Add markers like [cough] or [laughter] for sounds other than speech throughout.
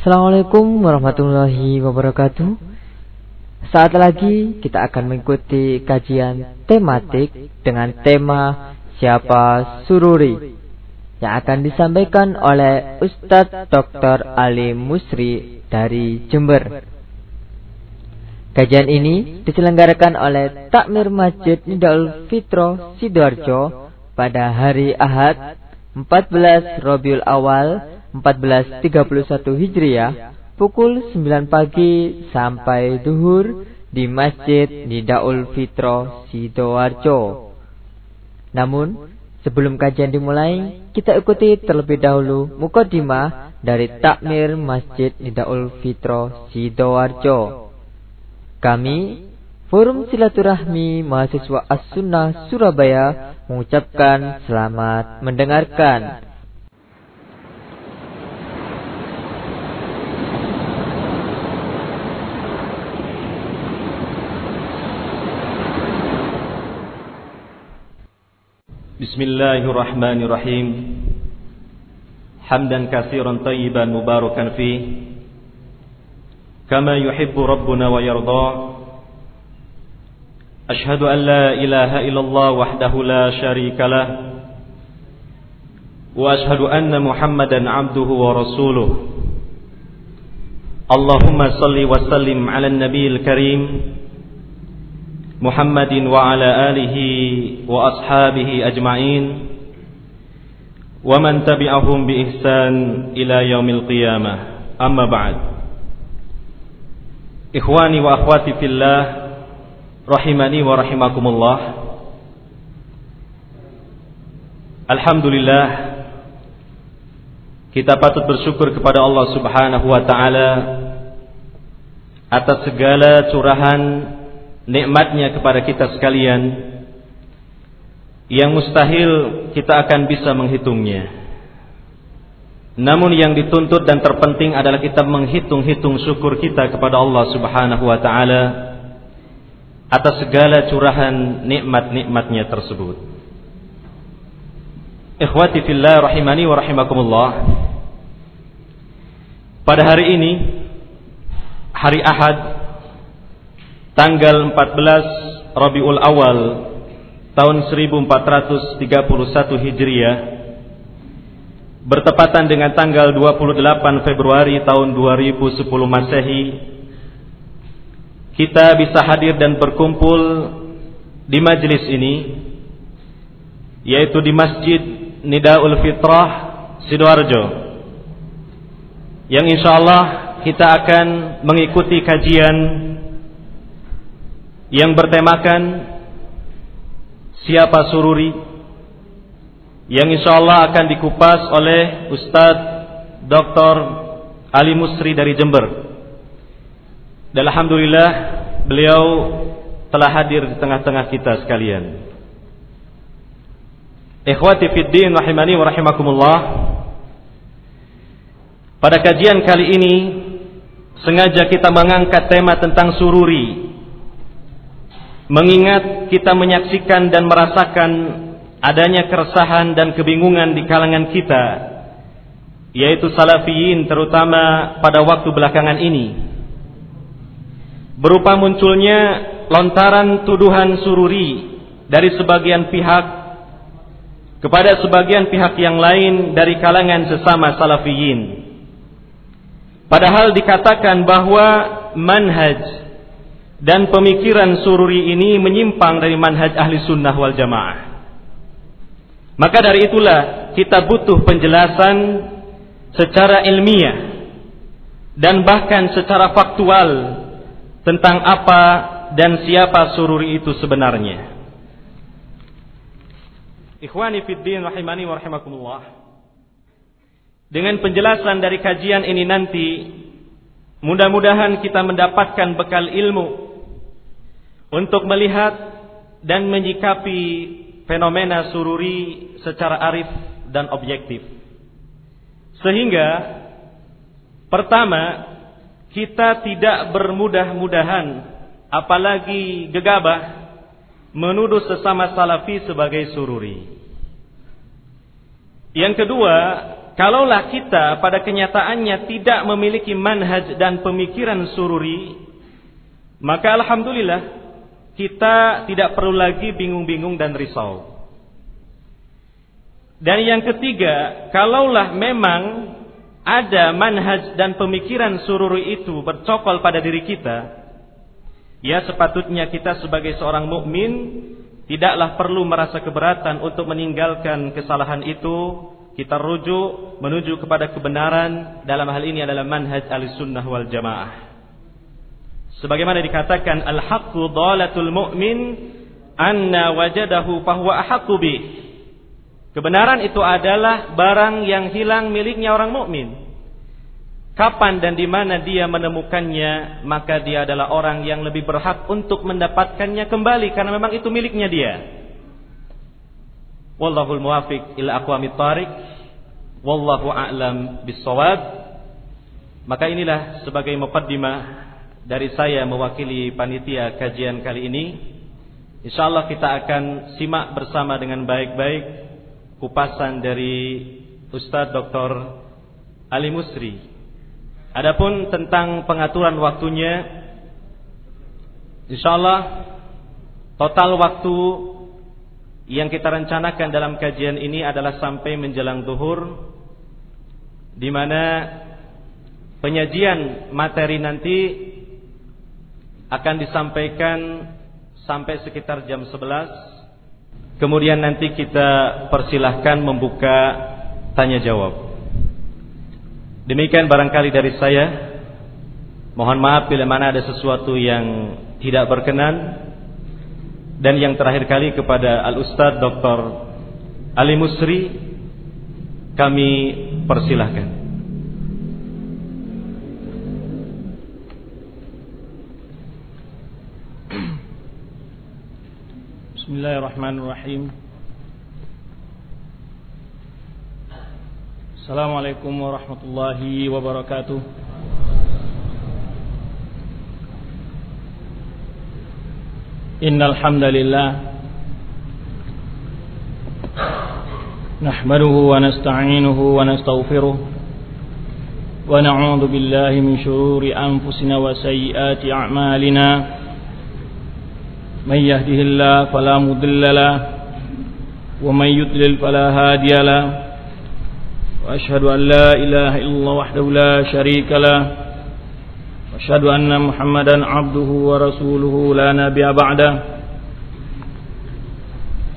Assalamualaikum warahmatullahi wabarakatuh. Saat lagi kita akan mengikuti kajian tematik dengan tema Siapa Sururi yang akan disampaikan oleh Ustadz Dr. Ali Musri dari Jember. Kajian ini diselenggarakan oleh Takmir Masjid Nidaul Fitro Sidoarjo pada hari Ahad 14 Robiul Awal 1431 Hijriah pukul 9 pagi sampai duhur di Masjid Nidaul Fitro Sidoarjo. Namun, sebelum kajian dimulai, kita ikuti terlebih dahulu mukadimah dari takmir Masjid Nidaul Fitro Sidoarjo. Kami, Forum Silaturahmi Mahasiswa As-Sunnah Surabaya mengucapkan selamat mendengarkan. بسم الله الرحمن الرحيم حمدا كثيرا طيبا مباركا فيه كما يحب ربنا ويرضى أشهد أن لا إله إلا الله وحده لا شريك له وأشهد أن محمدا عبده ورسوله اللهم صل وسلم على النبي الكريم محمد وعلى آله وأصحابه أجمعين ومن تبعهم بإحسان إلى يوم القيامة أما بعد إخواني وأخواتي في الله رحمني ورحمكم الله Alhamdulillah kita patut bersyukur kepada Allah Subhanahu wa taala atas segala curahan nikmatnya kepada kita sekalian yang mustahil kita akan bisa menghitungnya. Namun yang dituntut dan terpenting adalah kita menghitung-hitung syukur kita kepada Allah Subhanahu wa taala atas segala curahan nikmat-nikmatnya tersebut. Ikhwati fillah rahimani wa rahimakumullah. Pada hari ini hari Ahad tanggal 14 Rabiul Awal tahun 1431 Hijriah bertepatan dengan tanggal 28 Februari tahun 2010 Masehi kita bisa hadir dan berkumpul di majelis ini yaitu di Masjid Nidaul Fitrah Sidoarjo yang insyaallah kita akan mengikuti kajian yang bertemakan siapa sururi yang insya Allah akan dikupas oleh Ustadz Dr. Ali Musri dari Jember. Dan Alhamdulillah beliau telah hadir di tengah-tengah kita sekalian. Ikhwati fiddin rahimani wa rahimakumullah. Pada kajian kali ini sengaja kita mengangkat tema tentang sururi Mengingat kita menyaksikan dan merasakan adanya keresahan dan kebingungan di kalangan kita, yaitu salafiyin terutama pada waktu belakangan ini. Berupa munculnya lontaran tuduhan sururi dari sebagian pihak kepada sebagian pihak yang lain dari kalangan sesama salafiyin. Padahal dikatakan bahwa manhaj dan pemikiran sururi ini menyimpang dari manhaj ahli sunnah wal jamaah. Maka dari itulah kita butuh penjelasan secara ilmiah dan bahkan secara faktual tentang apa dan siapa sururi itu sebenarnya. Ikhwani fiddin rahimani wa rahimakumullah. Dengan penjelasan dari kajian ini nanti mudah-mudahan kita mendapatkan bekal ilmu untuk melihat dan menyikapi fenomena sururi secara arif dan objektif. Sehingga pertama kita tidak bermudah-mudahan apalagi gegabah menuduh sesama salafi sebagai sururi. Yang kedua, kalaulah kita pada kenyataannya tidak memiliki manhaj dan pemikiran sururi, maka alhamdulillah kita tidak perlu lagi bingung-bingung dan risau. Dan yang ketiga, kalaulah memang ada manhaj dan pemikiran sururi itu bercokol pada diri kita, ya sepatutnya kita sebagai seorang mukmin tidaklah perlu merasa keberatan untuk meninggalkan kesalahan itu. Kita rujuk menuju kepada kebenaran dalam hal ini adalah manhaj al-sunnah wal jamaah. Sebagaimana dikatakan al-haqqu dhalatul mu'min anna wajadahu fahuwa ahaqqu bih. Kebenaran itu adalah barang yang hilang miliknya orang mukmin. Kapan dan di mana dia menemukannya, maka dia adalah orang yang lebih berhak untuk mendapatkannya kembali karena memang itu miliknya dia. Wallahul muwafiq ila aqwamit thariq. Wallahu a'lam bissawab. Maka inilah sebagai muqaddimah dari saya mewakili panitia kajian kali ini. Insyaallah kita akan simak bersama dengan baik-baik kupasan dari Ustadz Dr. Ali Musri. Adapun tentang pengaturan waktunya, insya Allah total waktu yang kita rencanakan dalam kajian ini adalah sampai menjelang zuhur, di mana penyajian materi nanti akan disampaikan sampai sekitar jam 11 Kemudian nanti kita persilahkan membuka tanya jawab. Demikian barangkali dari saya. Mohon maaf bila mana ada sesuatu yang tidak berkenan. Dan yang terakhir kali kepada Al-Ustadz Dr. Ali Musri kami persilahkan. Bismillahirrahmanirrahim. Assalamualaikum warahmatullahi wabarakatuh. Innal hamdalillah nahmaduhu wa nasta'inuhu wa nastaghfiruh wa billahi min shururi anfusina wa sayyiati a'malina. من يهده الله فلا مضل له ومن يضلل فلا هادي له وأشهد أن لا إله إلا الله وحده لا شريك له وأشهد أن محمدا عبده ورسوله لا نبي بعده.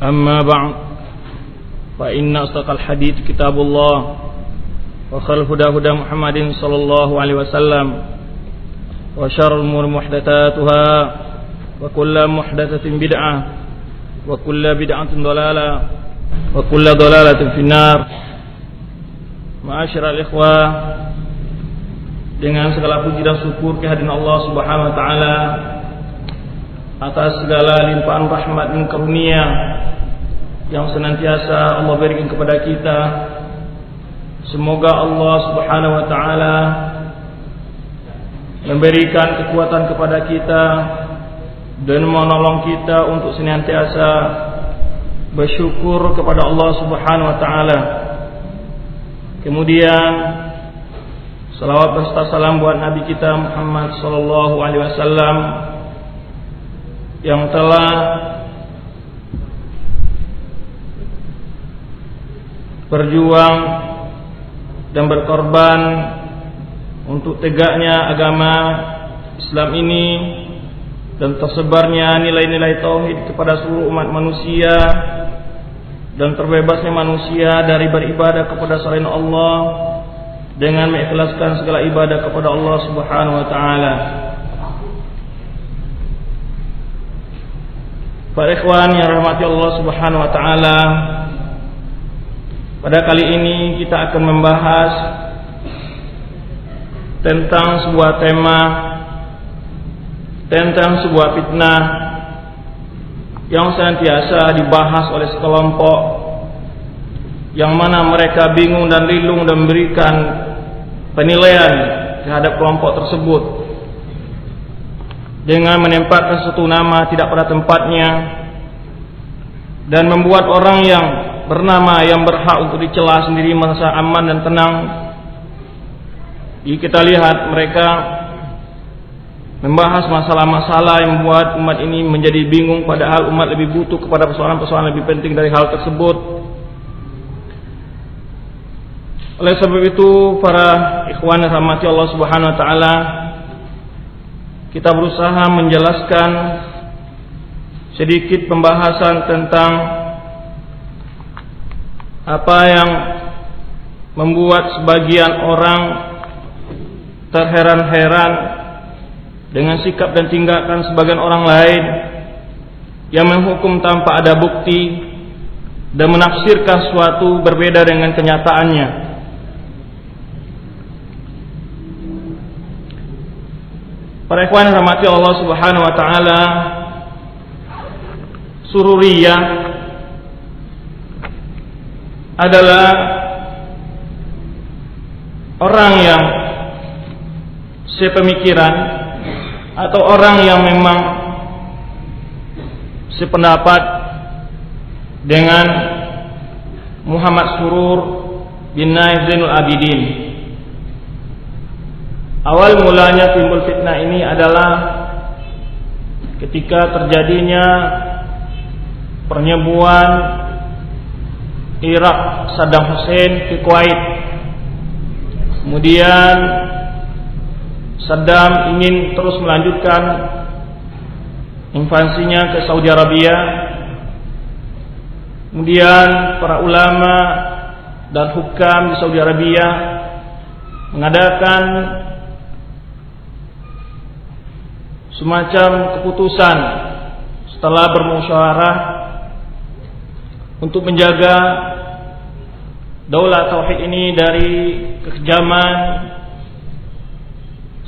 أما بعد فإن أصدق الحديث كتاب الله وخير الهدى هدى محمد صلى الله عليه وسلم وشر الأمور محدثاتها وكل محدثة بدعة وكل بدعة ضلالة وكل ضلالة في النار Ma'asyiral ikhwah Dengan segala puji dan syukur kehadiran Allah subhanahu wa ta'ala Atas segala limpahan rahmat dan karunia Yang senantiasa Allah berikan kepada kita Semoga Allah subhanahu wa ta'ala Memberikan kekuatan kepada kita dan menolong kita untuk senantiasa bersyukur kepada Allah Subhanahu wa taala. Kemudian salawat beserta salam buat Nabi kita Muhammad sallallahu alaihi wasallam yang telah berjuang dan berkorban untuk tegaknya agama Islam ini dan tersebarnya nilai-nilai tauhid kepada seluruh umat manusia. Dan terbebasnya manusia dari beribadah kepada selain Allah. Dengan mengikhlaskan segala ibadah kepada Allah Subhanahu wa taala. Para ikhwan yang rahmati Allah Subhanahu wa taala, pada kali ini kita akan membahas tentang sebuah tema tentang sebuah fitnah yang senantiasa dibahas oleh sekelompok yang mana mereka bingung dan lilung dan memberikan penilaian terhadap kelompok tersebut dengan menempatkan satu nama tidak pada tempatnya dan membuat orang yang bernama yang berhak untuk dicela sendiri merasa aman dan tenang. Jika kita lihat mereka membahas masalah-masalah yang membuat umat ini menjadi bingung padahal umat lebih butuh kepada persoalan-persoalan lebih penting dari hal tersebut. Oleh sebab itu para ikhwan yang rahmati Allah Subhanahu wa taala kita berusaha menjelaskan sedikit pembahasan tentang apa yang membuat sebagian orang terheran-heran dengan sikap dan tinggalkan sebagian orang lain yang menghukum tanpa ada bukti dan menafsirkan suatu berbeda dengan kenyataannya. Para ikhwan rahmati Allah Subhanahu wa taala sururiyah adalah orang yang sepemikiran atau orang yang memang sependapat dengan Muhammad Surur bin Naif Zainul Abidin. Awal mulanya timbul fitnah ini adalah ketika terjadinya penyebuan Irak Saddam Hussein ke Kuwait. Kemudian Saddam ingin terus melanjutkan invasinya ke Saudi Arabia. Kemudian para ulama dan hukam di Saudi Arabia mengadakan semacam keputusan setelah bermusyawarah untuk menjaga daulah tauhid ini dari kekejaman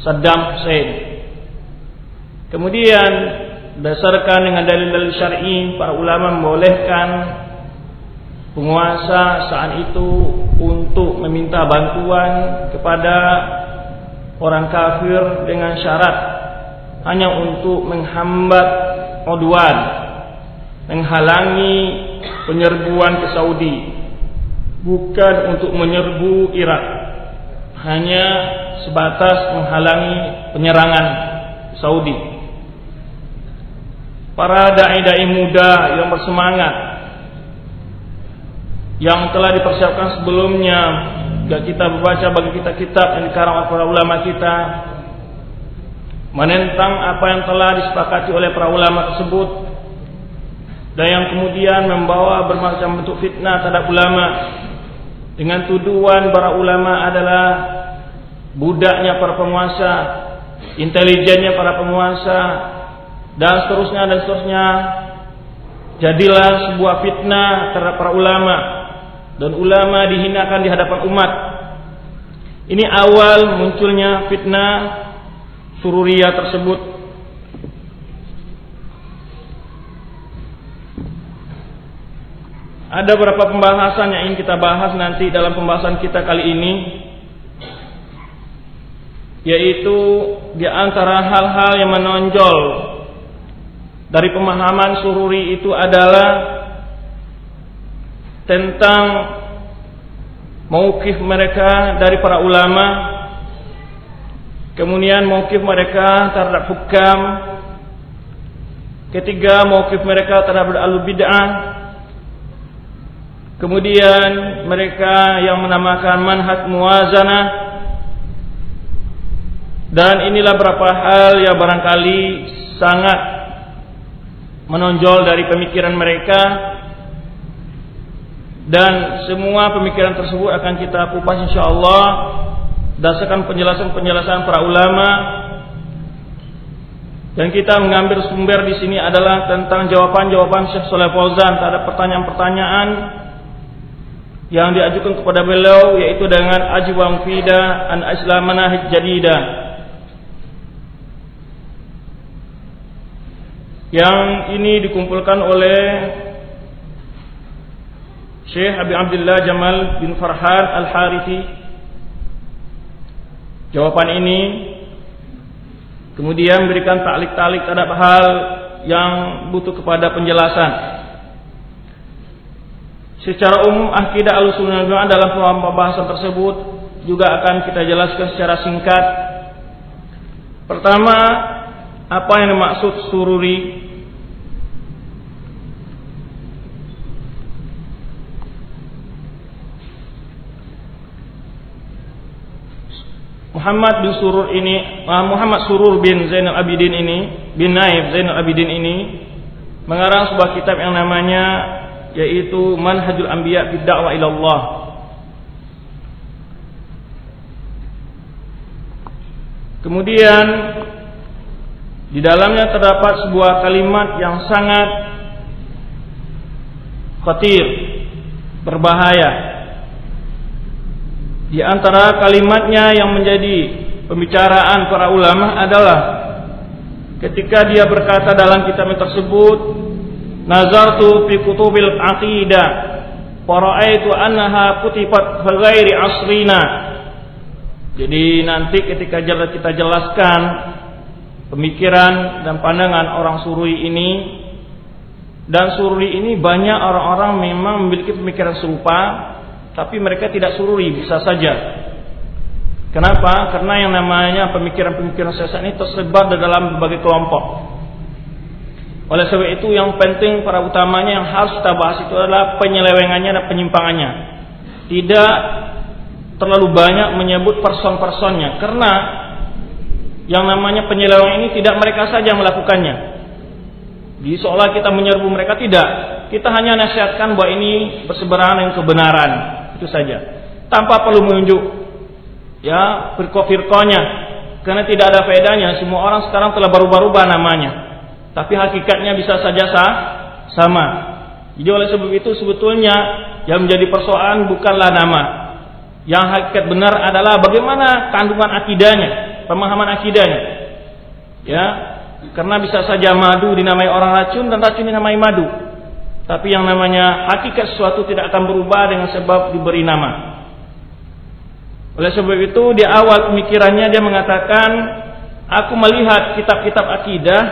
Saddam Hussein. Kemudian berdasarkan dengan dalil-dalil syar'i para ulama membolehkan penguasa saat itu untuk meminta bantuan kepada orang kafir dengan syarat hanya untuk menghambat odwan menghalangi penyerbuan ke Saudi bukan untuk menyerbu Irak hanya sebatas menghalangi penyerangan Saudi. Para dai-dai muda yang bersemangat yang telah dipersiapkan sebelumnya jika kita membaca bagi kita kitab yang dikarang oleh para ulama kita menentang apa yang telah disepakati oleh para ulama tersebut dan yang kemudian membawa bermacam bentuk fitnah terhadap ulama dengan tuduhan para ulama adalah budaknya para penguasa, intelijennya para penguasa, dan seterusnya dan seterusnya. Jadilah sebuah fitnah terhadap para ulama dan ulama dihinakan di hadapan umat. Ini awal munculnya fitnah sururiyah tersebut. Ada beberapa pembahasan yang ingin kita bahas nanti dalam pembahasan kita kali ini yaitu di antara hal-hal yang menonjol dari pemahaman sururi itu adalah tentang maukif mereka dari para ulama kemudian maukif mereka terhadap hukam ketiga maukif mereka terhadap al bid'ah kemudian mereka yang menamakan manhaj muwazanah dan inilah beberapa hal yang barangkali sangat menonjol dari pemikiran mereka. Dan semua pemikiran tersebut akan kita kupas insyaallah berdasarkan penjelasan-penjelasan para ulama. Dan kita mengambil sumber di sini adalah tentang jawaban-jawaban Syekh Saleh Fauzan terhadap pertanyaan-pertanyaan yang diajukan kepada beliau yaitu dengan ajwa fida an islam manahij jadidah yang ini dikumpulkan oleh Syekh Abi Abdullah Jamal bin Farhan Al-Harithi Jawaban ini kemudian memberikan taklik-taklik terhadap hal yang butuh kepada penjelasan secara umum akidah Ahlussunnah wal dalam pembahasan tersebut juga akan kita jelaskan secara singkat. Pertama, apa yang dimaksud sururi? Muhammad bin Surur ini ah, Muhammad Surur bin Zainal Abidin ini bin Naif Zainal Abidin ini mengarang sebuah kitab yang namanya yaitu Manhajul Anbiya fi Da'wah ila Allah. Kemudian di dalamnya terdapat sebuah kalimat yang sangat khatir, berbahaya di antara kalimatnya yang menjadi pembicaraan para ulama adalah ketika dia berkata dalam kitab tersebut nazartu fi kutubil aqidah faraitu annaha kutibat ghairi asrina. Jadi nanti ketika kita jelaskan pemikiran dan pandangan orang surui ini dan surui ini banyak orang-orang memang memiliki pemikiran serupa tapi mereka tidak sururi bisa saja. Kenapa? Karena yang namanya pemikiran-pemikiran sesat ini tersebar di dalam berbagai kelompok. Oleh sebab itu yang penting para utamanya yang harus kita bahas itu adalah penyelewengannya dan penyimpangannya. Tidak terlalu banyak menyebut person-personnya karena yang namanya penyeleweng ini tidak mereka saja melakukannya. Di seolah kita menyerbu mereka tidak. Kita hanya nasihatkan bahwa ini berseberangan dengan kebenaran. Itu saja. Tanpa perlu menunjuk ya firqah-firqahnya. Karena tidak ada faedahnya. Semua orang sekarang telah berubah-ubah namanya. Tapi hakikatnya bisa saja sah, sama. Jadi oleh sebab itu sebetulnya yang menjadi persoalan bukanlah nama. Yang hakikat benar adalah bagaimana kandungan akidahnya, pemahaman akidahnya. Ya, karena bisa saja madu dinamai orang racun dan racun dinamai madu. Tapi yang namanya hakikat sesuatu tidak akan berubah dengan sebab diberi nama. Oleh sebab itu di awal pemikirannya dia mengatakan, aku melihat kitab-kitab akidah,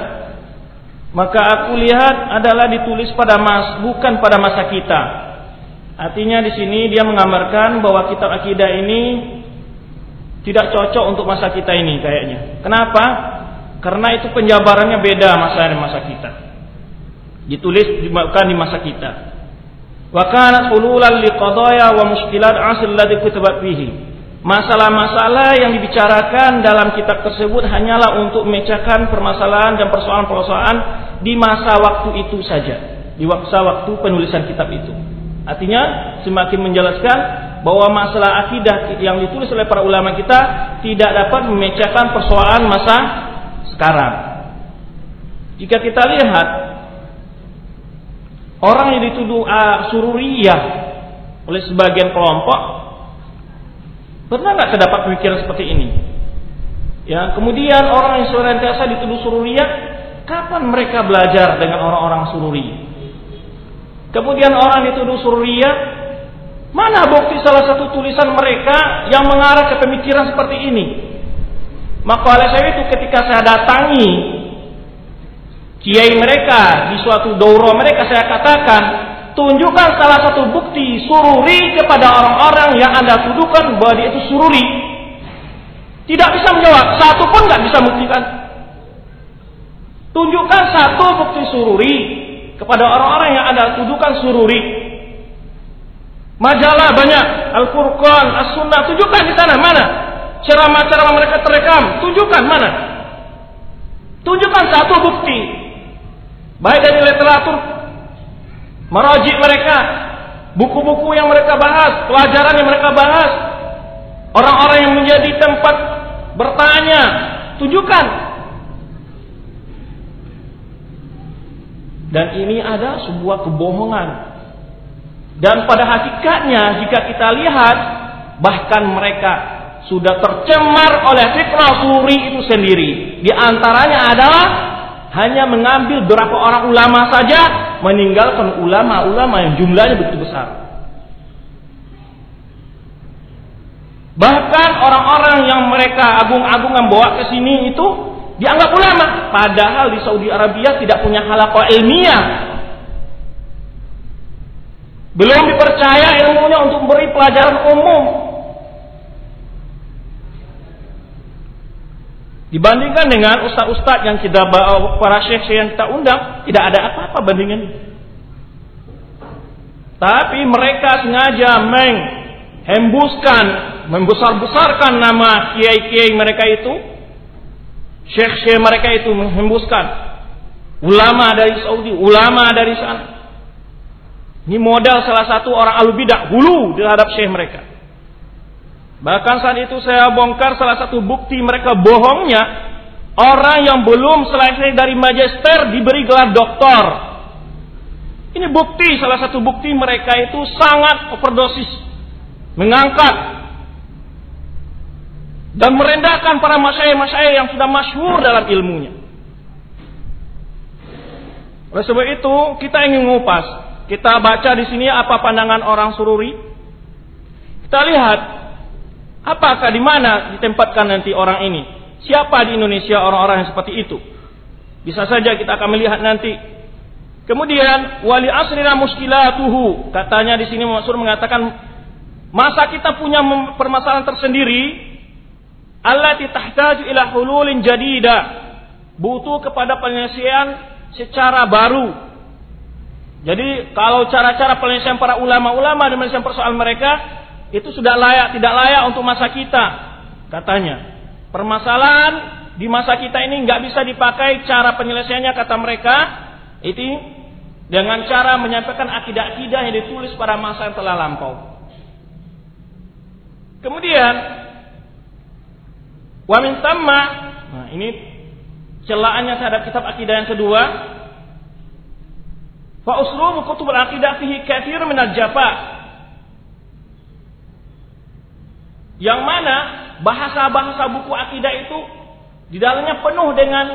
maka aku lihat adalah ditulis pada mas, bukan pada masa kita. Artinya di sini dia menggambarkan bahwa kitab akidah ini tidak cocok untuk masa kita ini kayaknya. Kenapa? Karena itu penjabarannya beda masa dan masa kita ditulis bukan di masa kita. Wa kanat hululan wa muskilat asl ladzi kutibat fihi. Masalah-masalah yang dibicarakan dalam kitab tersebut hanyalah untuk memecahkan permasalahan dan persoalan-persoalan di masa waktu itu saja, di masa waktu penulisan kitab itu. Artinya semakin menjelaskan bahwa masalah akidah yang ditulis oleh para ulama kita tidak dapat memecahkan persoalan masa sekarang. Jika kita lihat Orang yang dituduh uh, sururiyah oleh sebagian kelompok pernah nggak terdapat pemikiran seperti ini? Ya, kemudian orang yang senantiasa dituduh sururiyah, kapan mereka belajar dengan orang-orang sururi? Kemudian orang dituduh sururiyah, mana bukti salah satu tulisan mereka yang mengarah ke pemikiran seperti ini? Maka oleh saya itu ketika saya datangi kiai mereka di suatu dauro mereka saya katakan tunjukkan salah satu bukti sururi kepada orang-orang yang anda tuduhkan bahwa dia itu sururi. Tidak bisa menjawab satu pun nggak bisa buktikan tunjukkan satu bukti sururi kepada orang-orang yang anda tuduhkan sururi. Majalah banyak Al-Furqan As-Sunnah tunjukkan di sana mana. Ceramah-ceramah mereka terekam tunjukkan mana. Tunjukkan satu bukti Baik dari literatur merajik mereka, buku-buku yang mereka bahas, pelajaran yang mereka bahas, orang-orang yang menjadi tempat bertanya, tunjukkan. Dan ini ada sebuah kebohongan. Dan pada hakikatnya jika kita lihat bahkan mereka sudah tercemar oleh fitnah suri itu sendiri. Di antaranya adalah hanya mengambil beberapa orang ulama saja meninggalkan ulama-ulama yang jumlahnya begitu besar. Bahkan orang-orang yang mereka agung-agungan bawa ke sini itu dianggap ulama, padahal di Saudi Arabia tidak punya halaqah ilmiah. Belum dipercaya ilmunya untuk beri pelajaran umum. Dibandingkan dengan ustaz-ustaz yang kita bawa para syekh yang kita undang, tidak ada apa-apa bandingan. Tapi mereka sengaja menghembuskan, membesar-besarkan nama kiai-kiai mereka itu, syekh-syekh mereka itu menghembuskan ulama dari Saudi, ulama dari sana. Ini modal salah satu orang alubidah hulu terhadap syekh mereka. Bahkan saat itu saya bongkar salah satu bukti mereka bohongnya. Orang yang belum selesai dari magister diberi gelar doktor. Ini bukti, salah satu bukti mereka itu sangat overdosis. Mengangkat. Dan merendahkan para masyayah-masyayah yang sudah masyhur dalam ilmunya. Oleh sebab itu, kita ingin mengupas. Kita baca di sini apa pandangan orang sururi. Kita lihat Apakah di mana ditempatkan nanti orang ini? Siapa di Indonesia orang-orang yang seperti itu? Bisa saja kita akan melihat nanti. Kemudian wali asrina muskilatuhu. Katanya di sini Mansur mengatakan masa kita punya permasalahan tersendiri allati tahtaju ila hululin jadida. Butuh kepada penyelesaian secara baru. Jadi kalau cara-cara penyelesaian para ulama-ulama dan penyelesaian persoalan mereka itu sudah layak tidak layak untuk masa kita katanya. Permasalahan di masa kita ini nggak bisa dipakai cara penyelesaiannya kata mereka. Itu dengan cara menyampaikan akidah-akidah yang ditulis pada masa yang telah lampau. Kemudian wamin tamma nah ini celaannya terhadap kitab akidah yang kedua. Fa uslubu kutub al-aqidah fihi kathir min al-jafa Yang mana bahasa-bahasa buku akidah itu di dalamnya penuh dengan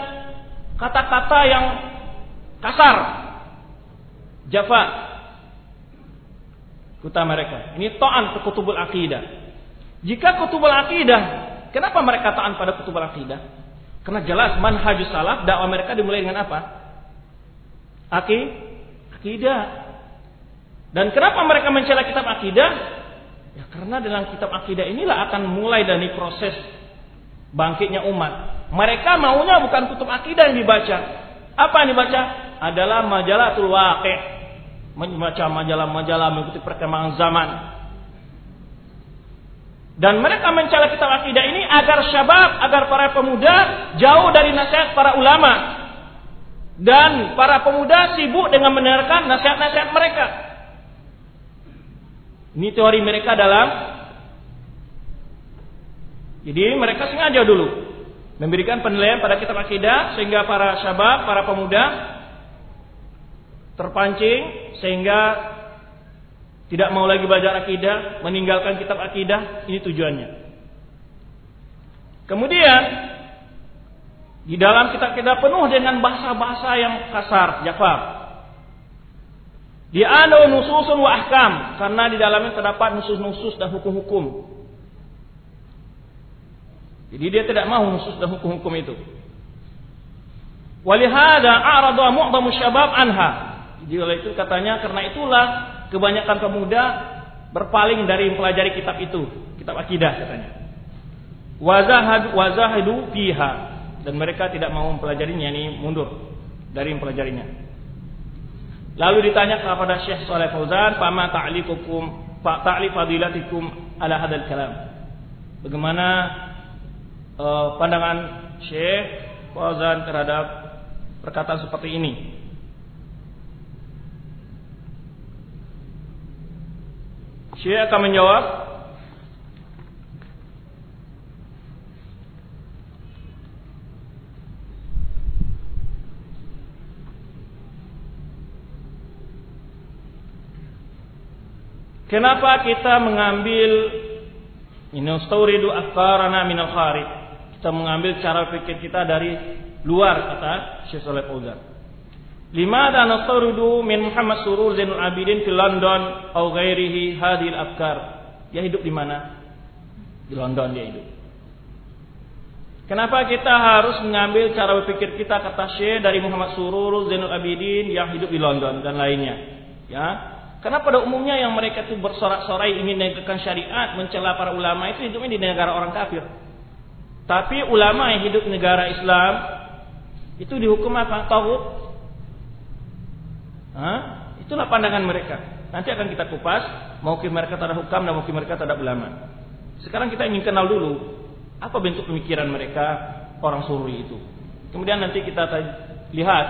kata-kata yang kasar. Jafa. Kata mereka. Ini ta'an ke kutubul akidah. Jika kutubul akidah, kenapa mereka ta'an pada kutubul akidah? Karena jelas manhajus salaf dakwah mereka dimulai dengan apa? Aki, akidah. Dan kenapa mereka mencela kitab akidah? Ya karena dalam kitab akidah inilah akan mulai dari proses bangkitnya umat. Mereka maunya bukan kutub akidah yang dibaca. Apa yang dibaca? Adalah majalah waqi'. Membaca majalah-majalah mengikuti perkembangan zaman. Dan mereka mencela kitab akidah ini agar syabab, agar para pemuda jauh dari nasihat para ulama. Dan para pemuda sibuk dengan mendengarkan nasihat-nasihat mereka. Ini teori mereka dalam Jadi mereka sengaja dulu memberikan penilaian pada kitab akidah sehingga para syabab, para pemuda terpancing sehingga tidak mau lagi belajar akidah, meninggalkan kitab akidah, ini tujuannya. Kemudian di dalam kitab kita penuh dengan bahasa-bahasa yang kasar, jafar. Di anu nususun wa ahkam karena di dalamnya terdapat nusus-nusus dan hukum-hukum. Jadi dia tidak mau nusus dan hukum-hukum itu. Walihada a'rada mu'dhamu syabab anha. Jadi oleh itu katanya karena itulah kebanyakan pemuda berpaling dari mempelajari kitab itu, kitab akidah katanya. Wazahad wazahidu fiha dan mereka tidak mau mempelajarinya ini mundur dari mempelajarinya. Lalu ditanya kepada Syekh Saleh Fauzan, "Fama ta'lifukum fa ta'lif fadilatikum ala hadzal kalam?" Bagaimana uh, pandangan Syekh Fauzan terhadap perkataan seperti ini? Syekh akan menjawab, Kenapa kita mengambil Inustawridu afkarana minal kharij. Kita mengambil cara pikir kita dari luar kata Syekh Saleh Fauzan. Lima dan nastawridu min Muhammad Surur Zainul Abidin di London atau ghairihi hadil afkar. Dia hidup di mana? Di London dia hidup. Kenapa kita harus mengambil cara berpikir kita kata Syekh dari Muhammad Surur Zainul Abidin yang hidup di London dan lainnya? Ya, Karena pada umumnya yang mereka itu bersorak-sorai ingin menegakkan syariat, mencela para ulama itu hidupnya di negara orang kafir. Tapi ulama yang hidup di negara Islam itu dihukum apa? Tauhid. Itulah pandangan mereka. Nanti akan kita kupas mau mereka terhadap hukum dan mau mereka terhadap ulama. Sekarang kita ingin kenal dulu apa bentuk pemikiran mereka orang suri itu. Kemudian nanti kita lihat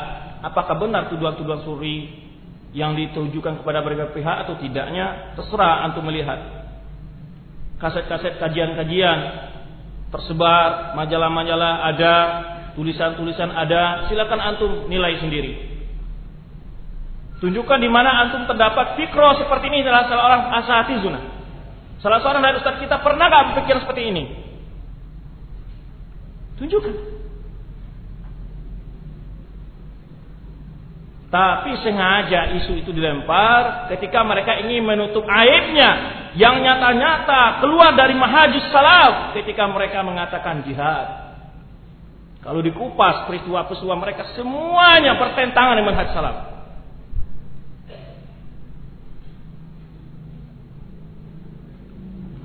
apakah benar tuduhan-tuduhan suri yang ditujukan kepada berbagai pihak atau tidaknya terserah antum melihat. Kaset-kaset kajian-kajian tersebar majalah-majalah ada tulisan-tulisan ada silakan antum nilai sendiri. Tunjukkan di mana antum terdapat fikro seperti ini salah seorang asatizuna salah seorang dari ustaz kita pernah gak berpikir seperti ini? Tunjukkan Tapi sengaja isu itu dilempar ketika mereka ingin menutup aibnya yang nyata-nyata keluar dari mahajus salaf ketika mereka mengatakan jihad. Kalau dikupas peristiwa-peristiwa mereka semuanya bertentangan dengan manhaj salaf.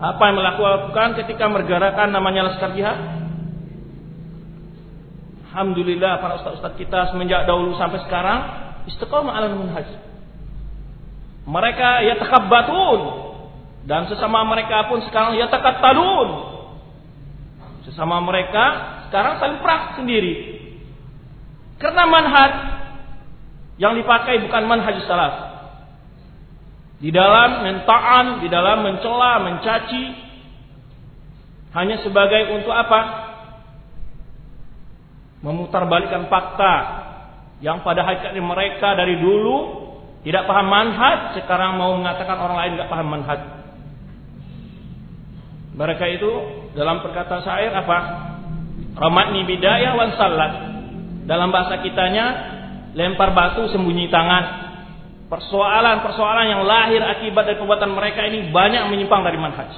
Apa yang melakukan ketika mergarakan namanya Laskar Jihad? Alhamdulillah para ustaz-ustaz kita semenjak dahulu sampai sekarang istiqamah ala manhaj. Mereka ya takabbatun dan sesama mereka pun sekarang ya takattalun. Sesama mereka sekarang saling perang sendiri. Karena manhaj yang dipakai bukan manhaj salaf. Di dalam mentaan, di dalam mencela, mencaci hanya sebagai untuk apa? Memutarbalikkan fakta yang pada hakikatnya mereka dari dulu tidak paham manhaj, sekarang mau mengatakan orang lain tidak paham manhaj. Mereka itu dalam perkataan syair apa? Ramatni bidayah wan salat. Dalam bahasa kitanya lempar batu sembunyi tangan. Persoalan-persoalan yang lahir akibat dari perbuatan mereka ini banyak menyimpang dari manhaj.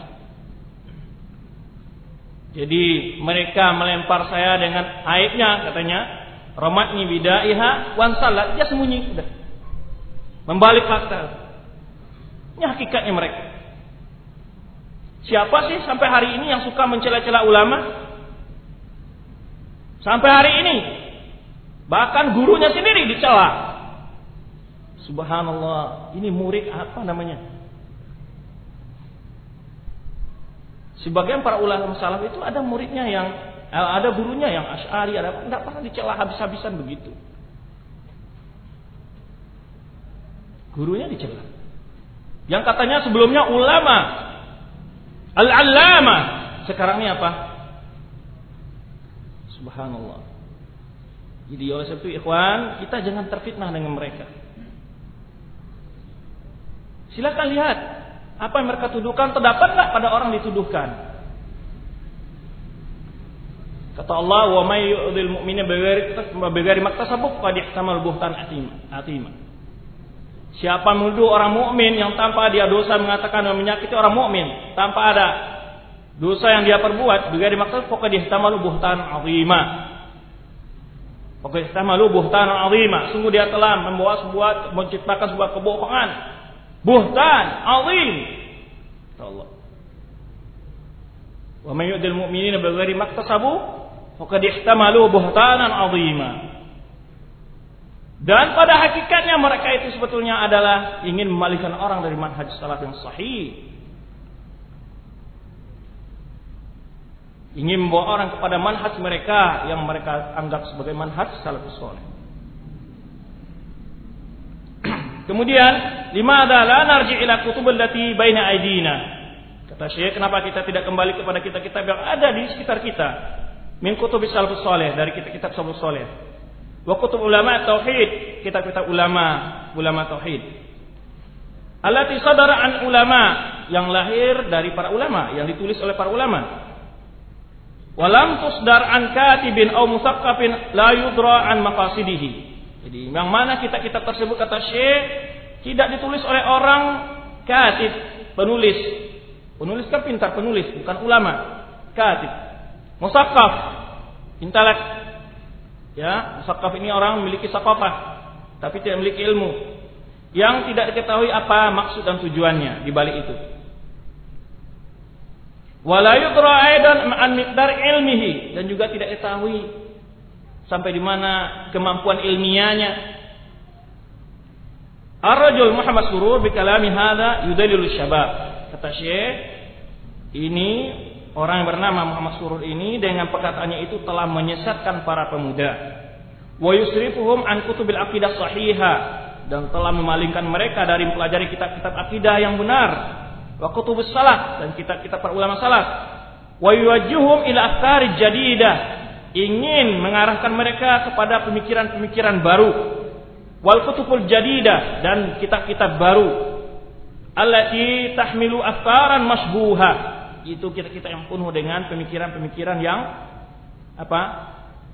Jadi mereka melempar saya dengan aibnya katanya Romatni bidaiha wan salat dia sembunyi sudah. Membalik fakta. Ini hakikatnya mereka. Siapa sih sampai hari ini yang suka mencela-cela ulama? Sampai hari ini bahkan gurunya sendiri dicela. Subhanallah, ini murid apa namanya? Sebagian para ulama salaf itu ada muridnya yang ada gurunya yang asyari, ada tidak pernah dicela habis-habisan begitu. Gurunya dicela. Yang katanya sebelumnya ulama, al-allama, sekarang ini apa? Subhanallah. Jadi oleh sebab itu ikhwan, kita jangan terfitnah dengan mereka. Silakan lihat apa yang mereka tuduhkan terdapat nggak pada orang dituduhkan. Kata Allah, "Wa may yu'dhil mu'mina bighairi maktasabuk qad ihtamal buhtan atima." Siapa menuduh orang mukmin yang tanpa dia dosa mengatakan dan menyakiti orang mukmin tanpa ada dosa yang dia perbuat bighairi maktasabuk qad ihtamalu buhtan azima. Qad ihtamalu buhtan azima. Sungguh dia telah membawa sebuah menciptakan sebuah kebohongan. Buhtan azim. Allah. Wa may yu'dhil mu'minina bighairi maktasabu Faqad ihtamalu buhtanan azima. Dan pada hakikatnya mereka itu sebetulnya adalah ingin memalingkan orang dari manhaj salaf yang sahih. Ingin membawa orang kepada manhaj mereka yang mereka anggap sebagai manhaj salafus saleh. [clears throat] Kemudian, lima adalah narji ila kutub allati baina aidina. Kata Syekh, kenapa kita tidak kembali kepada kitab-kitab yang ada di sekitar kita? Min kutubi salafus soleh dari kitab-kitab salafus soleh wa kutub ulama tauhid kitab-kitab ulama ulama tauhid. Allati sadara an ulama yang lahir dari para ulama yang ditulis oleh para ulama. Walam tusdar an katibin aw musaqqafin la yudra an maqasidihi. Jadi yang mana kitab-kitab tersebut kata Syekh tidak ditulis oleh orang katib penulis. Penulis kan pintar penulis bukan ulama. Katib Musakaf, intelek. Ya, musakaf ini orang memiliki sakafah, tapi tidak memiliki ilmu. yang tidak diketahui apa maksud dan tujuannya di balik itu. Wala yudra aidan ma'an ilmihi dan juga tidak diketahui sampai di mana kemampuan ilmiahnya. Ar-rajul Muhammad Surur bi kalami hadza syabab. Kata Syekh, ini orang yang bernama Muhammad Surur ini dengan perkataannya itu telah menyesatkan para pemuda. Wa yusrifuhum an kutubil aqidah sahihah dan telah memalingkan mereka dari mempelajari kitab-kitab akidah yang benar. Wa kutubus dan kitab-kitab para ulama salaf wa yuwajjuhum ila afkari jadidah ingin mengarahkan mereka kepada pemikiran-pemikiran baru. Wal kutubul jadidah dan kitab-kitab baru. Allati tahmilu afkaran masbuha itu kita-kita yang penuh dengan pemikiran-pemikiran yang apa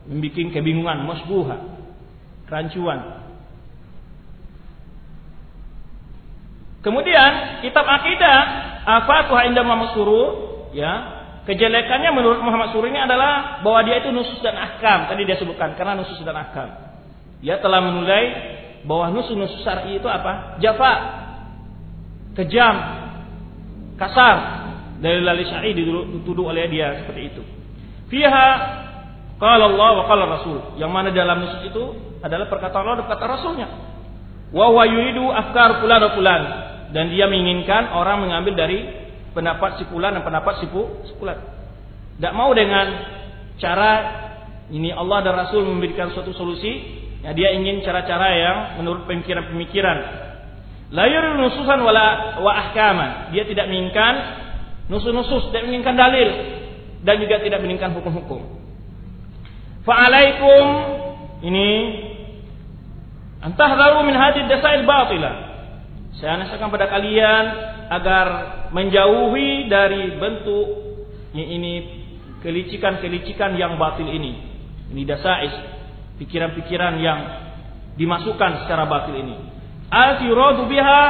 membuat kebingungan masbuha kerancuan. Kemudian kitab akidah Afatuha inda Muhammad Surur ya kejelekannya menurut Muhammad Surur ini adalah bahwa dia itu nusus dan ahkam. Tadi dia sebutkan karena nusus dan ahkam. Dia telah menilai bahwa nusus-nusus syar'i itu apa? Jafa kejam kasar dari lali syar'i dituduh oleh dia seperti itu fiha qala Allah wa qala Rasul yang mana dalam nusus itu adalah perkataan Allah dan perkataan Rasulnya wa huwa yuridu afkar fulan fulan dan dia menginginkan orang mengambil dari pendapat si fulan dan pendapat si fulan. Tidak mau dengan cara ini Allah dan Rasul memberikan suatu solusi, ya dia ingin cara-cara yang menurut pemikiran-pemikiran. La nususan wala wa ahkama. Dia tidak menginginkan nusus-nusus, tidak menginginkan dalil dan juga tidak menginginkan hukum-hukum. Fa'alaikum ini antahdaru min hadid dasail batilah saya nasihatkan pada kalian agar menjauhi dari bentuk ini kelicikan-kelicikan yang batil ini. Ini dasais, pikiran-pikiran yang dimasukkan secara batil ini. Al-yuradu biha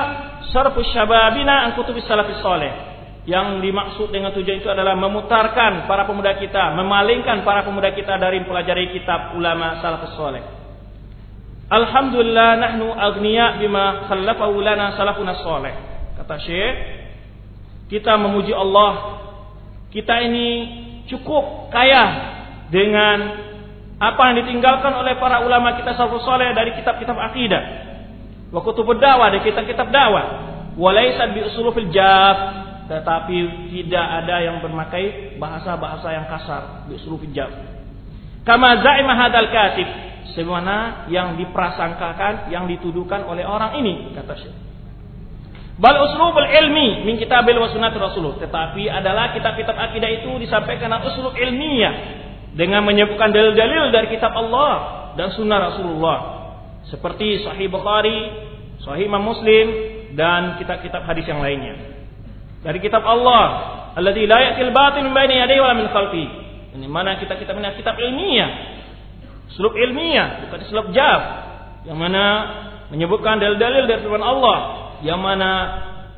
sarfus syababina an kutubis salafis saleh. Yang dimaksud dengan tujuan itu adalah memutarkan para pemuda kita, memalingkan para pemuda kita dari mempelajari kitab ulama salafus saleh. Alhamdulillah nahnu agniya bima khallafahu lana salafuna salih. Kata Syekh, kita memuji Allah. Kita ini cukup kaya dengan apa yang ditinggalkan oleh para ulama kita salafus saleh dari kitab-kitab akidah. Wa kutubud dakwah dari kitab-kitab dakwah. Walaysa bi usulul jaf tetapi tidak ada yang bermakai bahasa-bahasa yang kasar usulul jaf. Kama za'ima hadal katib sebagaimana yang diprasangkakan, yang dituduhkan oleh orang ini, kata Syekh. Bal uslubul ilmi min kitabil wa sunnat Rasulullah. Tetapi adalah kitab-kitab akidah itu disampaikan dengan uslub ilmiah dengan menyebutkan dalil-dalil dari kitab Allah dan sunnah Rasulullah. Seperti Sahih Bukhari, Sahih Imam Muslim dan kitab-kitab hadis yang lainnya. Dari kitab Allah, alladzi la ya'til batil min baini yadayhi wa min khalfi. Ini mana kita-kitab ini kitab ilmiah Seluk ilmiah, bukan seluk jaf. Yang mana menyebutkan dalil-dalil dari firman Allah. Yang mana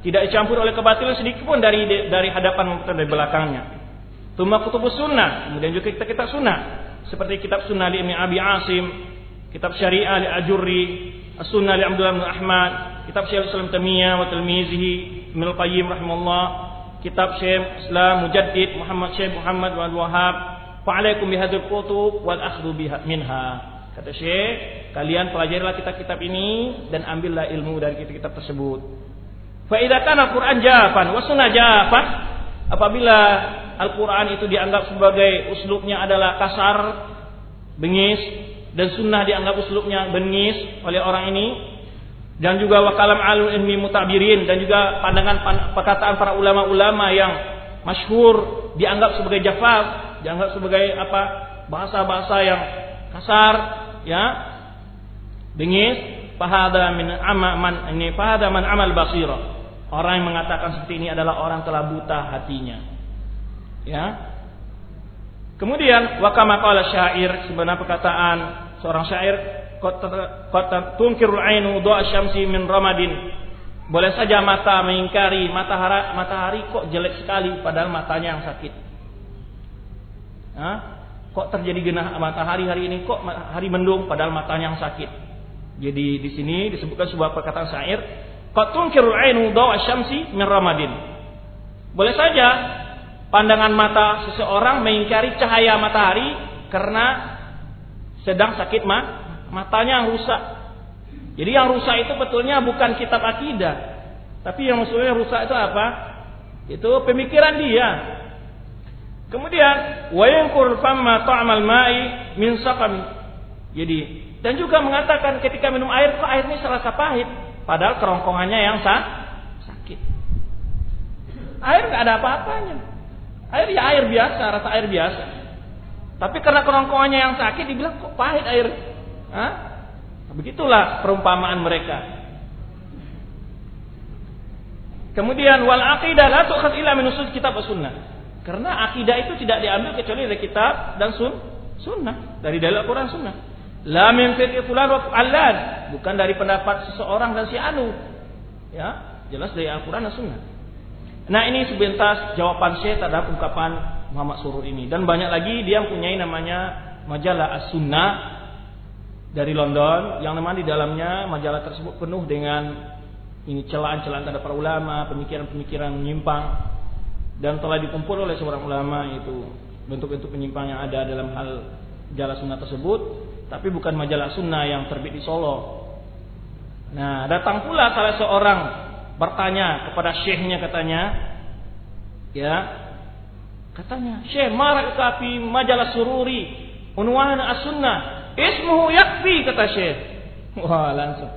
tidak dicampur oleh kebatilan sedikit pun dari dari hadapan maupun dari belakangnya. Tuma kutubus sunnah. Kemudian juga kita kitab sunnah. Seperti kitab sunnah li Ibn Abi Asim. Kitab syariah li Ajurri. As-sunnah li Abdullah bin Ahmad. Kitab Syekh Islam Tamiyah wa Talmizihi. Ibn Al-Qayyim rahimahullah. Kitab Syekh Islam Mujaddid Muhammad Syekh Muhammad wa Wahab Fa'alaikum bihadzal kutub wal akhdhu minha. Kata Syekh, kalian pelajarilah kitab-kitab ini dan ambillah ilmu dari kitab-kitab tersebut. Fa idza kana Al-Qur'an jafan wa sunnah jafan, apabila Al-Qur'an itu dianggap sebagai uslubnya adalah kasar, bengis dan sunnah dianggap uslubnya bengis oleh orang ini dan juga wakalam alul ilmi mutabirin dan juga pandangan perkataan para ulama-ulama yang masyhur dianggap sebagai jafaf dianggap sebagai apa bahasa-bahasa yang kasar ya. Bengis fahada min man ini fahada man amal basira. Orang yang mengatakan seperti ini adalah orang telah buta hatinya. Ya. Kemudian wakama qala syair. Sebenarnya perkataan seorang syair tunkirul ainu doa syamsi min ramadin boleh saja mata mengingkari matahari, matahari kok jelek sekali padahal matanya yang sakit Hah? Kok terjadi genah matahari hari ini? Kok hari mendung padahal matanya yang sakit? Jadi di sini disebutkan sebuah perkataan syair, "Qatunkirul ainu dawa syamsi min ramadin." Boleh saja pandangan mata seseorang mengingkari cahaya matahari karena sedang sakit ma matanya yang rusak. Jadi yang rusak itu betulnya bukan kitab akidah, tapi yang maksudnya rusak itu apa? Itu pemikiran dia. Kemudian wa yanqur famma ta'mal ma'i min saqami. Jadi dan juga mengatakan ketika minum air kok air ini serasa pahit padahal kerongkongannya yang sakit. Air nggak ada apa-apanya. Air ya air biasa, rasa air biasa. Tapi karena kerongkongannya yang sakit dibilang kok pahit air. Hah? Begitulah perumpamaan mereka. Kemudian wal aqidah la tu'khadh illa min usul kitab sunnah. Karena akidah itu tidak diambil kecuali dari kitab dan sun, sunnah. Dari dalil Al-Quran sunnah. La min fiqh fulan wa fu'allan. Bukan dari pendapat seseorang dan si anu. Ya, jelas dari Al-Quran dan sunnah. Nah ini sebentar jawaban saya terhadap ungkapan Muhammad Surur ini. Dan banyak lagi dia mempunyai namanya majalah As-Sunnah dari London. Yang memang di dalamnya majalah tersebut penuh dengan ini celaan-celaan terhadap para ulama, pemikiran-pemikiran menyimpang dan telah dikumpul oleh seorang ulama itu bentuk-bentuk penyimpangan yang ada dalam hal majalah sunnah tersebut tapi bukan majalah sunnah yang terbit di Solo nah datang pula salah seorang bertanya kepada syekhnya katanya ya katanya syekh marak kapi majalah sururi unwan as-sunnah ismuhu yakfi kata syekh wah langsung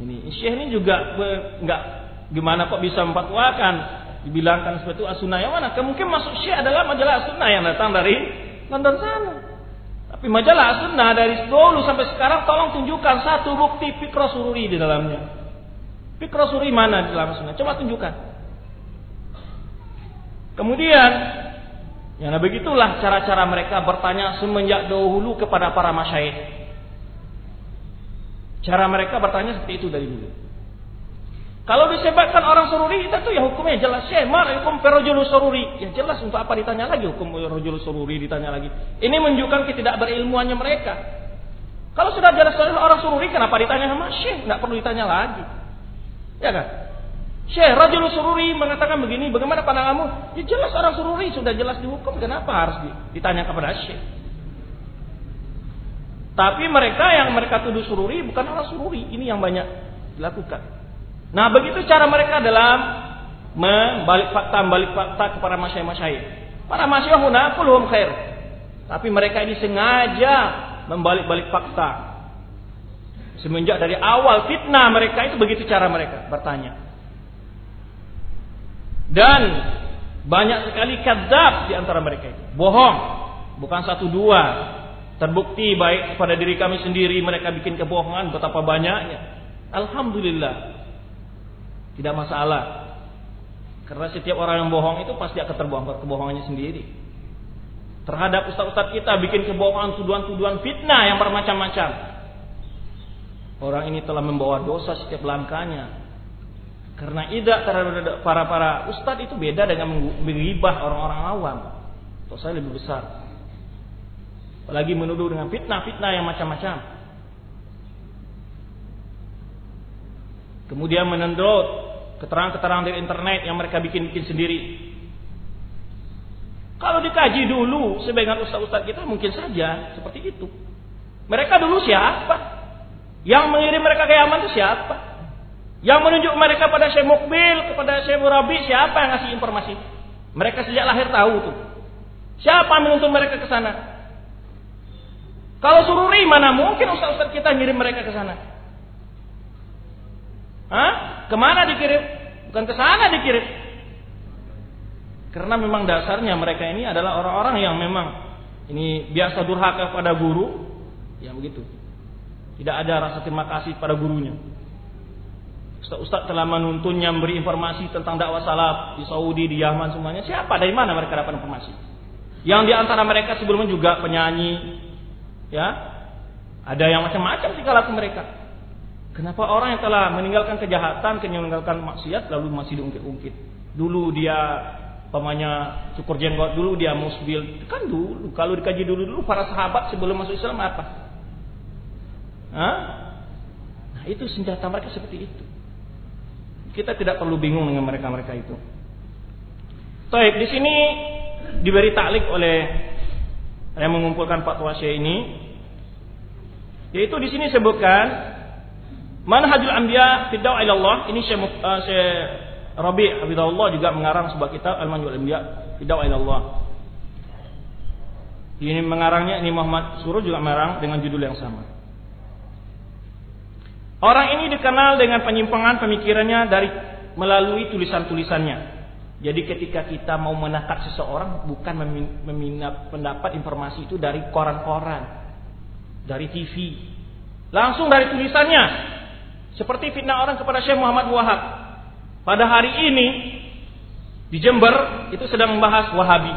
ini syekh ini juga enggak gimana kok bisa memfatwakan dibilangkan seperti itu as-sunnah yang mana? Mungkin masuk Syekh adalah majalah as-sunnah yang datang dari London sana. Tapi majalah as-sunnah dari dulu sampai sekarang tolong tunjukkan satu bukti fikra sururi di dalamnya. Fikra sururi mana di dalam sunnah? Coba tunjukkan. Kemudian, ya nah begitulah cara-cara mereka bertanya semenjak dahulu kepada para masyayikh. Cara mereka bertanya seperti itu dari dulu. Kalau disebabkan orang sururi itu ya hukumnya jelas. Ya, mar hukum perojul sururi. Ya jelas untuk apa ditanya lagi hukum perojul sururi ditanya lagi. Ini menunjukkan tidak berilmuannya mereka. Kalau sudah jelas orang sururi kenapa ditanya sama Syekh? Tidak perlu ditanya lagi. Ya kan? Syekh rajul sururi mengatakan begini, bagaimana pandanganmu? Ya jelas orang sururi sudah jelas dihukum, kenapa harus ditanya kepada Syekh? Tapi mereka yang mereka tuduh sururi bukan orang sururi, ini yang banyak dilakukan. Nah begitu cara mereka dalam membalik fakta, membalik fakta kepada masyayikh-masyayikh. Para masyayikh huna kulhum khair. Tapi mereka ini sengaja membalik-balik fakta. Semenjak dari awal fitnah mereka itu begitu cara mereka bertanya. Dan banyak sekali kadzab di antara mereka itu. Bohong. Bukan satu dua. Terbukti baik kepada diri kami sendiri mereka bikin kebohongan betapa banyaknya. Alhamdulillah tidak masalah. Karena setiap orang yang bohong itu pasti akan terbongkar kebohongannya sendiri. Terhadap ustaz-ustaz kita bikin kebohongan, tuduhan-tuduhan fitnah yang bermacam-macam. Orang ini telah membawa dosa setiap langkahnya. Karena idak terhadap para-para ustaz itu beda dengan menggibah orang-orang awam. Dosa lebih besar. Apalagi menuduh dengan fitnah-fitnah yang macam-macam. Kemudian menendot keterangan-keterangan dari internet yang mereka bikin-bikin sendiri. Kalau dikaji dulu sebagian ustaz-ustaz kita mungkin saja seperti itu. Mereka dulu siapa? Yang mengirim mereka ke Yaman itu siapa? Yang menunjuk mereka pada Syekh Mukbil, kepada Syekh Murabi, siapa yang ngasih informasi? Mereka sejak lahir tahu tuh. Siapa menuntun mereka ke sana? Kalau sururi mana mungkin ustaz-ustaz kita ngirim mereka ke sana? Hah? Ke mana dikirim? Bukan ke sana dikirim. Karena memang dasarnya mereka ini adalah orang-orang yang memang ini biasa durhaka pada guru, ya begitu. Tidak ada rasa terima kasih pada gurunya. Ustaz-ustaz telah menuntunnya memberi informasi tentang dakwah salaf di Saudi, di Yaman semuanya. Siapa? Dari mana mereka dapat informasi? Yang di antara mereka sebelumnya juga penyanyi, ya, ada yang macam-macam sih laku mereka. Kenapa orang yang telah meninggalkan kejahatan, meninggalkan maksiat lalu masih diungkit-ungkit? Dulu dia pamanya cukur jenggot, dulu dia musbil. Kan dulu, kalau dikaji dulu dulu para sahabat sebelum masuk Islam apa? Hah? Nah, itu senjata mereka seperti itu. Kita tidak perlu bingung dengan mereka-mereka itu. Baik, di sini diberi taklik oleh yang mengumpulkan fatwa Syekh ini yaitu di sini sebutkan manhajul anbiya fi ila Allah ini Syekh uh, Rabi' Hafizahullah juga mengarang sebuah kitab Al-Manhajul Anbiya fi ila Allah. Ini mengarangnya ini Muhammad Suruh juga mengarang dengan judul yang sama. Orang ini dikenal dengan penyimpangan pemikirannya dari melalui tulisan-tulisannya. Jadi ketika kita mau menangkap seseorang bukan meminta pendapat informasi itu dari koran-koran, dari TV, langsung dari tulisannya. Seperti fitnah orang kepada Syekh Muhammad Wahab. Pada hari ini di Jember itu sedang membahas Wahabi.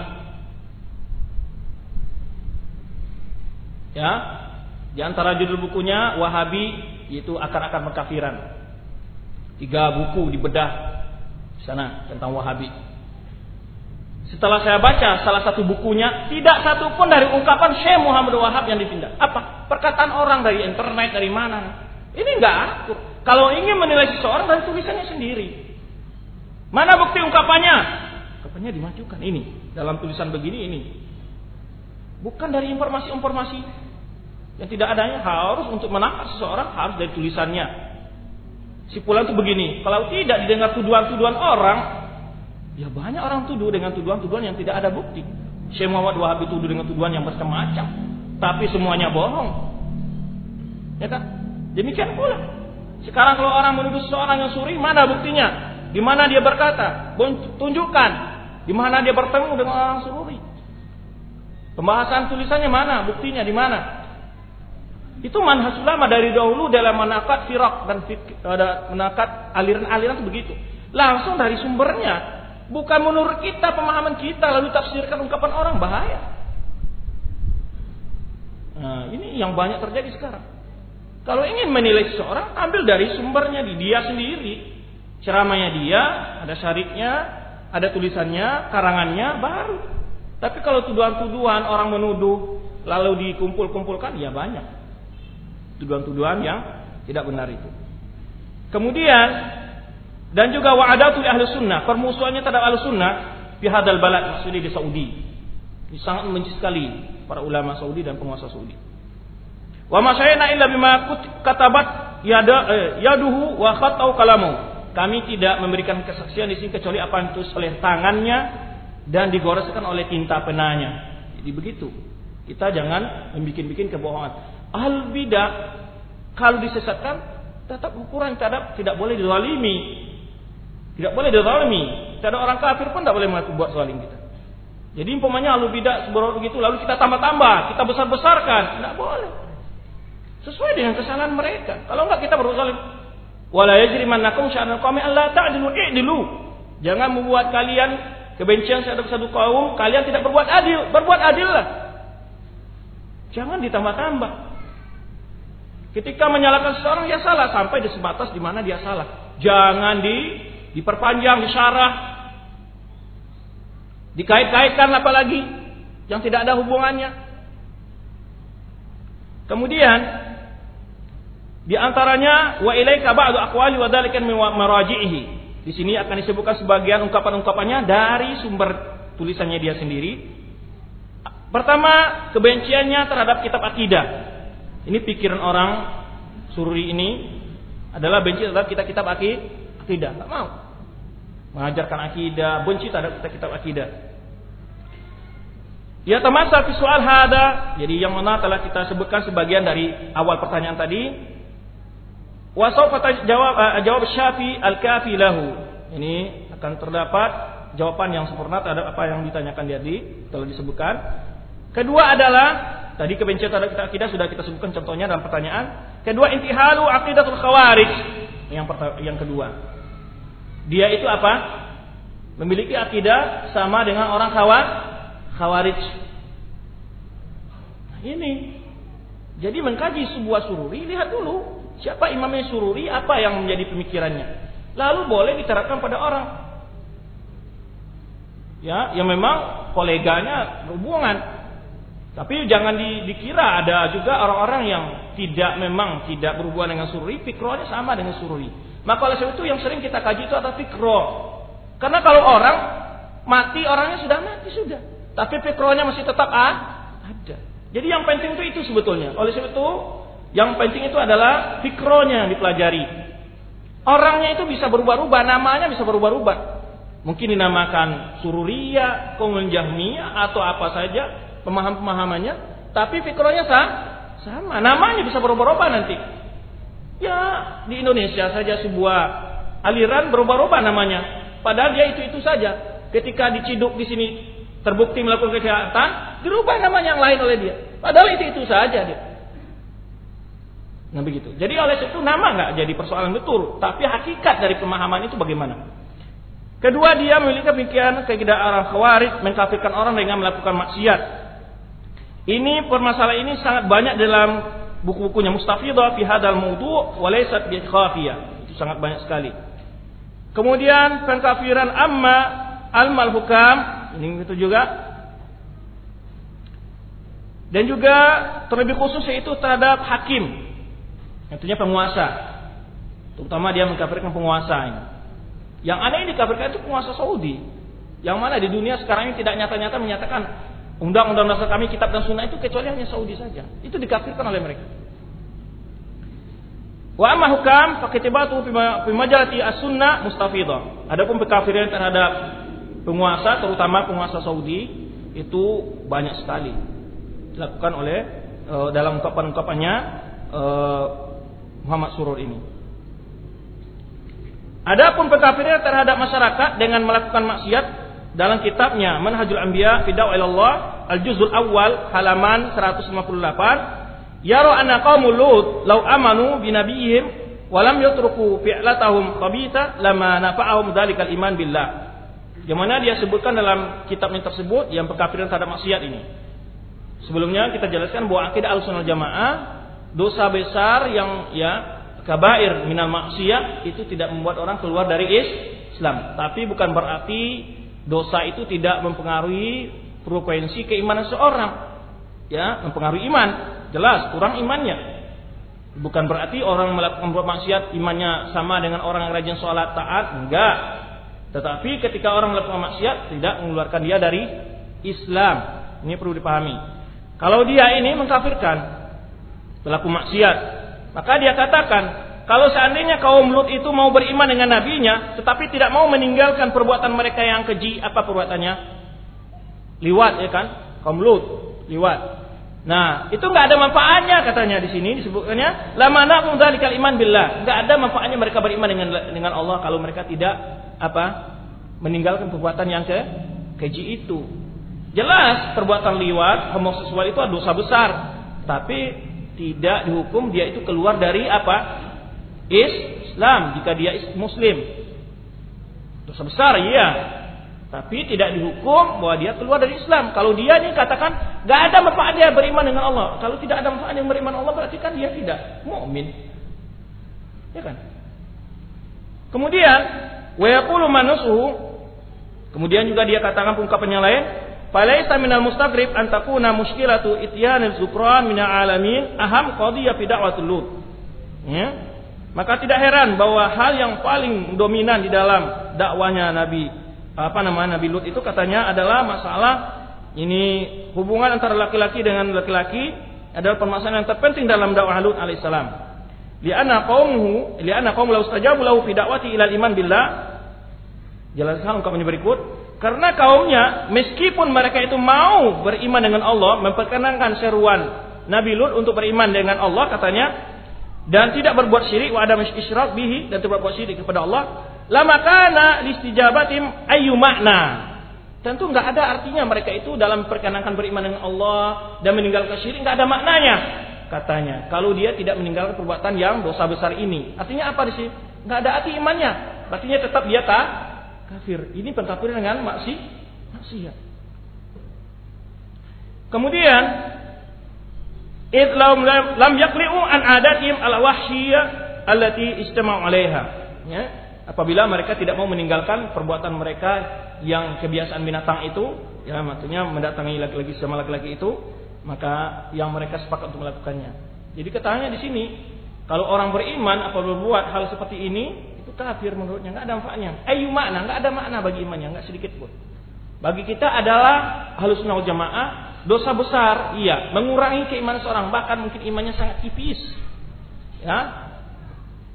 Ya, di antara judul bukunya Wahabi yaitu akar-akar mekafiran. Tiga buku dibedah sana tentang Wahabi. Setelah saya baca salah satu bukunya, tidak satu pun dari ungkapan Syekh Muhammad Wahab yang dipindah. Apa? Perkataan orang dari internet, dari mana? Ini enggak akur. Kalau ingin menilai seseorang dari tulisannya sendiri. Mana bukti ungkapannya? Ungkapannya dimajukan. Ini. Dalam tulisan begini ini. Bukan dari informasi-informasi yang tidak adanya. Harus untuk menangkap seseorang harus dari tulisannya. Si pulang itu begini, kalau tidak didengar tuduhan-tuduhan orang, ya banyak orang tuduh dengan tuduhan-tuduhan yang tidak ada bukti. Syekh Muhammad Wahab tuduh dengan tuduhan yang macam-macam, tapi semuanya bohong. Ya kan? Demikian pula. Sekarang kalau orang menuduh seseorang yang suri, mana buktinya? Di mana dia berkata? Tunjukkan. Di mana dia bertemu dengan orang suri? Pembahasan tulisannya mana? Buktinya di mana? Itu manhaj ulama dari dahulu dalam menakat firak dan menakat aliran-aliran itu begitu. Langsung dari sumbernya. Bukan menurut kita, pemahaman kita, lalu tafsirkan ungkapan orang, bahaya. Nah, ini yang banyak terjadi sekarang. Kalau ingin menilai seseorang, ambil dari sumbernya di dia sendiri. Ceramahnya dia, ada syariknya, ada tulisannya, karangannya, baru. Tapi kalau tuduhan-tuduhan orang menuduh, lalu dikumpul-kumpulkan, ya banyak tuduhan-tuduhan yang tidak benar itu. Kemudian dan juga wa'adatul ahli sunnah, permusuhannya terhadap ahli sunnah di hadal balad maksudnya di Saudi. Ini sangat membenci sekali para ulama Saudi dan penguasa Saudi. Wa ma syai'na illa bima katabat yada eh, yaduhu wa khatau kalamu. Kami tidak memberikan kesaksian di sini kecuali apa yang ditulis oleh tangannya dan digoreskan oleh tinta penanya. Jadi begitu. Kita jangan membikin-bikin kebohongan. Al bidah kalau disesatkan tetap ukuran tidak tidak boleh dizalimi. Tidak boleh dizalimi. Tidak ada orang kafir pun tidak boleh buat zalim kita. Jadi umpamanya al bidah begitu lalu kita tambah-tambah, kita besar-besarkan, tidak boleh. Sesuai dengan kesalahan mereka. Kalau enggak kita berzalim. Wala yajrimannakum sya'anul qaumi alla ta'dilu i'dilu. Jangan membuat kalian kebencian terhadap satu kaum, kalian tidak berbuat adil. Berbuat adillah. Jangan ditambah-tambah. Ketika menyalahkan seseorang ya salah sampai di sebatas di mana dia salah. Jangan di diperpanjang, disyarah, dikait-kaitkan apalagi yang tidak ada hubungannya. Kemudian di antaranya wa ilaika ba'du aqwali wa dzalika min maraji'ihi. Di sini akan disebutkan sebagian ungkapan-ungkapannya dari sumber tulisannya dia sendiri. Pertama, kebenciannya terhadap kitab akidah. Ini pikiran orang sururi ini adalah benci terhadap kita kitab akidah. Tak mau. Mengajarkan akidah, benci terhadap kita kitab akidah. Ya termasuk soal hada. Jadi yang mana telah kita sebutkan sebagian dari awal pertanyaan tadi. Wa jawab uh, jawab Syafi al-kafi lahu. Ini akan terdapat jawaban yang sempurna terhadap apa yang ditanyakan tadi telah disebutkan. Kedua adalah Tadi kebencian terhadap akidah sudah kita sebutkan contohnya dalam pertanyaan. Kedua intihalu aqidatul khawarij. Yang yang kedua. Dia itu apa? Memiliki akidah sama dengan orang khawar, khawarij. Nah, ini. Jadi mengkaji sebuah sururi, lihat dulu siapa imamnya sururi, apa yang menjadi pemikirannya. Lalu boleh diterapkan pada orang. Ya, yang memang koleganya berhubungan Tapi jangan di, dikira ada juga orang-orang yang tidak memang tidak berhubungan dengan sururi, fikrohnya sama dengan sururi. Maka oleh sebab itu yang sering kita kaji itu adalah fikroh. Karena kalau orang mati, orangnya sudah mati sudah. Tapi fikrohnya masih tetap ah, ada. Jadi yang penting itu itu sebetulnya. Oleh sebab itu yang penting itu adalah fikrohnya yang dipelajari. Orangnya itu bisa berubah-ubah, namanya bisa berubah-ubah. Mungkin dinamakan sururiya, kemudian atau apa saja pemaham-pemahamannya, tapi fikrohnya sah, sama. Namanya bisa berubah-ubah nanti. Ya, di Indonesia saja sebuah aliran berubah-ubah namanya. Padahal dia itu-itu saja. Ketika diciduk di sini terbukti melakukan kejahatan, dirubah namanya yang lain oleh dia. Padahal itu-itu saja dia. Nah begitu. Jadi oleh itu nama nggak jadi persoalan betul, tapi hakikat dari pemahaman itu bagaimana? Kedua dia memiliki pemikiran kaidah arah khawarij mengkafirkan orang dengan melakukan maksiat. Ini permasalahan ini sangat banyak dalam buku-bukunya Mustafidah fi hadal mawdu' wa laysat bi khafiyah. Itu sangat banyak sekali. Kemudian pengkafiran amma al-mal hukam, ini itu juga. Dan juga terlebih khusus yaitu terhadap hakim. Artinya penguasa. Terutama dia mengkafirkan penguasa ini. Yang aneh ini dikafirkan itu penguasa Saudi. Yang mana di dunia sekarang ini tidak nyata-nyata menyatakan Undang-undang dasar kami kitab dan sunnah itu kecuali hanya Saudi saja. Itu dikafirkan oleh mereka. Wa amma hukam fakitibatu fi majalati as-sunnah mustafidah. Adapun pekafiran terhadap penguasa terutama penguasa Saudi itu banyak sekali dilakukan oleh uh, dalam ungkapan-ungkapannya uh, Muhammad Surur ini. Adapun pekafiran terhadap masyarakat dengan melakukan maksiat dalam kitabnya Manhajul Anbiya fi Allah al-juzul awal halaman 158 yaro anna qaumul lut law amanu bi nabiyihim wa lam yatruku fi'latahum khabitha lama nafa'ahum dzalikal iman billah. Yang mana dia sebutkan dalam kitabnya tersebut yang pekafiran terhadap maksiat ini. Sebelumnya kita jelaskan bahwa akidah al-sunnah jamaah dosa besar yang ya kabair minal maksiat itu tidak membuat orang keluar dari Islam. Tapi bukan berarti dosa itu tidak mempengaruhi frekuensi keimanan seorang. Ya, mempengaruhi iman. Jelas kurang imannya. Bukan berarti orang melakukan buat maksiat imannya sama dengan orang yang rajin sholat taat, enggak. Tetapi ketika orang melakukan maksiat tidak mengeluarkan dia dari Islam. Ini perlu dipahami. Kalau dia ini mengkafirkan pelaku maksiat, maka dia katakan kalau seandainya kaum Lut itu mau beriman dengan nabinya, tetapi tidak mau meninggalkan perbuatan mereka yang keji, apa perbuatannya? Liwat ya kan? Kaum Lut, liwat. Nah, itu nggak ada manfaatnya katanya di sini disebutkannya lama nakum dzalikal iman billah. Nggak ada manfaatnya mereka beriman dengan dengan Allah kalau mereka tidak apa? meninggalkan perbuatan yang ke keji itu. Jelas perbuatan liwat homoseksual itu dosa besar, tapi tidak dihukum dia itu keluar dari apa? Islam jika dia muslim. Dosa besar iya. Tapi tidak dihukum bahwa dia keluar dari Islam. Kalau dia ini katakan gak ada manfaat dia beriman dengan Allah. Kalau tidak ada manfaat yang beriman Allah berarti kan dia tidak mukmin. Ya kan? Kemudian wa manusuhu Kemudian juga dia katakan ungkapan yang lain, "Falaisa minal mustaghrib an takuna mushkilatu ityanil zukran minal alamin aham qadiyah fi da'watul lut." Ya. Maka tidak heran bahwa hal yang paling dominan di dalam dakwanya Nabi apa nama Nabi Lut itu katanya adalah masalah ini hubungan antara laki-laki dengan laki-laki adalah permasalahan yang terpenting dalam dakwah Lut alaihissalam. Li'anna qaumuhu li'anna qaum la ustajabu lahu fi da'wati ila iman billah. Jelaskan ungkapannya berikut. Karena kaumnya meskipun mereka itu mau beriman dengan Allah, memperkenankan seruan Nabi Lut untuk beriman dengan Allah katanya, dan tidak berbuat syirik wa adam isyrak bihi dan tidak berbuat syirik kepada Allah. Lama kana listijabatim ayu makna. Tentu nggak ada artinya mereka itu dalam perkenankan beriman dengan Allah dan meninggalkan syirik nggak ada maknanya. Katanya kalau dia tidak meninggalkan perbuatan yang dosa besar ini. Artinya apa di sini nggak ada arti imannya. Artinya tetap dia tak kafir. Ini pengkafiran dengan maksiat maksiat. Kemudian id lam yaqli'u an adatihim al wahsyiyah allati istama'u 'alaiha ya apabila mereka tidak mau meninggalkan perbuatan mereka yang kebiasaan binatang itu ya maksudnya mendatangi laki-laki sama laki-laki itu maka yang mereka sepakat untuk melakukannya. Jadi keterangannya di sini, kalau orang beriman apa berbuat hal seperti ini, itu kafir menurutnya, nggak ada manfaatnya. Ayu makna, nggak ada makna bagi imannya, nggak sedikit pun. Bagi kita adalah halus jamaah, dosa besar, iya, mengurangi keimanan seorang, bahkan mungkin imannya sangat tipis. Ya,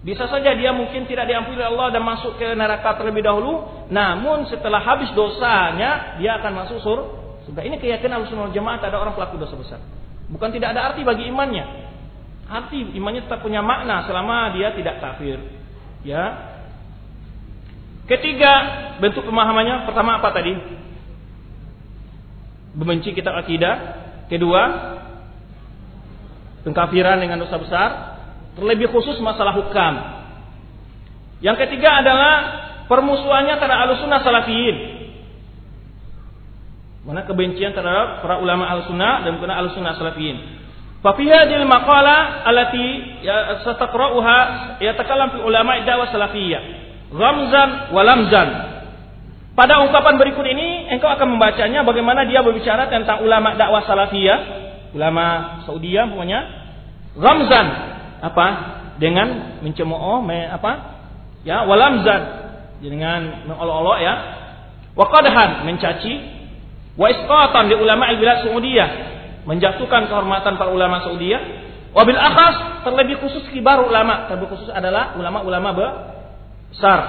bisa saja dia mungkin tidak diampuni oleh Allah dan masuk ke neraka terlebih dahulu. Namun setelah habis dosanya, dia akan masuk surga sudah ini keyakinan Ahlussunnah Jamaah ada orang pelaku dosa besar. Bukan tidak ada arti bagi imannya. Arti imannya tetap punya makna selama dia tidak kafir. Ya. Ketiga, bentuk pemahamannya pertama apa tadi? Membenci kitab akidah. Kedua, pengkafiran dengan dosa besar. Terlebih khusus masalah hukam. Yang ketiga adalah permusuhannya terhadap Ahlussunnah Salafiyin. Mana kebencian terhadap para ulama al-sunnah dan bukan al-sunnah salafiyin. Fafi hadhil maqala allati ya sataqra'uha yatakallam fi ulama dakwah salafiyah. Ramzan wa lamzan. Pada ungkapan berikut ini engkau akan membacanya bagaimana dia berbicara tentang ulama dakwah salafiyah, ulama Saudiya pokoknya. Ramzan apa? Dengan mencemooh, me, apa? Ya, walamzan dengan mengolok-olok ya. Wa qadhan mencaci Wa isqatan di ulama bilad Saudiyah, menjatuhkan kehormatan para ulama Saudiyah. Wabil akhas terlebih khusus kibar ulama, terlebih khusus adalah ulama-ulama besar.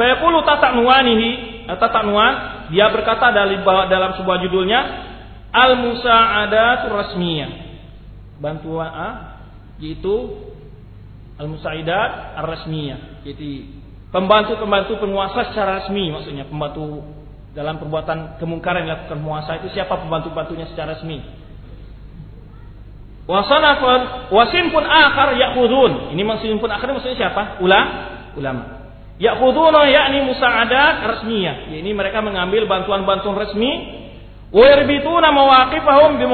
Fayaqulu tataknuanihi tataknuan dia berkata dalam dalam sebuah judulnya al musa'adatur rasmiyah. Bantuan ah, yaitu al musaidat ar rasmiyah. Jadi pembantu-pembantu penguasa secara resmi maksudnya pembantu dalam perbuatan kemungkaran yang dilakukan penguasa itu siapa pembantu-bantunya secara resmi. Wasanafun wasin pun akar yakhudun. Ini maksudnya pun akar maksudnya siapa? Ula, ulama. Yakhudun yakni musa'adat resmiyah. Ini mereka mengambil bantuan-bantuan resmi wa yarbituna mawaqifahum bi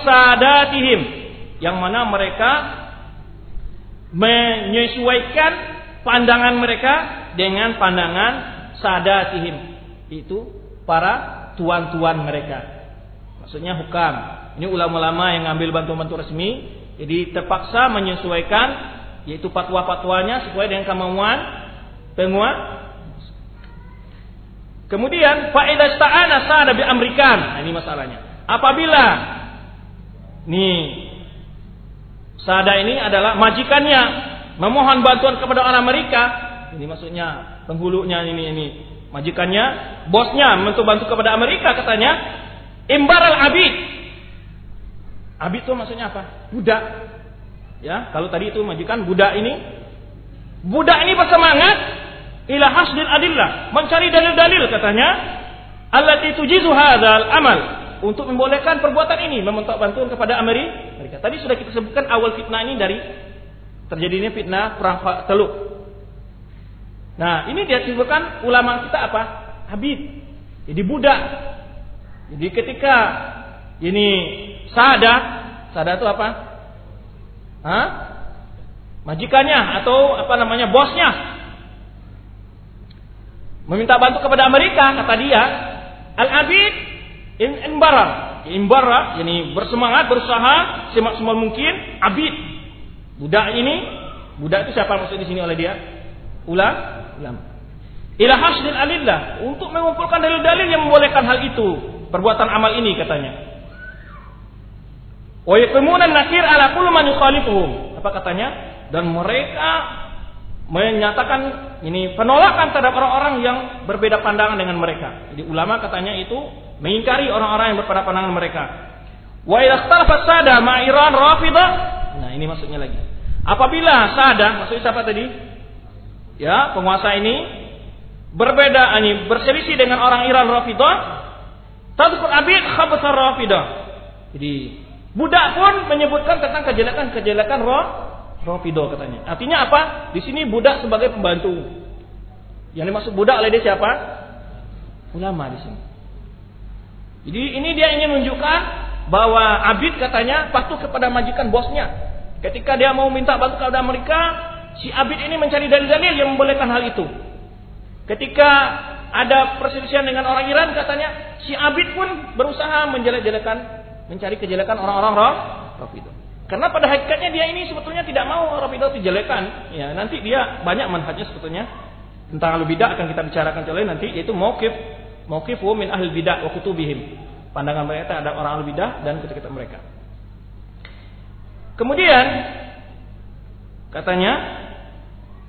sadatihim. Yang mana mereka menyesuaikan pandangan mereka dengan pandangan sadatihim. Itu para tuan-tuan mereka. Maksudnya hukam. Ini ulama-ulama yang ngambil bantuan-bantuan resmi, jadi terpaksa menyesuaikan yaitu fatwa-fatwanya sesuai dengan kemauan penguat. Kemudian faedah sta'ana sa'ada bi amrikan. Nah, ini masalahnya. Apabila nih Sada ini adalah majikannya memohon bantuan kepada orang Amerika. Ini maksudnya penghulunya ini ini majikannya, bosnya bantu-bantu kepada Amerika katanya, imbaral abid. Abid itu maksudnya apa? Budak. Ya, kalau tadi itu majikan budak ini, budak ini bersemangat ila hasdil adillah, mencari dalil-dalil katanya, allati tujizu hadzal amal untuk membolehkan perbuatan ini meminta bantuan kepada Amerika. Tadi sudah kita sebutkan awal fitnah ini dari terjadinya fitnah perang Teluk. Nah, ini dia sebutkan ulama kita apa? Habib. Jadi budak. Jadi ketika ini sada, sada itu apa? Hah? Majikannya atau apa namanya bosnya meminta bantu kepada Amerika kata dia al-abid in imbara imbara ini bersemangat berusaha semaksimal mungkin abid budak ini budak itu siapa maksud di sini oleh dia ulah ulama. Ila hasdil alillah untuk mengumpulkan dalil-dalil yang membolehkan hal itu, perbuatan amal ini katanya. Wa yaqimuna nakir ala kulli man. Apa katanya? Dan mereka menyatakan ini penolakan terhadap orang-orang yang berbeda pandangan dengan mereka. Jadi ulama katanya itu mengingkari orang-orang yang berbeda pandangan mereka. Wa sada ma Iran. Nah, ini maksudnya lagi. Apabila sada, maksudnya siapa tadi? ya penguasa ini berbeda ini berselisih dengan orang Iran Rafidah tadkur abid khabasar Rafidah jadi budak pun menyebutkan tentang kejelekan-kejelekan roh Rafidah katanya. Artinya apa? Di sini budak sebagai pembantu. Yang dimaksud budak oleh dia siapa? Ulama di sini. Jadi ini dia ingin menunjukkan bahwa abid katanya patuh kepada majikan bosnya. Ketika dia mau minta bantu kepada mereka si Abid ini mencari dalil-dalil yang membolehkan hal itu. Ketika ada perselisihan dengan orang Iran katanya si Abid pun berusaha menjelek-jelekan mencari kejelekan orang-orang Rafidah. Karena pada hakikatnya dia ini sebetulnya tidak mau Rafidah itu jelekan. Ya, nanti dia banyak manhajnya sebetulnya tentang al bidah akan kita bicarakan oleh nanti yaitu mauqif mauqifu min ahli bidah wa kutubihim. Pandangan mereka terhadap orang al bidah dan ketika mereka. Kemudian katanya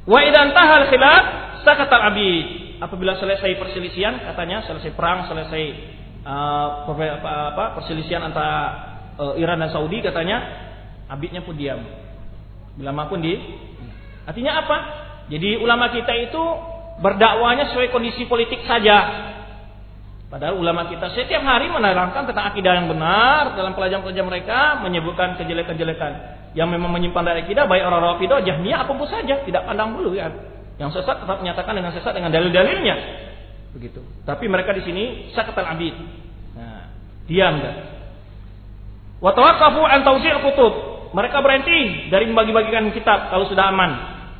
wa idan tahal khilaf sakata abid. Apabila selesai perselisihan katanya selesai perang, selesai uh, perselisihan antara uh, Iran dan Saudi katanya abidnya pun diam. Ulama pun di Artinya apa? Jadi ulama kita itu berdakwanya sesuai kondisi politik saja. Padahal ulama kita setiap hari menerangkan tentang akidah yang benar dalam pelajaran-pelajaran mereka menyebutkan kejelekan-kejelekan yang memang menyimpan dari akidah baik orang Rafidah, Jahmiyah apa pun saja, tidak pandang bulu ya. Yang sesat tetap menyatakan dengan sesat dengan dalil-dalilnya. Begitu. Tapi mereka di sini sakatan abid. Nah, diam dah. Wa tawaqqafu an tawzi' kutub. Mereka berhenti dari membagi-bagikan kitab kalau sudah aman.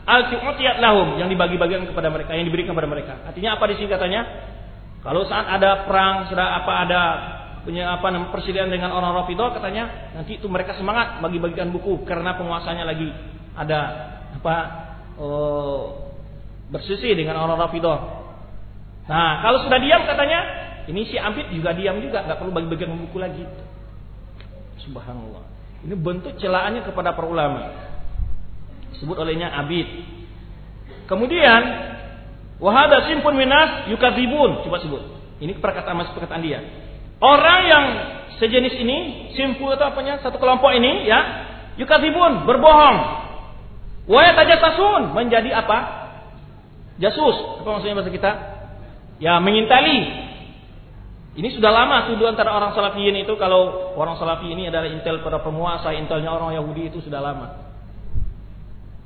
Al-tu'tiyat lahum yang dibagi-bagikan kepada mereka, yang diberikan kepada mereka. Artinya apa di sini katanya? Kalau saat ada perang, sudah apa ada punya apa persilihan dengan orang Rafidah katanya nanti itu mereka semangat bagi-bagikan buku karena penguasanya lagi ada apa oh, bersisi dengan orang Rafidah. Nah, kalau sudah diam katanya ini si Abid juga diam juga, nggak perlu bagi-bagikan buku lagi. Subhanallah. Ini bentuk celaannya kepada para ulama. Disebut olehnya Abid. Kemudian Wahada simpun minas yukadzibun. Coba sebut. Ini perkataan mas perkataan dia. Orang yang sejenis ini, simpul atau apanya, satu kelompok ini ya, yukadzibun, berbohong. Wa tajasasun, menjadi apa? Jasus. Apa maksudnya bahasa kita? Ya, mengintali. Ini sudah lama tuduh antara orang salafiyin itu kalau orang salafi ini adalah intel pada penguasa, intelnya orang Yahudi itu sudah lama.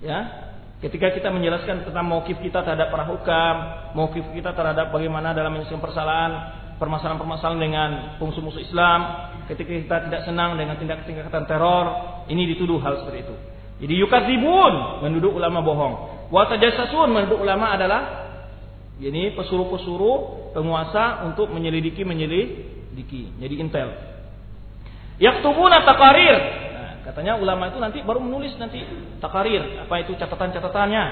Ya, Ketika kita menjelaskan tentang mokif kita terhadap para hukam, mokif kita terhadap bagaimana dalam menyelesaikan persalahan, permasalahan-permasalahan dengan musuh-musuh Islam, ketika kita tidak senang dengan tindak-tindakan teror, ini dituduh hal seperti itu. Jadi yukadzibun menuduh ulama bohong. Wa tajassasun menuduh ulama adalah ini pesuruh-pesuruh penguasa untuk menyelidiki menyelidiki. Jadi intel. Yaktubuna taqarir Katanya ulama itu nanti baru menulis nanti takarir, apa itu catatan-catatannya.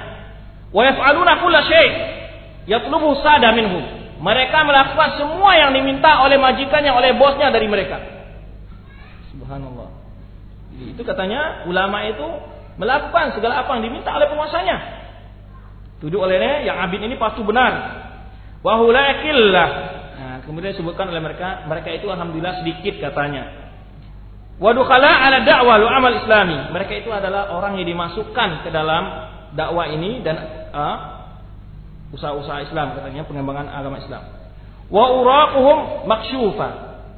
Wa yaf'aluna kulla syai' yatlubu sada minhum. Mereka melakukan semua yang diminta oleh majikannya, oleh bosnya dari mereka. Subhanallah. Jadi itu katanya ulama itu melakukan segala apa yang diminta oleh penguasanya. Tuduh olehnya yang abid ini pasti benar. Wahulakillah. Nah, kemudian disebutkan oleh mereka, mereka itu alhamdulillah sedikit katanya. Wadukhala ala dakwah lu amal islami. Mereka itu adalah orang yang dimasukkan ke dalam dakwah ini dan uh, usaha-usaha Islam katanya pengembangan agama Islam. Wa uraquhum makshufa.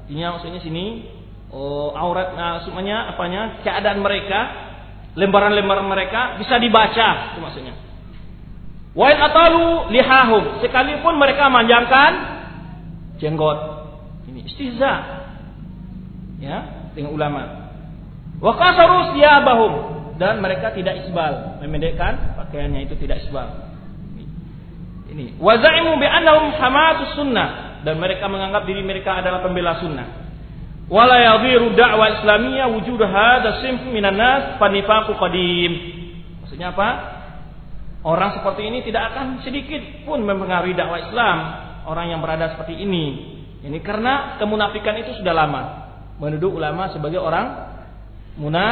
Ini maksudnya sini oh, aurat nah, semuanya apanya keadaan mereka lembaran-lembaran mereka bisa dibaca itu maksudnya. Wa in atalu lihahum sekalipun mereka manjangkan jenggot. Ini istiza. Ya, dengan ulama. Wa qasaru siyabahum dan mereka tidak isbal, memendekkan pakaiannya itu tidak isbal. Ini. Wa za'imu bi annahum hamatus sunnah dan mereka menganggap diri mereka adalah pembela sunnah. Wala yadhiru da'wa islamiyah wujud hadha simf minan nas fanifaqu qadim. Maksudnya apa? Orang seperti ini tidak akan sedikit pun mempengaruhi dakwah Islam orang yang berada seperti ini. Ini karena kemunafikan itu sudah lama menuduh ulama sebagai orang muna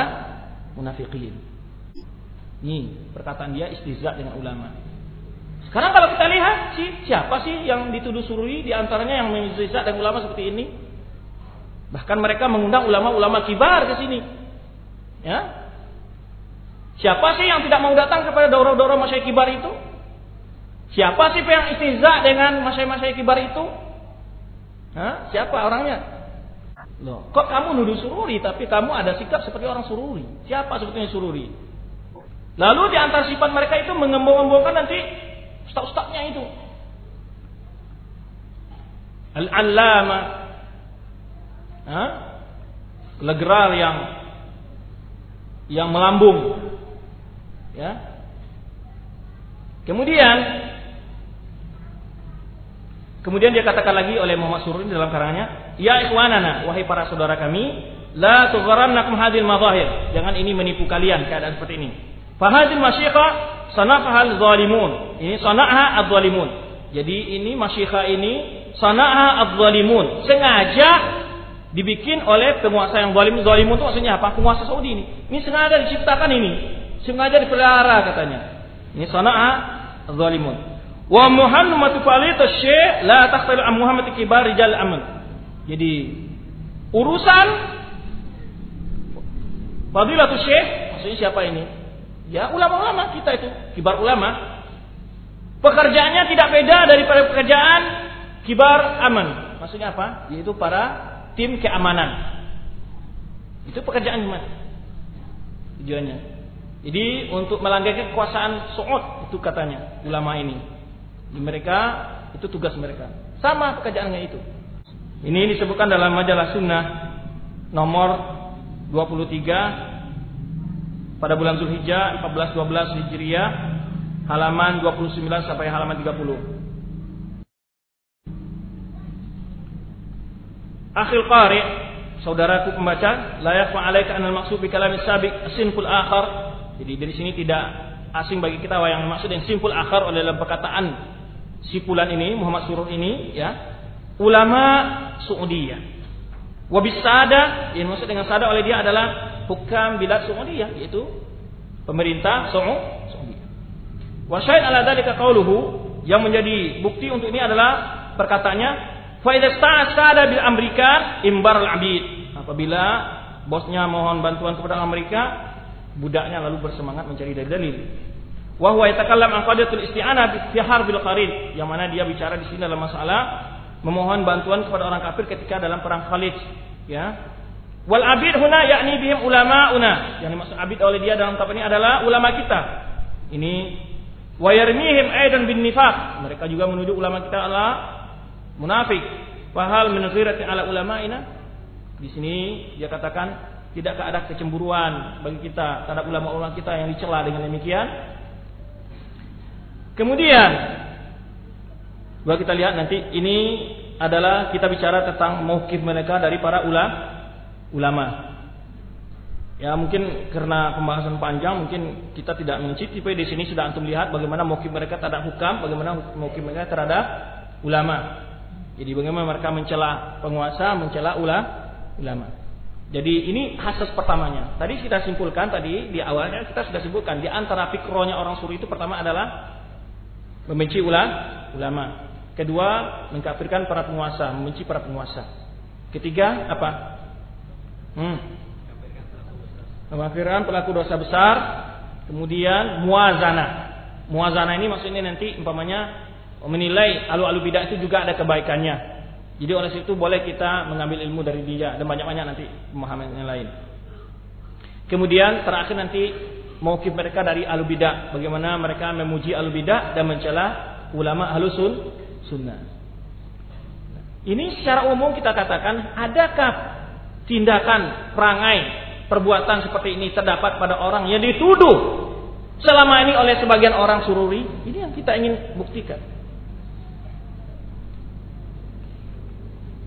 munafikin. Ini perkataan dia istizza dengan ulama. Sekarang kalau kita lihat sih siapa sih yang dituduh surui di antaranya yang istizza dengan ulama seperti ini? Bahkan mereka mengundang ulama-ulama kibar ke sini. Ya. Siapa sih yang tidak mau datang kepada daurah-daurah masyayikh kibar itu? Siapa sih yang istizza dengan masyayikh-masyayikh kibar itu? Hah? Siapa orangnya? Loh, kok kamu nuduh sururi tapi kamu ada sikap seperti orang sururi? Siapa sebetulnya sururi? Lalu di antara sifat mereka itu mengembang-embangkan nanti ustaz-ustaznya itu. Al-allama. Legeral yang yang melambung. Ya. Kemudian Kemudian dia katakan lagi oleh Muhammad Sururi dalam karangannya, "Ya ikhwanana, wahai para saudara kami, La tugharannakum hadhil madahir. Jangan ini menipu kalian keadaan seperti ini. Fahadil masyikha sana'aha zalimun. Ini sana'aha adzalimun. Jadi ini masyikha ini sana'aha adzalimun. Sengaja dibikin oleh penguasa yang zalim. Zalimun itu maksudnya apa? Penguasa Saudi ini. Ini sengaja diciptakan ini. Sengaja dipelihara katanya. Ini sana'a zalimun. Wa Muhammad falita syekh la takhtalu an Muhammad kibar rijal amal. Jadi urusan Fadilatul Syekh maksudnya siapa ini? Ya ulama-ulama kita itu, kibar ulama. Pekerjaannya tidak beda daripada pekerjaan kibar aman. Maksudnya apa? Yaitu para tim keamanan. Itu pekerjaan gimana? Tujuannya. Jadi untuk melanggar kekuasaan Saud itu katanya ulama ini. Di mereka itu tugas mereka. Sama pekerjaannya itu. Ini disebutkan dalam majalah sunnah nomor 23 pada bulan Zulhijjah 1412 Hijriah halaman 29 sampai halaman 30. Akhil qari saudaraku pembaca layak ma'alaika anal maksud bi kalamis sabiq sinful akhar. Jadi dari sini tidak asing bagi kita yang maksud yang simpul akhar adalah perkataan sipulan ini Muhammad Surur ini ya ulama Saudiyah Wabisada yang maksud dengan sada oleh dia adalah hukam bilad Saudiyah yaitu pemerintah Saudiyah. Wa ala dzalika qauluhu yang menjadi bukti untuk ini adalah perkataannya fa sada bil Amerika imbar al abid. Apabila bosnya mohon bantuan kepada Amerika, budaknya lalu bersemangat mencari dalil. Wa huwa yatakallam an qadatul isti'anah fi harbil qarin, yang mana dia bicara di sini dalam masalah memohon bantuan kepada orang kafir ketika dalam perang Khalid ya. Wal abid huna yakni bihim ulamauna. Yang dimaksud abid oleh dia dalam kitab ini adalah ulama kita. Ini wa yarmihim aidan bin nifaq. Mereka juga menuduh ulama kita adalah munafik. Fahal min ghirati ala ulamaina? Di sini dia katakan tidakkah ada kecemburuan bagi kita terhadap ulama-ulama kita yang dicela dengan demikian kemudian Bahwa kita lihat nanti ini adalah kita bicara tentang mukif mereka dari para ulama. Ya mungkin karena pembahasan panjang mungkin kita tidak mencicipi di sini sudah antum lihat bagaimana mukif mereka terhadap hukam, bagaimana mukif mereka terhadap ulama. Jadi bagaimana mereka mencela penguasa, mencela ulama. Jadi ini asas pertamanya. Tadi kita simpulkan tadi di awalnya kita sudah sebutkan di antara pikronya orang suri itu pertama adalah membenci ulama. Kedua, mengkafirkan para penguasa, membenci para penguasa. Ketiga, apa? Hmm. Mengkafirkan pelaku dosa besar. Kemudian muazana. Muazana ini maksudnya nanti umpamanya menilai alu-alu bidah itu juga ada kebaikannya. Jadi oleh situ boleh kita mengambil ilmu dari dia dan banyak-banyak nanti pemahaman yang lain. Kemudian terakhir nanti mauqif mereka dari alu bidah, bagaimana mereka memuji alu bidah dan mencela ulama alusun sunnah. Ini secara umum kita katakan, adakah tindakan perangai perbuatan seperti ini terdapat pada orang yang dituduh selama ini oleh sebagian orang sururi? Ini yang kita ingin buktikan.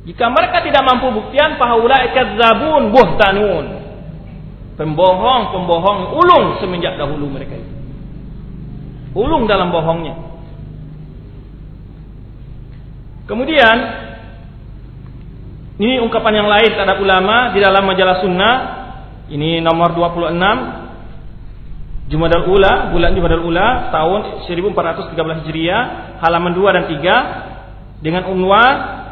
Jika mereka tidak mampu buktian, fahaula ikadzabun buhtanun. Pembohong-pembohong ulung semenjak dahulu mereka itu. Ulung dalam bohongnya. Kemudian ini ungkapan yang lain terhadap ulama di dalam majalah sunnah ini nomor 26 Jumadal Ula, bulan Jumadal Ula tahun 1413 Hijriah, halaman 2 dan 3 dengan unwan ah,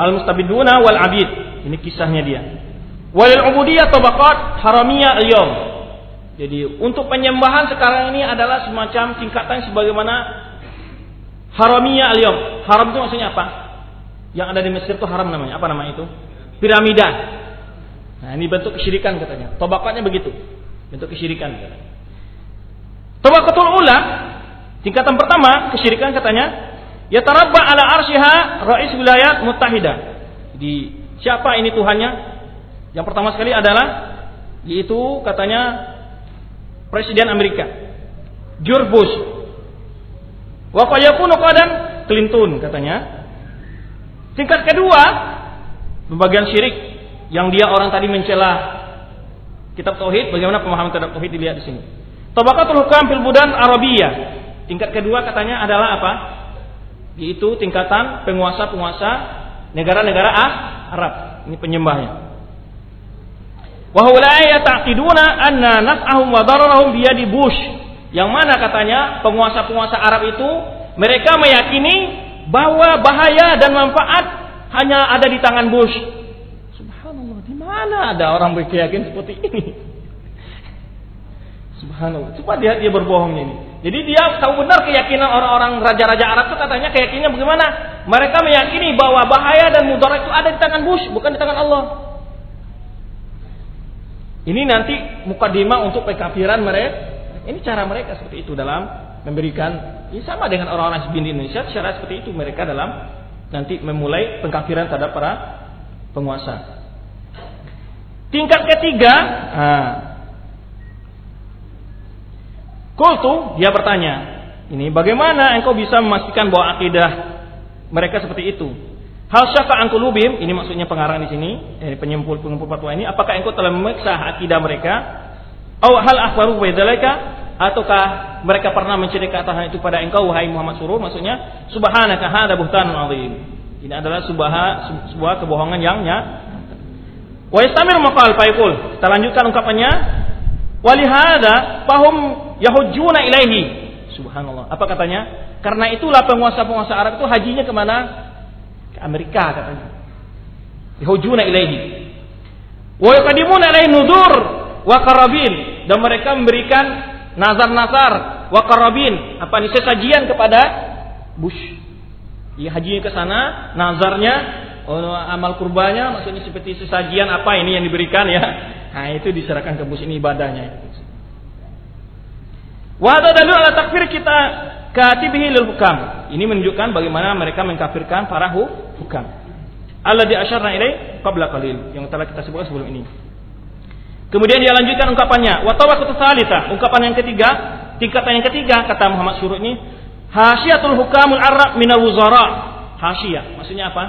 Al-Mustabiduna wal Abid. Ini kisahnya dia. Walil ubudiyah tabaqat haramiyah al-yawm. Jadi untuk penyembahan sekarang ini adalah semacam tingkatan sebagaimana Haramiyah al Haram itu maksudnya apa? Yang ada di Mesir itu haram namanya. Apa nama itu? Piramida. Nah, ini bentuk kesyirikan katanya. Tobakatnya begitu. Bentuk kesyirikan katanya. Tobakatul ula, tingkatan pertama kesyirikan katanya, ya tarabba ala arsyiha rais wilayat mutahidah. Jadi siapa ini Tuhannya? Yang pertama sekali adalah yaitu katanya Presiden Amerika. George Bush Wa qad yakunu qadan Clinton katanya. Tingkat kedua, pembagian syirik yang dia orang tadi mencela kitab tauhid, bagaimana pemahaman terhadap tauhid dilihat di sini. Tabaqatul hukam fil budan Arabiyah. Tingkat kedua katanya adalah apa? Yaitu tingkatan penguasa-penguasa negara-negara ah, Arab. Ini penyembahnya. Wa anna naf'ahum wa dararahum biyadi Bush. Yang mana katanya penguasa-penguasa Arab itu mereka meyakini bahwa bahaya dan manfaat hanya ada di tangan Bush. Subhanallah, di mana ada orang berkeyakinan seperti ini? [laughs] Subhanallah. Coba dia dia berbohong ini. Jadi dia tahu benar keyakinan orang-orang raja-raja Arab itu katanya keyakinannya bagaimana? Mereka meyakini bahwa bahaya dan mudarat itu ada di tangan Bush, bukan di tangan Allah. Ini nanti mukadimah untuk pekafiran mereka. Ini cara mereka seperti itu dalam memberikan ini sama dengan orang-orang di Indonesia secara seperti itu mereka dalam nanti memulai pengkafiran terhadap para penguasa. Tingkat ketiga, nah, Kultu dia bertanya, ini bagaimana engkau bisa memastikan bahwa akidah mereka seperti itu? Hal syaka angkulubim, ini maksudnya pengarang di sini, eh, penyimpul pengumpul fatwa ini, apakah engkau telah memeriksa akidah mereka? Atau hal akhbaru baidalaika ataukah mereka pernah menceritakan hal itu pada engkau wahai Muhammad Surur? Maksudnya subhanaka hada buhtanun azim. Ini adalah sebuah sebuah kebohongan yang nya wa istamir maqal kita lanjutkan ungkapannya. Walihada fahum yahujuna ilaihi. Subhanallah. Apa katanya? Karena itulah penguasa-penguasa Arab itu hajinya ke mana? Ke Amerika katanya. Yahujuna ilaihi. Wa yuqadimuna ilaihi nudur wa karabin. Dan mereka memberikan nazar-nazar wa karabin. Apa ini sesajian kepada Bush. Ya hajinya ke sana, nazarnya, oh, amal kurbanya maksudnya seperti sesajian apa ini yang diberikan ya. Nah, itu diserahkan ke Bush ini ibadahnya. Wa dalil ala takfir kita katibihi lil hukam. Ini menunjukkan bagaimana mereka mengkafirkan para hukam. di asyarna ilai qabla qalil yang telah kita sebutkan sebelum ini. Kemudian dia lanjutkan ungkapannya, wa salisa, ungkapan yang ketiga, tingkatan yang ketiga kata Muhammad Syuruh ini, hasyiatul hukamul arab minal wuzara. Hasyiyah, maksudnya apa?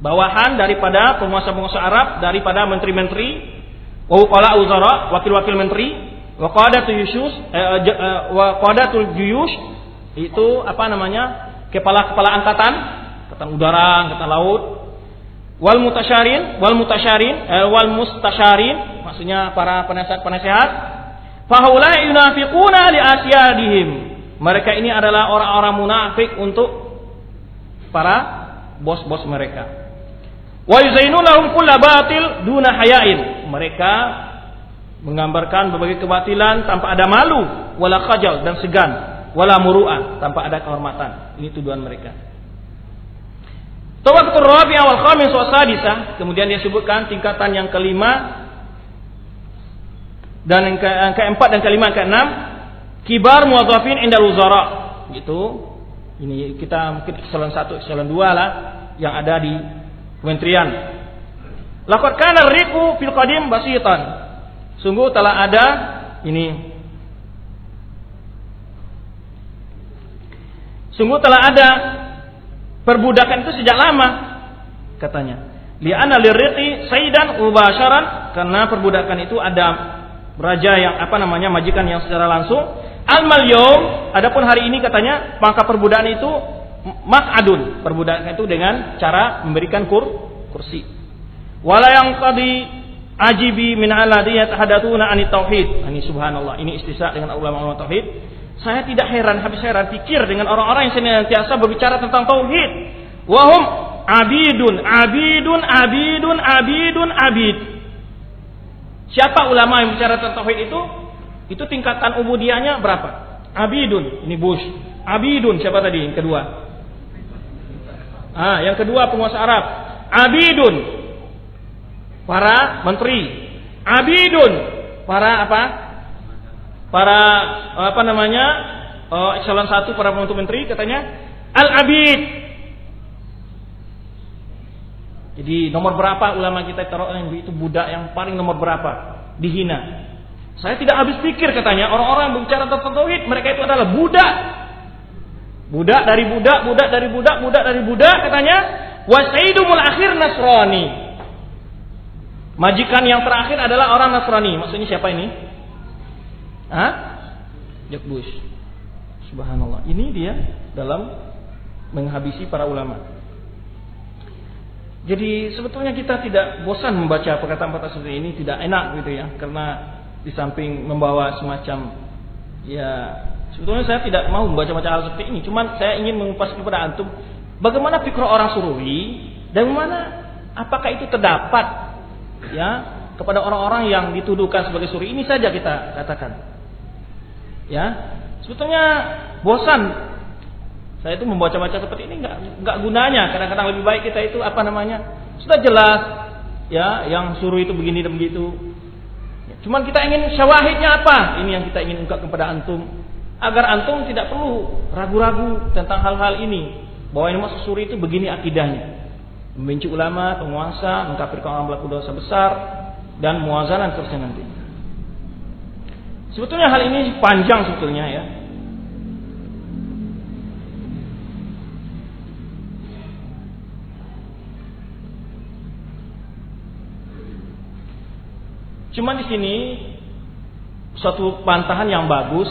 Bawahan daripada penguasa-penguasa Arab, daripada menteri-menteri, wa uzara, wakil-wakil menteri, Wa qadatul yushus eh, eh, eh, wa qadatul juyush itu apa namanya? kepala-kepala angkatan, angkatan udara, angkatan laut. Wal mutasyarin, wal mutasyarin, wal mustasyarin, maksudnya para penasehat-penasehat. Fahaula yunafiquna li asyadihim. Mereka ini adalah orang-orang munafik untuk para bos-bos mereka. Wa yuzainunahum kulla batil duna hayain. Mereka menggambarkan berbagai kebatilan tanpa ada malu, wala khajal dan segan, wala muru'ah tanpa ada kehormatan. Ini tuduhan mereka. Tawaqatul rabi awal khamis wa sadisah, kemudian dia sebutkan tingkatan yang kelima dan yang, ke, yang keempat dan kelima keenam kibar muadzafin indal uzara. Gitu. Ini kita mungkin eselon satu, eselon dua lah yang ada di kementerian. Laqad kana riqu fil qadim basitan Sungguh telah ada ini. Sungguh telah ada perbudakan itu sejak lama katanya. Li'anna lirriqi saidan ubasharan karena perbudakan itu ada raja yang apa namanya majikan yang secara langsung. Al yom adapun hari ini katanya maka perbudakan itu mak'adun perbudakan itu dengan cara memberikan kur kursi. Wala yang tadi ajibi min aladiyat hadatuna anit tauhid. Ini subhanallah, ini istisna dengan ulama-ulama tauhid. Saya tidak heran, habis heran pikir dengan orang-orang yang senantiasa berbicara tentang tauhid. Wahum abidun, abidun, abidun, abidun, abid. Siapa ulama yang bicara tentang tauhid itu? Itu tingkatan ubudiahnya berapa? Abidun, ini Bush. Abidun siapa tadi yang kedua? Ah, yang kedua penguasa Arab. Abidun, para menteri, abidun, para apa? Para apa namanya? Oh, eselon satu para pembantu menteri katanya al-abid. Jadi nomor berapa ulama kita taruh itu budak yang paling nomor berapa? Dihina. Saya tidak habis pikir katanya orang-orang berbicara tentang tauhid mereka itu adalah budak. Budak dari budak, budak dari budak, budak dari budak katanya wasaidumul akhir Nasrani. Majikan yang terakhir adalah orang Nasrani. Maksudnya siapa ini? Hah? Jack Bush. Subhanallah. Ini dia dalam menghabisi para ulama. Jadi sebetulnya kita tidak bosan membaca perkataan-perkataan seperti ini, tidak enak gitu ya, karena di samping membawa semacam ya sebetulnya saya tidak mau membaca macam hal seperti ini, cuman saya ingin mengupas kepada antum bagaimana pikir orang sururi dan mana apakah itu terdapat ya kepada orang-orang yang dituduhkan sebagai suri ini saja kita katakan. Ya, sebetulnya bosan saya itu membaca-baca seperti ini nggak nggak gunanya. Kadang-kadang lebih baik kita itu apa namanya sudah jelas ya yang suruh itu begini dan begitu. Cuman kita ingin syawahidnya apa? Ini yang kita ingin ungkap kepada antum agar antum tidak perlu ragu-ragu tentang hal-hal ini bahwa ini masuk suri itu begini akidahnya membenci ulama, penguasa, mengkafirkan orang pelaku dosa besar dan muazanan terusnya nanti. Sebetulnya hal ini panjang sebetulnya ya. Cuma di sini suatu pantahan yang bagus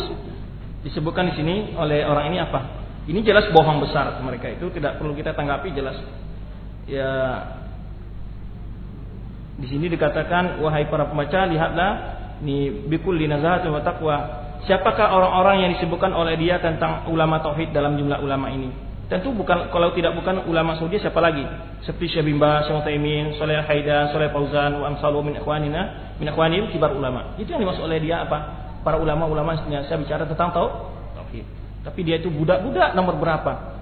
disebutkan di sini oleh orang ini apa? Ini jelas bohong besar mereka itu tidak perlu kita tanggapi jelas. Ya di sini dikatakan wahai para pembaca lihatlah ni bikul linazahat wa taqwa. Siapakah orang-orang yang disebutkan oleh dia tentang ulama tauhid dalam jumlah ulama ini? Tentu bukan kalau tidak bukan ulama Saudi siapa lagi? Seperti Syekh bin Baz, Syekh Taimin, Saleh Haidan, Saleh Fauzan, wa amsalu min ikhwanina, min ikhwanim kibar ulama. Itu yang dimaksud oleh dia apa? Para ulama-ulama saya bicara tentang tauhid. Tapi dia itu budak-budak nomor berapa?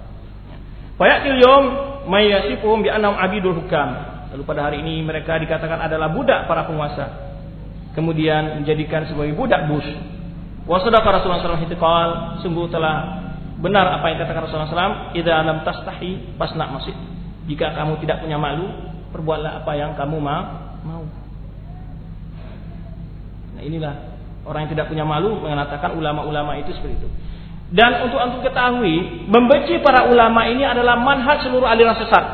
Fayatil yom mayasifuhum bi annahum abidul hukam. Lalu pada hari ini mereka dikatakan adalah budak para penguasa. Kemudian menjadikan sebagai budak Bush. Wa sadaqa Rasulullah sallallahu alaihi wasallam sungguh telah benar apa yang katakan Rasulullah SAW, "Idza lam tastahi pasna masjid." Jika kamu tidak punya malu, perbuatlah apa yang kamu mau. Nah, inilah orang yang tidak punya malu mengatakan ulama-ulama itu seperti itu. Dan untuk antum ketahui, membenci para ulama ini adalah manhaj seluruh aliran sesat.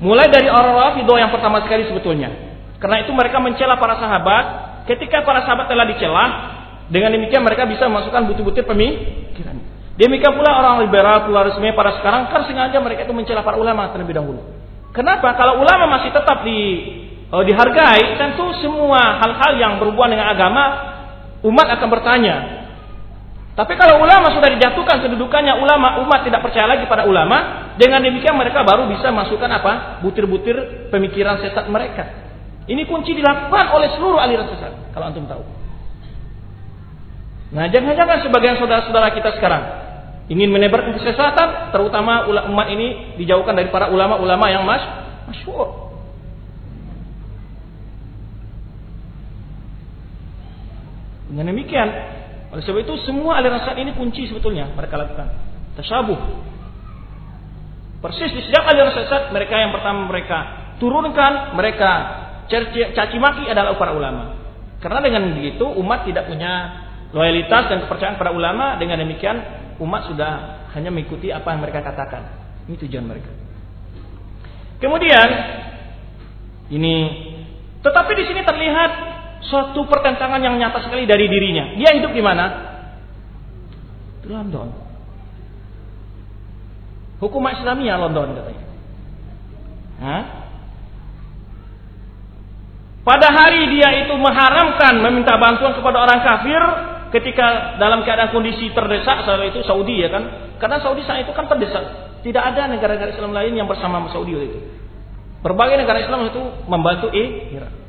Mulai dari orang Rafidhah yang pertama sekali sebetulnya. Karena itu mereka mencela para sahabat, ketika para sahabat telah dicela, dengan demikian mereka bisa memasukkan butir-butir pemikiran. Demikian pula orang liberal, pluralisme pada sekarang kan sengaja mereka itu mencela para ulama terlebih dahulu. Kenapa? Kalau ulama masih tetap di uh, dihargai, tentu semua hal-hal yang berhubungan dengan agama umat akan bertanya. Tapi kalau ulama sudah dijatuhkan kedudukannya ulama, umat tidak percaya lagi pada ulama, dengan demikian mereka baru bisa masukkan apa? Butir-butir pemikiran sesat mereka. Ini kunci dilakukan oleh seluruh aliran sesat, kalau antum tahu. Nah, jangan-jangan sebagian saudara-saudara kita sekarang ingin menebarkan kesesatan, terutama umat ini dijauhkan dari para ulama-ulama yang mas masyhur. Dengan demikian, oleh sebab itu semua aliran sesat ini kunci sebetulnya mereka lakukan. Tasyabuh. Persis di setiap aliran sesat mereka yang pertama mereka turunkan, mereka caci maki adalah para ulama. Karena dengan begitu umat tidak punya loyalitas dan kepercayaan para ulama dengan demikian umat sudah hanya mengikuti apa yang mereka katakan. Ini tujuan mereka. Kemudian ini tetapi di sini terlihat suatu pertentangan yang nyata sekali dari dirinya. Dia hidup di mana? Di London. Hukum Islamiyah London katanya. Hah? Pada hari dia itu mengharamkan meminta bantuan kepada orang kafir, ketika dalam keadaan kondisi terdesak saat itu Saudi ya kan karena Saudi saat itu kan terdesak tidak ada negara-negara Islam lain yang bersama Saudi itu berbagai negara Islam itu membantu Irak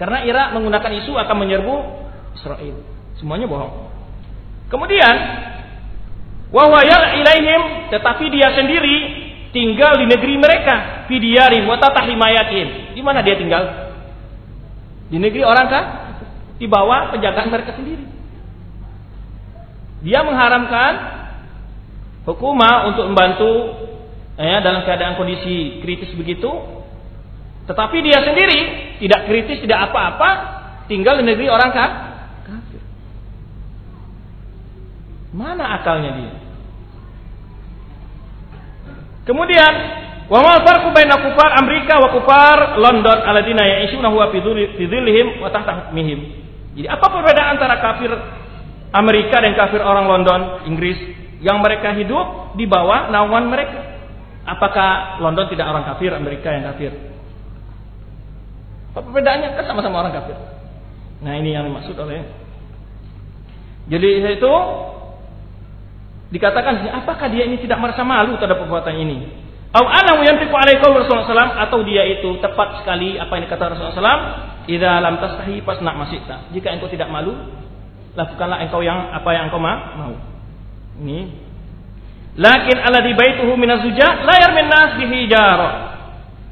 karena Irak menggunakan isu akan menyerbu Israel. Semuanya bohong. Kemudian wahwayal ilaihim tetapi dia sendiri tinggal di negeri mereka fidiyarim wa tatahrimayatin di mana dia tinggal? Di negeri orang kah? Di bawah penjagaan mereka sendiri. Dia mengharamkan hukumah untuk membantu ya, dalam keadaan kondisi kritis begitu, tetapi dia sendiri tidak kritis, tidak apa-apa, tinggal di negeri orang kafir. Mana akalnya dia? Kemudian wa ma farqu baina kufar Amerika wa kufar London alladziina ya'ishuna huwa fi dhillihim wa tahta hukmihim. Jadi apa perbedaan antara kafir Amerika dan kafir orang London, Inggris yang mereka hidup di bawah naungan mereka? Apakah London tidak orang kafir, Amerika yang kafir? Apa perbedaannya? Kan sama-sama orang kafir. Nah ini yang dimaksud oleh Jadi itu dikatakan apakah dia ini tidak merasa malu terhadap perbuatan ini? Au ana yantiqu alaihi Rasulullah SAW atau dia itu tepat sekali apa yang dikatakan Rasulullah SAW, idza lam tastahi fasna masita. Jika engkau tidak malu, lakukanlah engkau yang apa yang engkau mau. Ini. Lakin alladhi baituhu minazuja la yarmin nas bihi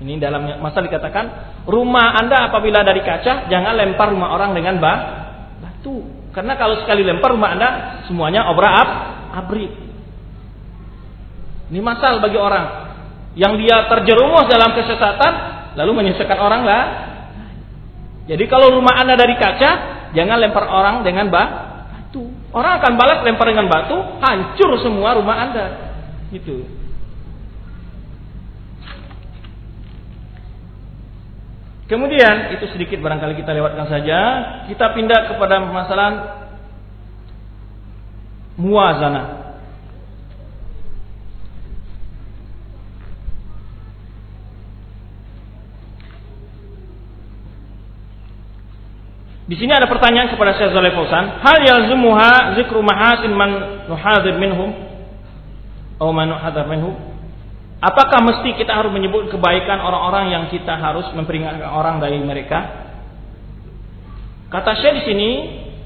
Ini dalam masa dikatakan rumah Anda apabila dari kaca jangan lempar rumah orang dengan batu. Karena kalau sekali lempar rumah Anda semuanya obra ab abri. Ini masal bagi orang yang dia terjerumus dalam kesesatan lalu menyesatkan orang lah. Jadi kalau rumah Anda dari kaca, jangan lempar orang dengan batu. Orang akan balas lempar dengan batu, hancur semua rumah Anda. Gitu. Kemudian itu sedikit barangkali kita lewatkan saja. Kita pindah kepada masalah muazana. Di sini ada pertanyaan kepada Syekh Zalif Fauzan, hal yalzumuha zikru mahasin man nuhadir minhum atau man nuhadir minhum? Apakah mesti kita harus menyebut kebaikan orang-orang yang kita harus memperingatkan orang dari mereka? Kata Syekh di sini,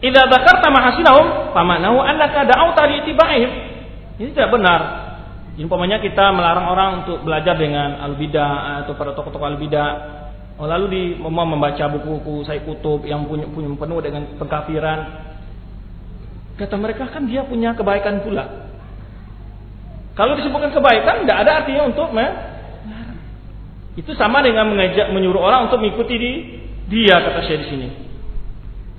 "Idza dzakarta mahasinahum, famanahu annaka da'auta li itiba'ihim." Ini tidak benar. Umpamanya kita melarang orang untuk belajar dengan al-bidah atau para tokoh-tokoh al-bidah Oh, lalu di membaca buku-buku saya kutub yang punya, punya penuh dengan pengkafiran. Kata mereka kan dia punya kebaikan pula. Kalau disebutkan kebaikan tidak ada artinya untuk me itu sama dengan mengajak menyuruh orang untuk mengikuti di dia kata saya di sini.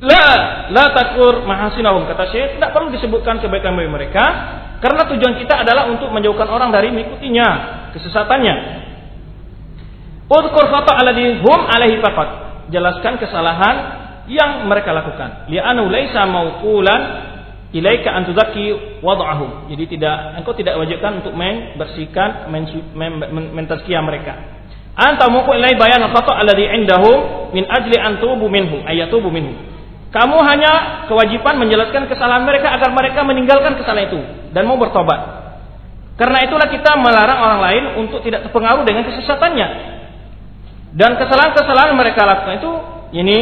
La la takur mahasinahum kata saya tidak perlu disebutkan kebaikan bagi mereka karena tujuan kita adalah untuk menjauhkan orang dari mengikutinya kesesatannya. Udkur khata alladhi hum alaihi faqat. Jelaskan kesalahan yang mereka lakukan. Li'anu laisa mauqulan ilaika an tuzakki. Jadi tidak engkau tidak wajibkan untuk membersihkan mentazkiyah mereka. Anta muqul ilai bayan khata alladhi indahum min ajli an tubu ayatubu minhu. Kamu hanya kewajiban menjelaskan kesalahan mereka agar mereka meninggalkan kesalahan itu dan mau bertobat. Karena itulah kita melarang orang lain untuk tidak terpengaruh dengan kesesatannya. Dan kesalahan-kesalahan mereka lakukan itu ini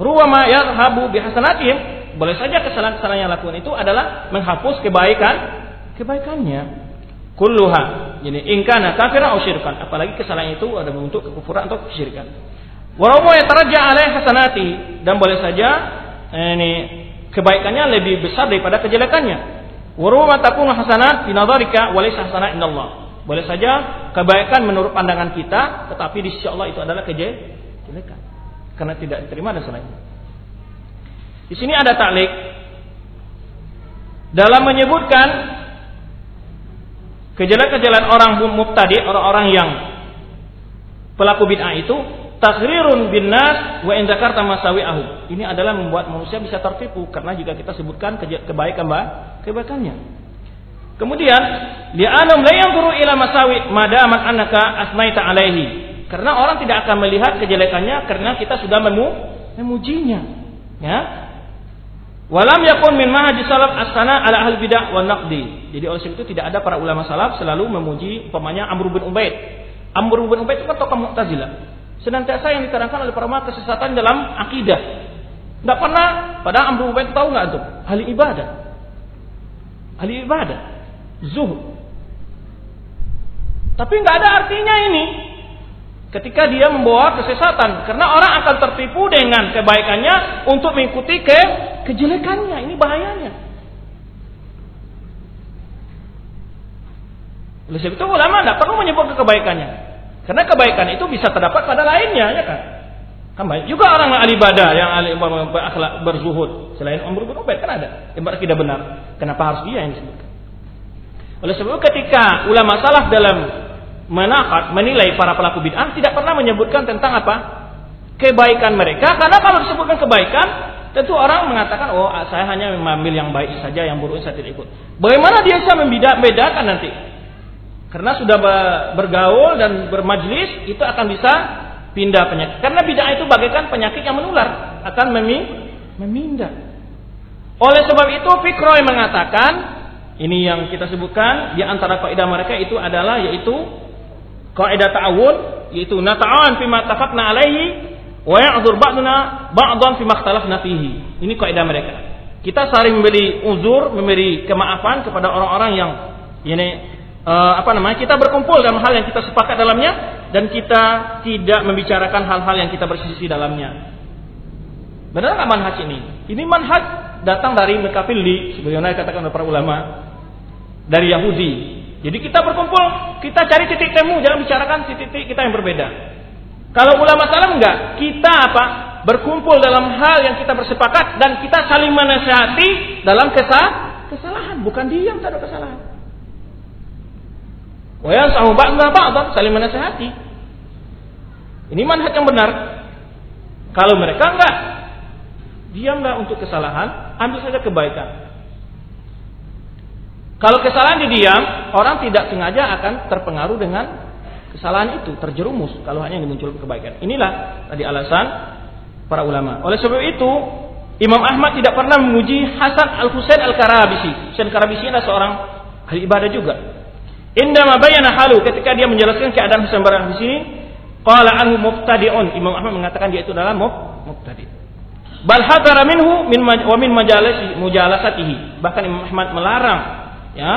ruwama yarhabu bihasanatihim. Boleh saja kesalahan-kesalahan yang lakukan itu adalah menghapus kebaikan kebaikannya. Kulluha. Jadi ingkana kafiran atau syirkan. Apalagi kesalahan itu ada bentuk kekufuran atau kesyirikan. Warawma yataraja alaih hasanati dan boleh saja ini kebaikannya lebih besar daripada kejelekannya. Warawma takunu hasanat fi nadharika wa laysa hasanat indallah. Boleh saja kebaikan menurut pandangan kita, tetapi di sisi Allah itu adalah kejelekan. Karena tidak diterima dan selainnya. Di sini ada taklik dalam menyebutkan kejelekan-kejelekan orang mubtadi, orang-orang yang pelaku bid'ah itu takrirun bin nas wa in dzakarta masawi'ahu. Ini adalah membuat manusia bisa tertipu karena jika kita sebutkan kebaikan kebaikannya. Kemudian li'anum la yanzuru ila masawi madaman annaka asnaita alaihi. Karena orang tidak akan melihat kejelekannya karena kita sudah memu memujinya. Ya. Walam yakun min mahaji salaf asana ala ahli bidah wa naqdi. Jadi oleh sebab itu tidak ada para ulama salaf selalu memuji umpamanya Amr bin Ubaid. Amr bin Ubaid itu kan tokoh Mu'tazilah. Senantiasa yang diterangkan oleh para ulama kesesatan dalam akidah. Tidak pernah, padahal Amr bin Ubaid tahu nggak tuh? Ahli ibadah. Ahli ibadah zuhud. Tapi nggak ada artinya ini ketika dia membawa kesesatan karena orang akan tertipu dengan kebaikannya untuk mengikuti ke kejelekannya. Ini bahayanya. Oleh sebab itu ulama tidak perlu menyebut kebaikannya. Karena kebaikan itu bisa terdapat pada lainnya, ya kan? Kan. Juga orang ahli ibadah yang ahli berzuhud selain Umar bin Ubaid kan ada yang berakidah benar. Kenapa harus dia yang disebutkan? Oleh sebab itu ketika ulama salaf dalam menakat menilai para pelaku bid'ah tidak pernah menyebutkan tentang apa? kebaikan mereka karena kalau disebutkan kebaikan tentu orang mengatakan oh saya hanya mengambil yang baik saja yang buruk saya tidak ikut. Bagaimana dia bisa membedakan nanti? Karena sudah bergaul dan bermajlis itu akan bisa pindah penyakit. Karena bid'ah itu bagaikan penyakit yang menular akan memindah. Oleh sebab itu Fikroy mengatakan ini yang kita sebutkan di antara kaidah mereka itu adalah yaitu kaidah ta'awun yaitu nata'awan fima tafaqna alaihi wa ya'dzur ba'duna ba'dhan fima ikhtalafna fihi. Ini kaidah mereka. Kita saling memberi uzur, memberi kemaafan kepada orang-orang yang ini uh, apa namanya? Kita berkumpul dalam hal yang kita sepakat dalamnya dan kita tidak membicarakan hal-hal yang kita bersisi dalamnya. Benar nggak manhaj ini? Ini manhaj datang dari Mekafili, sebagaimana dikatakan oleh para ulama dari Yahudi. Jadi kita berkumpul, kita cari titik temu, jangan bicarakan titik-titik kita yang berbeda. Kalau ulama salam enggak, kita apa? Berkumpul dalam hal yang kita bersepakat dan kita saling menasihati dalam kesal kesalahan, bukan diam tak ada kesalahan. Wa yansahu ba'dha ba'dhan, saling menasihati. Ini manhaj yang benar. Kalau mereka enggak, diamlah untuk kesalahan, ambil saja kebaikan. Kalau kesalahan didiam, orang tidak sengaja akan terpengaruh dengan kesalahan itu, terjerumus kalau hanya dimunculkan kebaikan. Inilah tadi alasan para ulama. Oleh sebab itu, Imam Ahmad tidak pernah memuji Hasan Al-Husain Al-Karabisi. Husain Al-Karabisi adalah seorang ahli ibadah juga. Indah bayana halu ketika dia menjelaskan keadaan Husain Al-Karabisi ini, qala anhu mubtadi'un. Imam Ahmad mengatakan dia itu adalah mubtadi'. Bal hadara minhu min wa min majalisi mujalasatihi. Bahkan Imam Ahmad melarang ya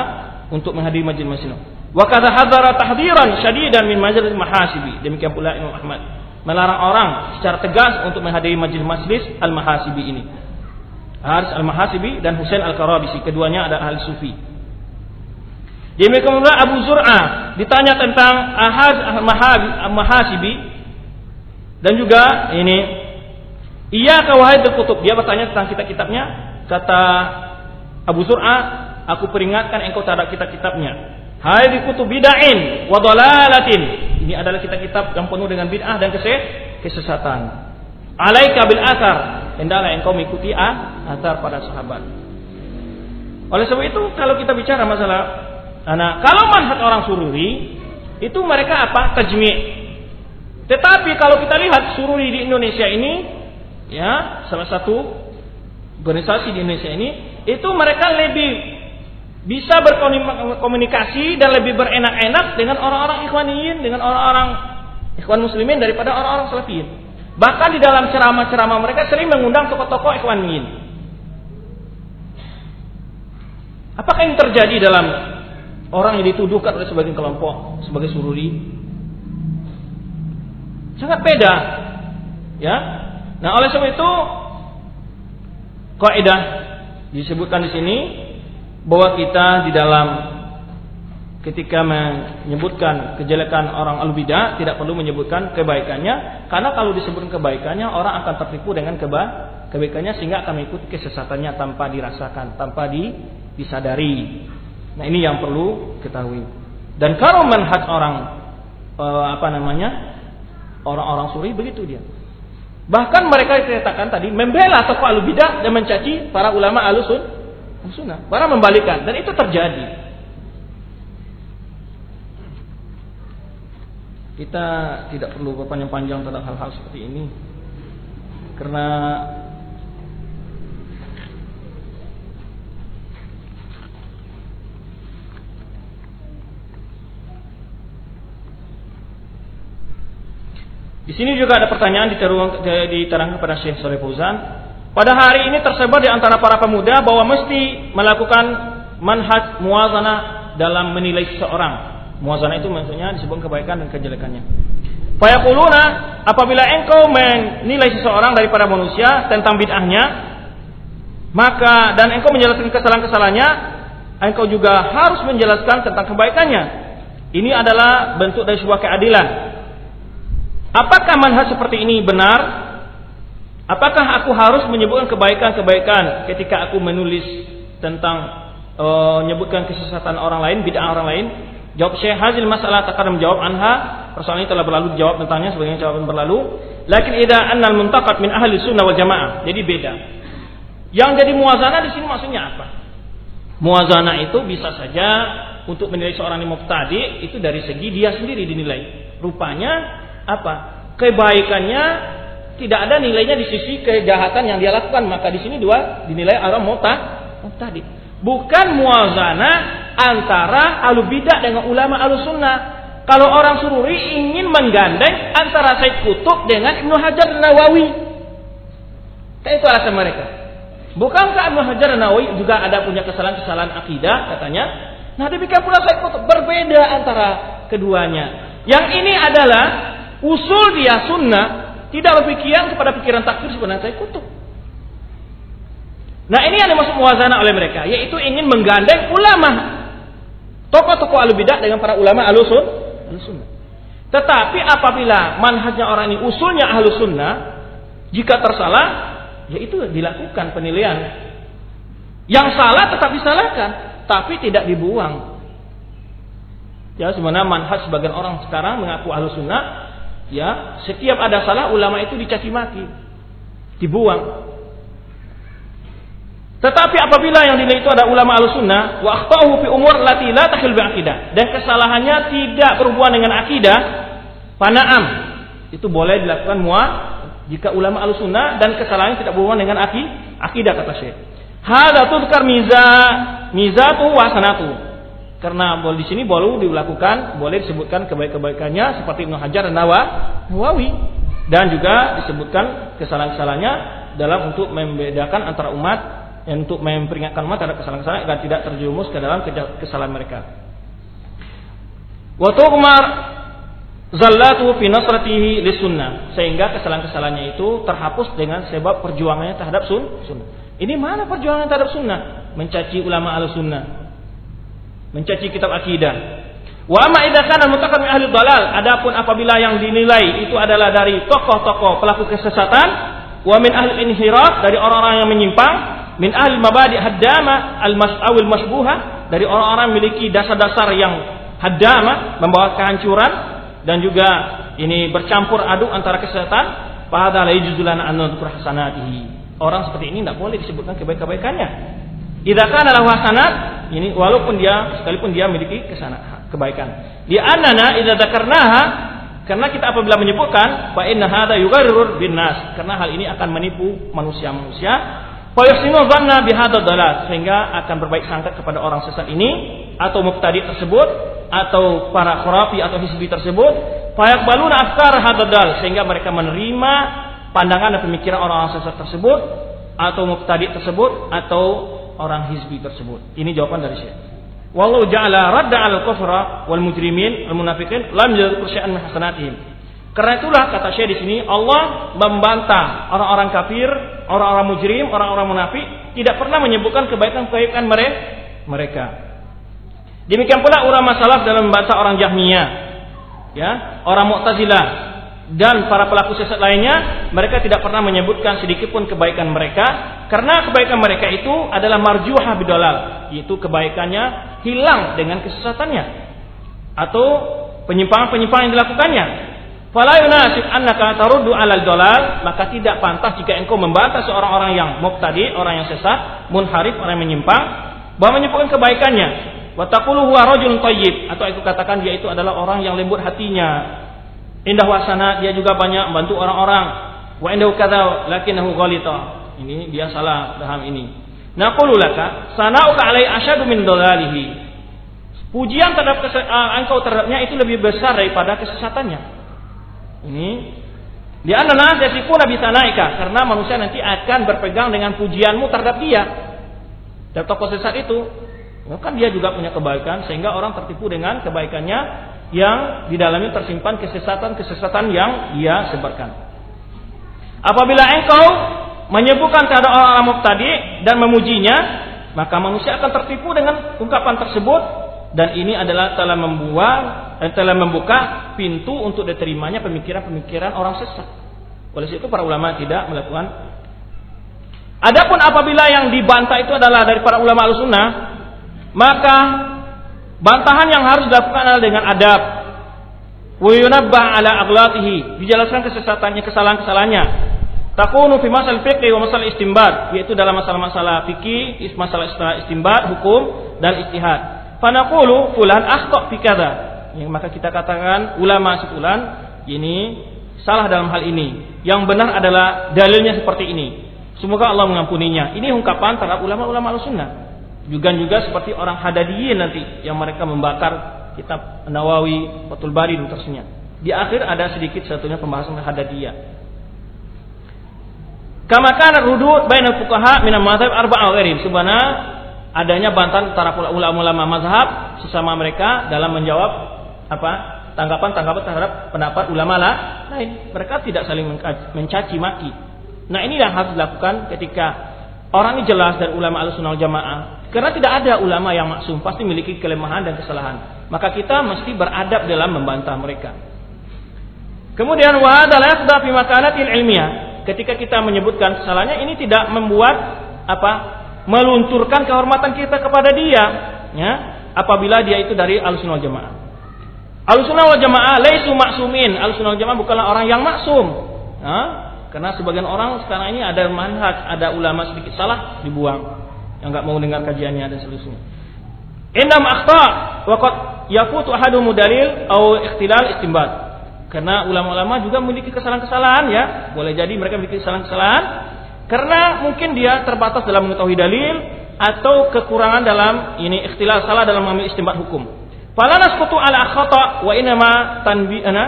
untuk menghadiri majlis majlis Wa kadza hadzara tahdiran syadidan min majlis mahasibi. Demikian pula Imam Ahmad melarang orang secara tegas untuk menghadiri majlis-majlis al-mahasibi ini. Haris al-Mahasibi dan Husain al-Karabisi, keduanya ada ahli sufi. Demikian pula Abu Zur'ah ditanya tentang ahad al-Mahasibi dan juga ini ia kawahai kutub dia bertanya tentang kitab-kitabnya kata Abu Zur'ah aku peringatkan engkau terhadap kitab-kitabnya. Hai di kutub bid'ain wa dalalatin. Ini adalah kitab-kitab yang penuh dengan bid'ah dan kesesatan. Alaika bil athar. Hendaklah engkau mengikuti athar pada sahabat. Oleh sebab itu kalau kita bicara masalah anak kalau manhaj orang sururi itu mereka apa? Tajmi'. Tetapi kalau kita lihat sururi di Indonesia ini ya salah satu organisasi di Indonesia ini itu mereka lebih bisa berkomunikasi dan lebih berenak-enak dengan orang-orang ikhwaniyin, dengan orang-orang ikhwan muslimin daripada orang-orang salafiyin. Bahkan di dalam ceramah-ceramah mereka sering mengundang tokoh-tokoh ikhwaniyin. Apakah yang terjadi dalam orang yang dituduhkan oleh sebagian kelompok sebagai sururi? Sangat beda. Ya. Nah, oleh sebab itu kaidah disebutkan di sini bahwa kita di dalam ketika menyebutkan kejelekan orang al-bidah tidak perlu menyebutkan kebaikannya karena kalau disebutkan kebaikannya orang akan tertipu dengan keba kebaikannya sehingga akan mengikuti kesesatannya tanpa dirasakan tanpa di, disadari. Nah ini yang perlu ketahui dan kalau manhaj orang eh, apa namanya orang-orang suri begitu dia. Bahkan mereka dikatakan tadi membela tokoh al-bidah dan mencaci para ulama al-sun sunnah. Para membalikan dan itu terjadi. Kita tidak perlu berpanjang-panjang tentang hal-hal seperti ini. Karena Di sini juga ada pertanyaan diterangkan kepada Syekh Soleh Fauzan pada hari ini tersebar di antara para pemuda bahwa mesti melakukan manhaj muazana dalam menilai seseorang. Muazana itu maksudnya disebut kebaikan dan kejelekannya. Fayaquluna apabila engkau menilai seseorang daripada manusia tentang bid'ahnya, maka dan engkau menjelaskan kesalahan-kesalahannya, engkau juga harus menjelaskan tentang kebaikannya. Ini adalah bentuk dari sebuah keadilan. Apakah manhaj seperti ini benar Apakah aku harus menyebutkan kebaikan-kebaikan ketika aku menulis tentang uh, menyebutkan kesesatan orang lain, bid'ah orang lain. Jawab Syekh Hazil masalah takkan menjawab anha. Persoalan ini telah berlalu jawab tentangnya sebagai jawaban berlalu. Lakin ida annal muntaqad min ahli sunnah wal jamaah. Jadi beda. Yang jadi muazana di sini maksudnya apa? Muazana itu bisa saja untuk menilai seorang yang mubtadi itu dari segi dia sendiri dinilai. Rupanya apa? Kebaikannya tidak ada nilainya di sisi kejahatan yang dia lakukan, maka di sini dua dinilai orang mubtadi. Bukan muazana antara alu bidah dengan ulama alu sunnah. Kalau orang sururi ingin menggandeng antara Said Kutub dengan Ibnu Hajar Nawawi. Itu alasan mereka. Bukankah Ibnu Hajar Nawawi juga ada punya kesalahan-kesalahan akidah katanya? Nah demikian pula Said Kutub berbeda antara keduanya. Yang ini adalah usul dia sunnah tidak berpikiran kepada pikiran takfir sebenarnya Said Kutub. Nah ini yang dimaksud muwazana oleh mereka, yaitu ingin menggandeng ulama, tokoh-tokoh alubidah dengan para ulama alusun. Tetapi apabila manhajnya orang ini usulnya ahlu sunnah, jika tersalah ya itu dilakukan penilaian. Yang salah tetap disalahkan, tapi tidak dibuang. Ya, sebenarnya manhaj sebagian orang sekarang mengaku ahlu sunnah, ya setiap ada salah ulama itu dicaci maki, dibuang. Tetapi apabila yang dinilai itu ada ulama al-sunnah, wa akhtauhu fi umur lati la tahil bi akidah dan kesalahannya tidak berhubungan dengan akidah, pana'am. Itu boleh dilakukan muat jika ulama al-sunnah dan kesalahannya tidak berhubungan dengan aki, akidah kata Syekh. Hada tuzkar miza mizatu wa sanatu. Karena boleh di sini boleh dilakukan, boleh disebutkan kebaikan-kebaikannya seperti Ibnu Hajar dan Nawawi dan juga disebutkan kesalahan-kesalahannya dalam untuk membedakan antara umat yang untuk memperingatkan umat terhadap kesalahan-kesalahan agar tidak terjerumus ke dalam kesalahan mereka. Wa tu'mar zallatu fi nasratihi sunnah sehingga kesalahan-kesalahannya itu terhapus dengan sebab perjuangannya terhadap sun sunnah. Ini mana perjuangan terhadap sunnah? Mencaci ulama al sunnah, mencaci kitab akidah. Wa amma idza kana mutaqad min ahli dalal, adapun apabila yang dinilai itu adalah dari tokoh-tokoh pelaku kesesatan, wa min ahli inhiraf dari orang-orang yang menyimpang, min ahli mabadi haddama al-mas'awil masbuha dari orang-orang memiliki dasar-dasar yang haddama membawa kehancuran dan juga ini bercampur aduk antara kesehatan pada la yujuzulana an hasanatihi. Orang seperti ini tidak boleh disebutkan kebaikan-kebaikannya. Idza kana lahu hasanat, ini walaupun dia sekalipun dia memiliki ke sana, kebaikan. Di annana idza dzakarnaha karena kita apabila menyebutkan fa inna hadza yugharrur bin nas karena hal ini akan menipu manusia-manusia fa yusinu dhanna bihadza dalal sehingga akan berbaik sangka kepada orang sesat ini atau mubtadi tersebut atau para khurafi atau hizbi tersebut fayaqbaluna afkar hadadal sehingga mereka menerima pandangan dan pemikiran orang-orang sesat tersebut atau mubtadi tersebut atau orang hizbi tersebut. Ini jawaban dari Syekh. Wallahu ja'ala radda al kufra wal mujrimin al munafiqin lam yadhkur syai'an min hasanatihim. Karena itulah kata Syekh di sini Allah membantah orang-orang kafir, orang-orang mujrim, orang-orang munafik tidak pernah menyebutkan kebaikan-kebaikan mereka. Demikian pula ulama salaf dalam membantah orang Jahmiyah, ya, orang Mu'tazilah dan para pelaku sesat lainnya, mereka tidak pernah menyebutkan sedikit pun kebaikan mereka karena kebaikan mereka itu adalah marjuhah bidolal, yaitu kebaikannya hilang dengan kesesatannya atau penyimpangan-penyimpangan yang dilakukannya. Fala annaka taruddu 'alal dolal, maka tidak pantas jika engkau membantah seorang orang yang mubtadi, orang yang sesat, munharif, orang yang menyimpang, bahwa menyebutkan kebaikannya Watakulu huwa rajulun atau aku katakan dia itu adalah orang yang lembut hatinya. Indah wasana dia juga banyak membantu orang-orang. Wa indahu kadza lakinnahu ghalita. Ini dia salah dalam ini. Naqulu laka sana'uka alai asyadu min dalalihi. Pujian terhadap engkau terhadapnya itu lebih besar daripada kesesatannya. Ini di anana yasifuna bi sanaika karena manusia nanti akan berpegang dengan pujianmu terhadap dia. Dan tokoh sesat itu kan dia juga punya kebaikan sehingga orang tertipu dengan kebaikannya yang di dalamnya tersimpan kesesatan-kesesatan yang dia sebarkan. Apabila engkau menyebutkan terhadap orang-orang mubtadi dan memujinya, maka manusia akan tertipu dengan ungkapan tersebut dan ini adalah telah membuang eh, telah membuka pintu untuk diterimanya pemikiran-pemikiran orang sesat. Oleh itu para ulama tidak melakukan Adapun apabila yang dibantah itu adalah dari para ulama al-sunnah maka bantahan yang harus dilakukan adalah dengan adab. Wa yunabbah ala aghlatihi, dijelaskan kesesatannya, kesalahan-kesalahannya. Takunu fi masal fiqih wa masal istimbat, yaitu dalam masalah-masalah fikih, masalah istimbat, hukum dan istihad. Fanaqulu fulan akhta fi kadza. Yang maka kita katakan ulama sepulan ini salah dalam hal ini. Yang benar adalah dalilnya seperti ini. Semoga Allah mengampuninya. Ini ungkapan terhadap ulama-ulama al-sunnah. Juga juga seperti orang hadadiyin nanti yang mereka membakar kitab Nawawi, Fathul Bari dan tersebutnya. Di akhir ada sedikit satunya pembahasan hadadiyah. Kama kana rudud bainal fuqaha min al-madhhab arba'a ghairihim. Sebenarnya adanya bantahan antara ulama-ulama mazhab sesama mereka dalam menjawab apa? tanggapan-tanggapan terhadap pendapat ulama lah lain. Mereka tidak saling mencaci maki. Nah, ini yang harus dilakukan ketika orang ini jelas dan ulama al-sunnah jamaah. Karena tidak ada ulama yang maksum, pasti memiliki kelemahan dan kesalahan. Maka kita mesti beradab dalam membantah mereka. Kemudian wa hadza la yaqda fi makanatil ilmiah ketika kita menyebutkan kesalahannya ini tidak membuat apa melunturkan kehormatan kita kepada dia ya apabila dia itu dari alusunul jamaah alusunul jamaah laisu maksumin alusunul jamaah bukanlah orang yang maksum ya? Karena sebagian orang sekarang ini ada manhaj ada ulama sedikit salah dibuang yang nggak mau dengar kajiannya dan seterusnya indam akhta waqad yafutu ahadu mudalil au ikhtilal istimbat karena ulama-ulama juga memiliki kesalahan-kesalahan ya. Boleh jadi mereka memiliki kesalahan-kesalahan karena mungkin dia terbatas dalam mengetahui dalil atau kekurangan dalam ini ikhtilaf salah dalam mengambil istimbat hukum. Fala nasqutu ala khata wa inama tanbi'ana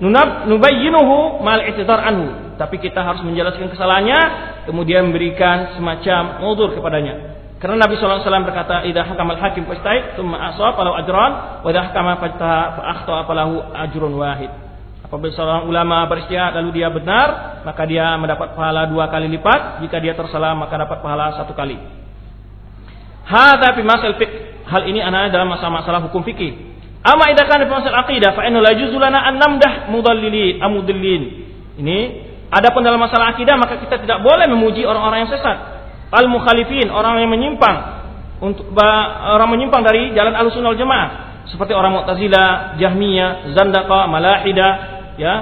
nunab nubayyinuhu mal i'tidar anhu. Tapi kita harus menjelaskan kesalahannya kemudian memberikan semacam mudur kepadanya. Karena Nabi SAW berkata, "Idza hakamal hakim fastahid, tsumma asab falahu ajran, wa idza hakama fa akhta falahu ajrun wahid." Apabila seorang ulama beristihad lalu dia benar, maka dia mendapat pahala dua kali lipat. Jika dia tersalah, maka dapat pahala satu kali. Hada fi masal. Hal ini anak dalam masalah-masalah hukum fikih. Ama idza kana fi masal aqidah fa inna la yajuzu lana an namdah mudallilin. Ini adapun dalam masalah akidah maka kita tidak boleh memuji orang-orang yang sesat. Al mukhalifin, orang yang menyimpang untuk orang menyimpang dari jalan Ahlussunnah wal Jamaah seperti orang Mu'tazilah, Jahmiyah, Zandaqah, Malahidah, ya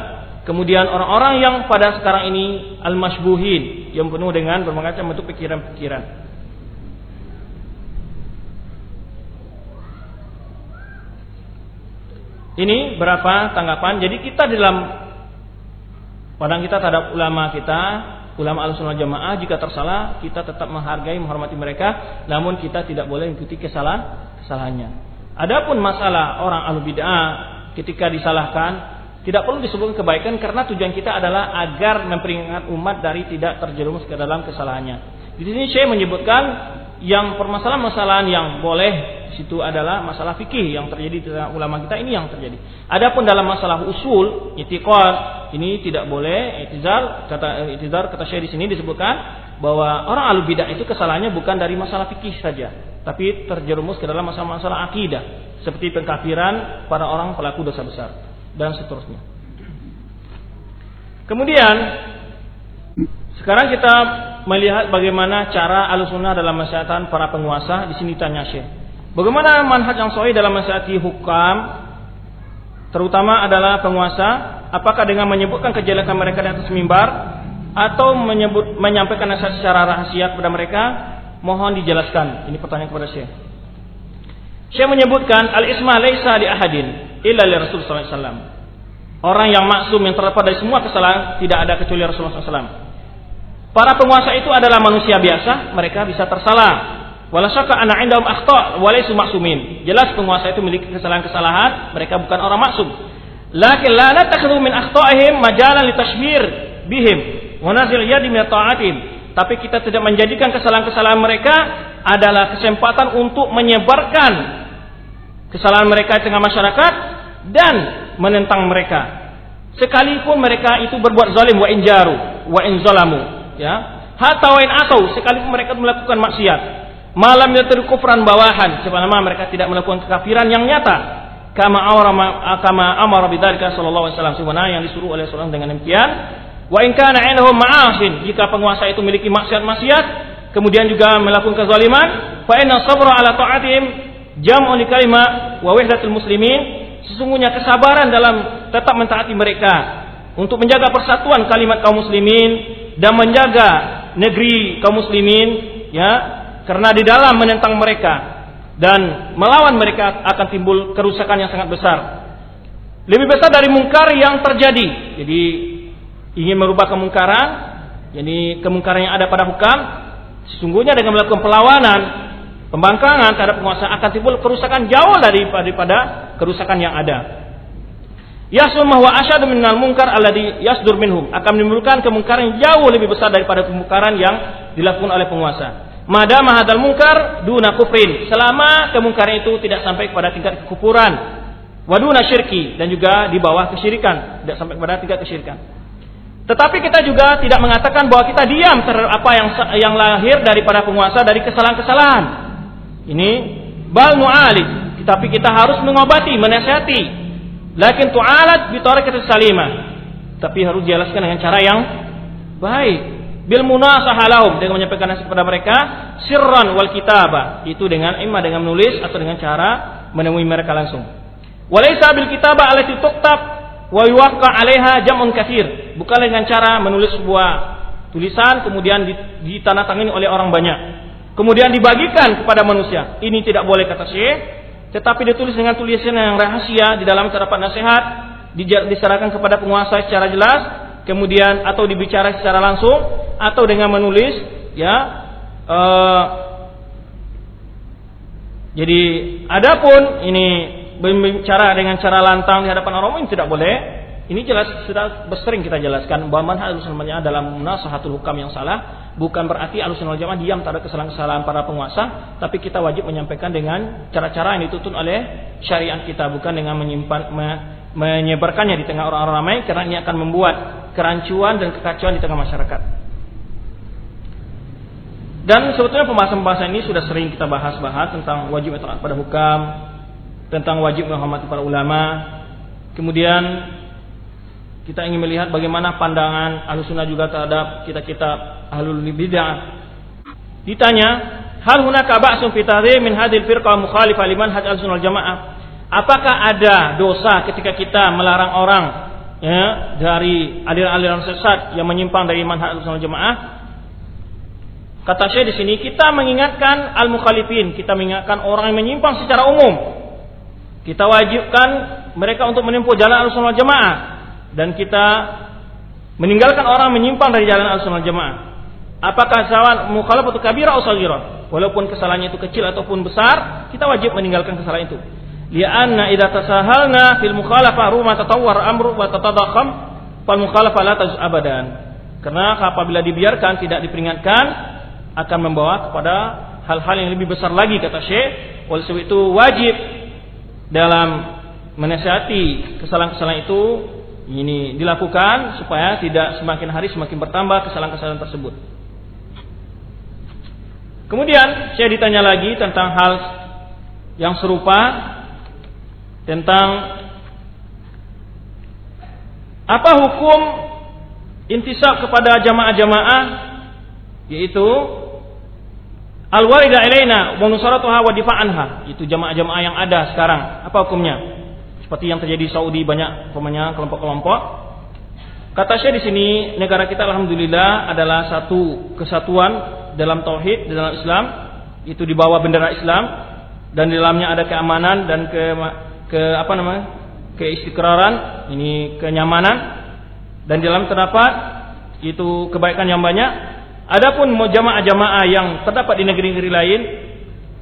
kemudian orang-orang yang pada sekarang ini al-masbuhin yang penuh dengan berbagai macam bentuk pikiran-pikiran ini berapa tanggapan jadi kita dalam pandang kita terhadap ulama kita ulama al-sunnah jamaah jika tersalah kita tetap menghargai menghormati mereka namun kita tidak boleh mengikuti kesalahan kesalahannya adapun masalah orang al bid'ah ketika disalahkan tidak perlu disebut kebaikan karena tujuan kita adalah agar memperingat umat dari tidak terjerumus ke dalam kesalahannya. Di sini saya menyebutkan yang permasalahan-masalahan yang boleh situ adalah masalah fikih yang terjadi di ulama kita ini yang terjadi. Adapun dalam masalah usul, itiqad, ini tidak boleh itizar kata itizar kata saya di sini disebutkan bahwa orang alu bidah itu kesalahannya bukan dari masalah fikih saja, tapi terjerumus ke dalam masalah-masalah akidah seperti pengkafiran para orang pelaku dosa besar dan seterusnya. Kemudian sekarang kita melihat bagaimana cara alusunah dalam masyarakat para penguasa. Di sini tanya Syekh. Bagaimana manhaj yang sahih dalam masyarakat hukam terutama adalah penguasa apakah dengan menyebutkan kejelekan mereka di atas mimbar atau menyebut menyampaikan nasihat secara rahasia kepada mereka mohon dijelaskan ini pertanyaan kepada Syekh Syekh menyebutkan al-isma laisa li ahadin illa li Rasul sallallahu alaihi wasallam Orang yang maksum yang terlepas dari semua kesalahan tidak ada kecuali Rasulullah SAW. Para penguasa itu adalah manusia biasa, mereka bisa tersalah. Walasaka anak indahum akhta walaisu maksumin. Jelas penguasa itu memiliki kesalahan-kesalahan, mereka bukan orang maksum. Lakin la natakhudhu min akhta'ihim majalan litashhir bihim wa nazil yadi min. Tapi kita tidak menjadikan kesalahan-kesalahan mereka adalah kesempatan untuk menyebarkan kesalahan mereka di tengah masyarakat dan menentang mereka. Sekalipun mereka itu berbuat zalim wa injaru wa inzalamu, ya. Hatta wa in atau sekalipun mereka melakukan maksiat. Malam yatir kufran bawahan, sebagaimana mereka tidak melakukan kekafiran yang nyata. Kama awrama kama amara bidzalika sallallahu alaihi wasallam sebagaimana yang disuruh oleh Rasulullah dengan demikian. Wa in kana 'indahum ma'asin, jika penguasa itu memiliki maksiat-maksiat, kemudian juga melakukan kezaliman, fa inna sabra ala ta'atihim jam'u li kalima wa wahdatul muslimin. Sesungguhnya kesabaran dalam tetap mentaati mereka untuk menjaga persatuan kalimat kaum muslimin dan menjaga negeri kaum muslimin ya karena di dalam menentang mereka dan melawan mereka akan timbul kerusakan yang sangat besar lebih besar dari mungkar yang terjadi jadi ingin merubah kemungkaran jadi kemungkaran yang ada pada hukam Sesungguhnya dengan melakukan perlawanan, pembangkangan terhadap penguasa akan timbul kerusakan jauh daripada kerusakan yang ada. Yasum wa asyadu minal munkar alladhi yasdur minhum akan menimbulkan kemungkaran yang jauh lebih besar daripada kemungkaran yang dilakukan oleh penguasa. Mada mahadal mungkar duna kufrin. Selama kemungkaran itu tidak sampai kepada tingkat kekufuran. Waduna syirki dan juga di bawah kesyirikan, tidak sampai kepada tingkat kesyirikan. Tetapi kita juga tidak mengatakan bahwa kita diam terhadap apa yang yang lahir daripada penguasa dari kesalahan-kesalahan. Ini bal mu'alid. Tetapi kita harus mengobati, menasihati. Lakin tu'alat bi tariqati salimah. Tapi harus dijelaskan dengan cara yang baik. Bil munasahah lahum dengan menyampaikan nasihat kepada mereka sirran wal kitabah. Itu dengan imma dengan menulis atau dengan cara menemui mereka langsung. Walaysa bil kitabah allati tuktab wa yuwaqqa 'alaiha jam'un katsir. Bukan dengan cara menulis sebuah tulisan kemudian ditandatangani oleh orang banyak. Kemudian dibagikan kepada manusia. Ini tidak boleh kata Syekh, tetapi ditulis dengan tulisan yang rahasia di dalam terdapat nasihat, diserahkan kepada penguasa secara jelas, kemudian atau dibicara secara langsung atau dengan menulis ya uh, jadi adapun ini berbicara dengan cara lantang di hadapan orang umum tidak boleh. Ini jelas sudah sering kita jelaskan bahwa manhaj Ahlussunnah dalam nasihatul hukam yang salah bukan berarti Ahlussunnah Jamaah diam terhadap kesalahan-kesalahan para penguasa, tapi kita wajib menyampaikan dengan cara-cara yang dituntun oleh syariat kita bukan dengan menyimpan me, menyebarkannya di tengah orang-orang ramai karena ini akan membuat kerancuan dan kekacauan di tengah masyarakat. Dan sebetulnya pembahasan-pembahasan ini sudah sering kita bahas-bahas tentang wajib taat pada hukam, tentang wajib menghormati para ulama. Kemudian kita ingin melihat bagaimana pandangan ahlu sunnah juga terhadap kita-kita ahlul bidah. Ditanya, hal hunaka ba'sun fi min hadil firqa mukhalifah liman haj al-sunnah jamaah? Apakah ada dosa ketika kita melarang orang ya, dari aliran-aliran sesat yang menyimpang dari manhaj al-sunnah jamaah? Kata saya di sini kita mengingatkan al-mukhalifin, kita mengingatkan orang yang menyimpang secara umum kita wajibkan mereka untuk menempuh jalan al-sunnah jamaah dan kita meninggalkan orang menyimpang dari jalan al-sunnah jamaah. Apakah sawan mukhalafatu kabira atau? Walaupun kesalahannya itu kecil ataupun besar, kita wajib meninggalkan kesalahan itu. Lianna idza tasahalna fil mukhalafah ruma tatawwar amru wa tatadakham fal mukhalafah la tajuz abadan. Karena apabila dibiarkan tidak diperingatkan akan membawa kepada hal-hal yang lebih besar lagi kata Syekh. Oleh sebab itu wajib dalam menasihati kesalahan-kesalahan itu ini dilakukan supaya tidak semakin hari semakin bertambah kesalahan-kesalahan tersebut. Kemudian saya ditanya lagi tentang hal yang serupa tentang apa hukum intisab kepada jamaah-jamaah yaitu Al-warida ilaina wa nusratuha wa difa'anha. Itu jamaah-jamaah yang ada sekarang. Apa hukumnya? Seperti yang terjadi di Saudi banyak pemainnya kelompok-kelompok. Kata saya di sini negara kita alhamdulillah adalah satu kesatuan dalam tauhid dalam Islam itu di bawah bendera Islam dan di dalamnya ada keamanan dan ke ke apa namanya? keistikraran, ini kenyamanan dan di dalam terdapat itu kebaikan yang banyak Adapun jamaah-jamaah yang terdapat di negeri-negeri lain,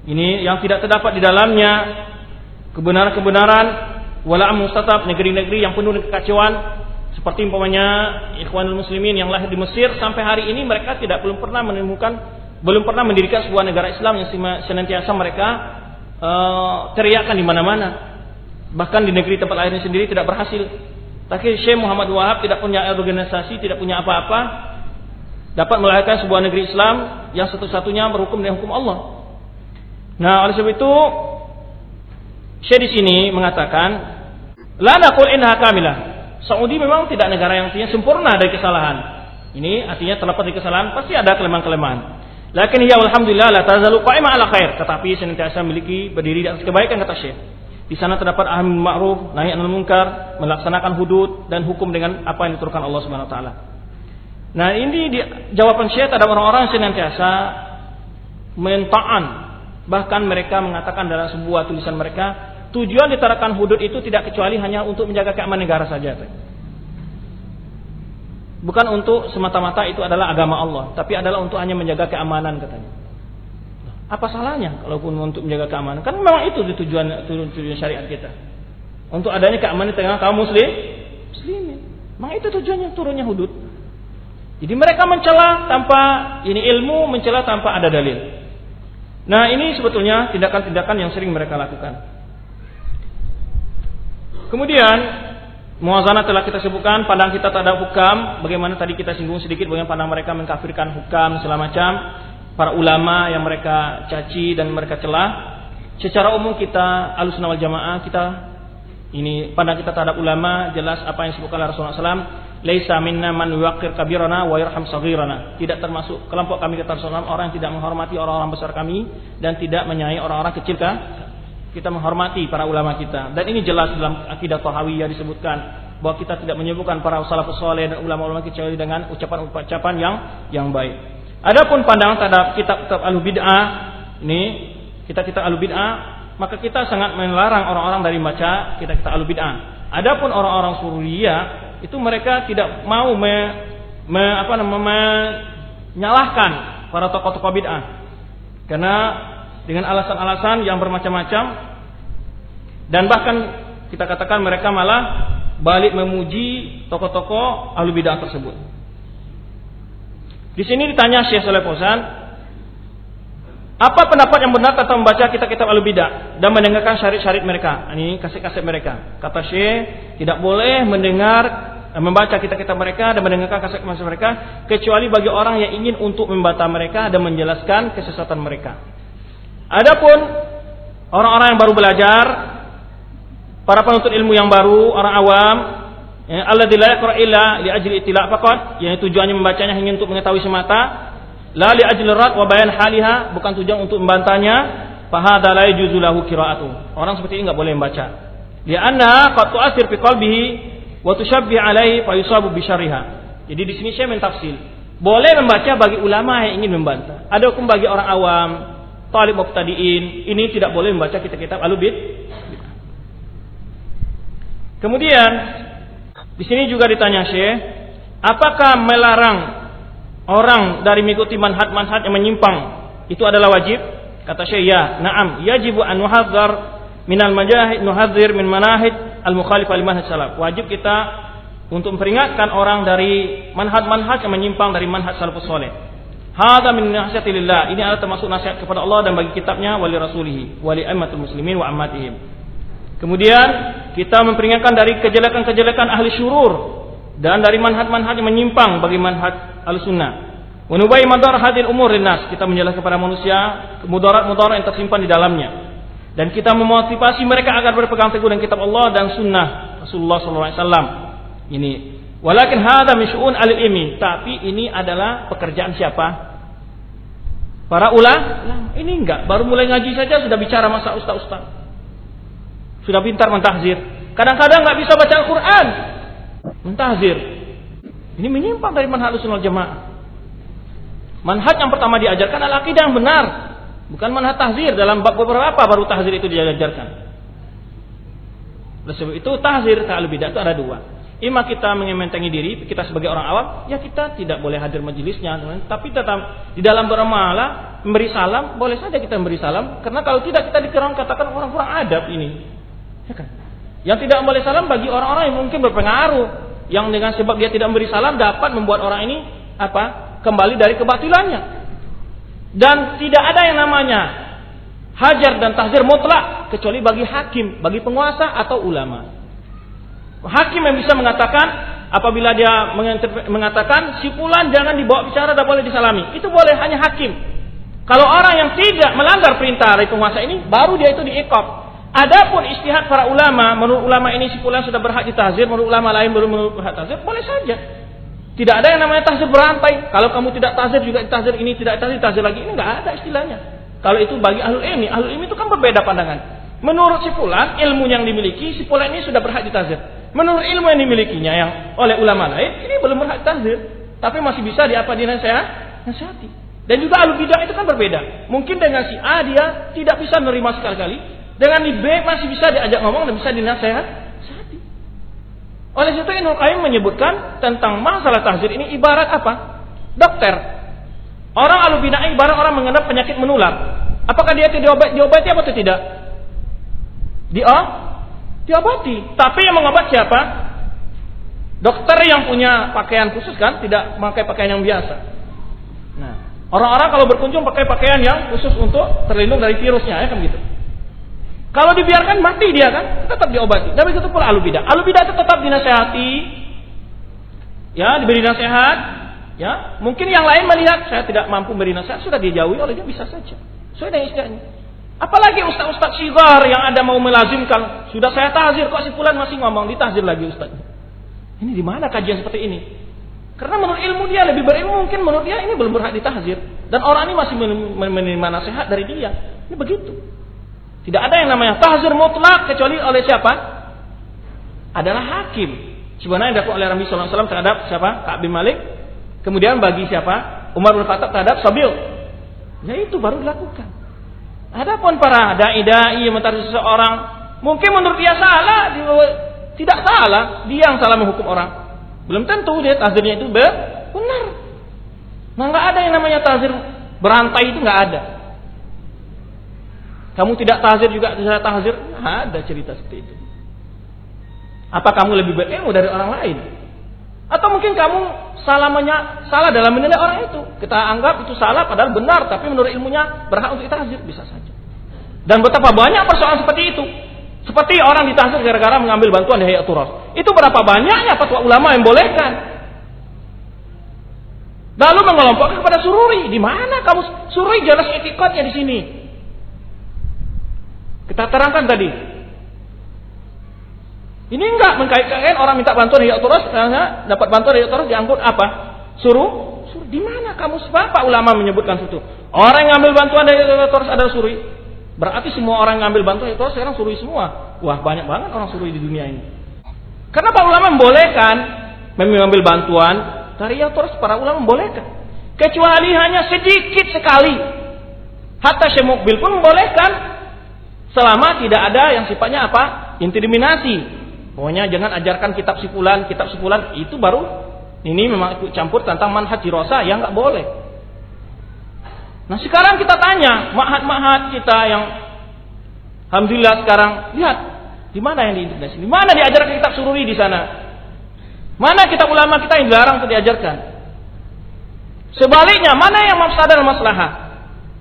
ini yang tidak terdapat di dalamnya kebenaran-kebenaran wala mustatab negeri-negeri yang penuh dengan kekacauan seperti umpamanya Ikhwanul Muslimin yang lahir di Mesir sampai hari ini mereka tidak belum pernah menemukan belum pernah mendirikan sebuah negara Islam yang senantiasa mereka uh, teriakan di mana-mana. Bahkan di negeri tempat lahirnya sendiri tidak berhasil. Tapi Syekh Muhammad Wahab tidak punya organisasi, tidak punya apa-apa, dapat melahirkan sebuah negeri Islam yang satu-satunya berhukum dengan hukum Allah. Nah, oleh sebab itu Syekh di sini mengatakan la naqul innaha kamilah. Saudi memang tidak negara yang artinya sempurna dari kesalahan. Ini artinya terlepas dari kesalahan pasti ada kelemahan-kelemahan. Lakin ya alhamdulillah la tazalu qa'ima ala khair, tetapi senantiasa memiliki berdiri di atas kebaikan kata Syekh. Di sana terdapat ahli ma'ruf, nahi anil munkar, melaksanakan hudud dan hukum dengan apa yang diturunkan Allah Subhanahu wa taala. Nah, ini di, jawaban Syekh ada orang-orang senantiasa mentaan bahkan mereka mengatakan dalam sebuah tulisan mereka tujuan ditarakan hudud itu tidak kecuali hanya untuk menjaga keamanan negara saja. Bukan untuk semata-mata itu adalah agama Allah, tapi adalah untuk hanya menjaga keamanan katanya. Apa salahnya kalaupun untuk menjaga keamanan? Kan memang itu tujuan tujuan syariat kita. Untuk adanya keamanan di tengah kaum muslim, muslimin. Memang itu tujuannya turunnya hudud. Jadi mereka mencela tanpa ini ilmu, mencela tanpa ada dalil. Nah, ini sebetulnya tindakan-tindakan yang sering mereka lakukan. Kemudian Muazana telah kita sebutkan, pandang kita tak ada hukam, bagaimana tadi kita singgung sedikit bagaimana pandang mereka mengkafirkan hukam segala macam, para ulama yang mereka caci dan mereka celah. Secara umum kita alusna wal jamaah kita ini pandang kita terhadap ulama jelas apa yang disebutkan Rasulullah SAW. Laisa minna man yuqir kabirana wa yarham saghirana. Tidak termasuk kelompok kami kata Rasulullah orang yang tidak menghormati orang-orang besar kami dan tidak menyayangi orang-orang kecil kita menghormati para ulama kita dan ini jelas dalam akidah Tahawiyah disebutkan bahwa kita tidak menyebutkan para salafus saleh dan ulama-ulama kecuali dengan ucapan-ucapan yang yang baik. Adapun pandangan terhadap kitab-kitab al-bid'ah ini kita-kita al-bid'ah maka kita sangat melarang orang-orang dari baca kitab-kitab al-bid'ah. Adapun orang-orang suriyah itu mereka tidak mau me, me, apa namanya menyalahkan para tokoh-tokoh bid'ah. Karena dengan alasan-alasan yang bermacam-macam dan bahkan kita katakan mereka malah balik memuji tokoh-tokoh ahlu bidah tersebut. Di sini ditanya Syekh Saleh Fauzan, apa pendapat yang benar tentang membaca kitab-kitab ahlu bidah dan mendengarkan syariat-syariat mereka? Ini kaset-kaset mereka. Kata Syekh, tidak boleh mendengar membaca kitab-kitab mereka dan mendengarkan kaset-kaset mereka kecuali bagi orang yang ingin untuk membantah mereka dan menjelaskan kesesatan mereka. Adapun orang-orang yang baru belajar, para penuntut ilmu yang baru, orang awam, ya, Allah la yaqra illa li ajli itila' faqat, yang tujuannya membacanya hanya untuk mengetahui semata, la li ajli rad wa bayan haliha, bukan tujuan untuk membantahnya, fahada la yajuzu lahu qira'atu. Orang seperti ini enggak boleh membaca. Lianna qad tu'athir fi qalbihi wa tushabbih alaihi fa yusabu bi syarriha. Jadi di sini saya mentafsir. Boleh membaca bagi ulama yang ingin membantah. Ada hukum bagi orang awam, talib mubtadiin ini tidak boleh membaca kitab-kitab alubid. Kemudian di sini juga ditanya Syekh, apakah melarang orang dari mengikuti manhaj-manhaj yang menyimpang itu adalah wajib? Kata Syekh, ya, na'am, yajibu an nuhadzar minal majahid nuhadzir min manahid al-mukhalif al manhaj salaf. Wajib kita untuk memperingatkan orang dari manhaj-manhaj yang menyimpang dari manhaj salafus saleh. Hada min nasihatilillah. Ini adalah termasuk nasihat kepada Allah dan bagi kitabnya wali rasulihi wali ammatul muslimin wa ammatihim. Kemudian kita memperingatkan dari kejelekan-kejelekan ahli syurur dan dari manhaj-manhaj yang menyimpang bagi manhaj al-sunnah. Menubai madar hadil umur rinas. Kita menjelaskan kepada manusia mudarat-mudarat yang tersimpan di dalamnya. Dan kita memotivasi mereka agar berpegang teguh dengan kitab Allah dan sunnah Rasulullah SAW. Ini Walakin hada misyun alil ilmi. Tapi ini adalah pekerjaan siapa? Para ulama. Ini enggak. Baru mulai ngaji saja sudah bicara masa ustaz-ustaz. Sudah pintar mentahzir. Kadang-kadang enggak bisa baca Al-Quran. Mentahzir. Ini menyimpang dari manhaj sunnah jamaah. Manhaj yang pertama diajarkan adalah akidah yang benar. Bukan manhaj tahzir. Dalam bab beberapa baru tahzir itu diajarkan. Oleh sebab itu tahzir ta'al bidah itu ada dua. Ima kita mengementengi diri, kita sebagai orang awam, ya kita tidak boleh hadir majelisnya. Tapi tetap di dalam beramalah, memberi salam, boleh saja kita memberi salam. Karena kalau tidak kita dikerang katakan orang kurang adab ini. Ya kan? Yang tidak boleh salam bagi orang-orang yang mungkin berpengaruh. Yang dengan sebab dia tidak memberi salam dapat membuat orang ini apa kembali dari kebatilannya. Dan tidak ada yang namanya hajar dan tahzir mutlak kecuali bagi hakim, bagi penguasa atau ulama. Hakim yang bisa mengatakan apabila dia mengatakan si fulan jangan dibawa bicara dan boleh disalami. Itu boleh hanya hakim. Kalau orang yang tidak melanggar perintah dari penguasa ini baru dia itu diikop. Adapun istihad para ulama, menurut ulama ini si fulan sudah berhak ditazir, menurut ulama lain belum menurut berhak tazir, boleh saja. Tidak ada yang namanya tahzir berantai. Kalau kamu tidak tahzir juga tahzir ini tidak tahzir tahzir lagi ini nggak ada istilahnya. Kalau itu bagi ahlul ilmi, ahlul ilmi itu kan berbeda pandangan. Menurut si fulan, ilmu yang dimiliki si fulan ini sudah berhak ditazir. Menurut ilmu yang dimilikinya yang oleh ulama lain, ini belum berhak ditazir. Tapi masih bisa di apa dinasehat? Nasihati. Dan juga alu bidah itu kan berbeda. Mungkin dengan si A dia tidak bisa menerima sekali-kali. Dengan si B masih bisa diajak ngomong dan bisa dinasehat. Oleh itu Ibnu Qayyim menyebutkan tentang masalah tahzir ini ibarat apa? Dokter. Orang alu bidah ibarat orang mengenal penyakit menular. Apakah dia tidak diobati, diobati apa tidak? Dia diobati. Tapi yang mengobat siapa? Dokter yang punya pakaian khusus kan, tidak memakai pakaian yang biasa. Nah, orang-orang kalau berkunjung pakai pakaian yang khusus untuk terlindung dari virusnya, ya kan gitu. Kalau dibiarkan mati dia kan, tetap diobati. Dan begitu pula alubida. Alubida itu tetap dinasehati, ya diberi nasihat, ya mungkin yang lain melihat saya tidak mampu beri nasihat, sudah dijauhi olehnya bisa saja. Dengan istilahnya. Apalagi ustaz-ustaz syigar yang ada mau melazimkan, sudah saya tahzir kok si fulan masih ngomong ditahzir lagi ustaz. Ini di mana kajian seperti ini? Karena menurut ilmu dia lebih berilmu mungkin menurut dia ini belum berhak ditahzir dan orang ini masih menerima nasihat dari dia. Ini begitu. Tidak ada yang namanya tahzir mutlak kecuali oleh siapa? Adalah hakim. Sebenarnya dilakukan oleh Nabi Wasallam terhadap siapa? Ka'ab bin Malik. Kemudian bagi siapa? Umar bin Khattab terhadap Sabil. Ya itu baru dilakukan. Adapun para dai-dai yang mencari seseorang, mungkin menurut dia salah, tidak salah, dia yang salah menghukum orang. Belum tentu dia tazirnya itu benar. Nah nggak ada yang namanya tazir berantai itu nggak ada. Kamu tidak tazir juga tidak tazir, ada cerita seperti itu. Apa kamu lebih berilmu dari orang lain? Atau mungkin kamu salah menya, salah dalam menilai orang itu. Kita anggap itu salah padahal benar, tapi menurut ilmunya berhak untuk ditahzir bisa saja. Dan betapa banyak persoalan seperti itu. Seperti orang ditahzir gara-gara mengambil bantuan dari Hayatul Itu berapa banyaknya fatwa ulama yang bolehkan. Lalu mengelompokkan kepada sururi. Di mana kamu sururi jelas etikotnya di sini. Kita terangkan tadi. Ini enggak mengkait-kaitkan orang minta bantuan dari terus karena dapat bantuan dari terus diangkut apa? Suruh? Suruh di mana kamu siapa ulama menyebutkan itu? Orang yang ambil bantuan dari terus adalah suri. Berarti semua orang yang ambil bantuan itu sekarang suri semua. Wah banyak banget orang suri di dunia ini. Kenapa ulama membolehkan mengambil bantuan dari yang terus para ulama membolehkan. Kecuali hanya sedikit sekali. Hatta syemukbil pun membolehkan selama tidak ada yang sifatnya apa? Intimidasi Pokoknya jangan ajarkan kitab sipulan, kitab sipulan itu baru ini memang ikut campur tentang manhaj rosa yang nggak boleh. Nah sekarang kita tanya mahat-mahat kita yang alhamdulillah sekarang lihat di mana yang di Indonesia, di mana diajarkan kitab sururi di sana, mana kitab ulama kita yang dilarang untuk diajarkan. Sebaliknya mana yang mafsadah dan maslahah?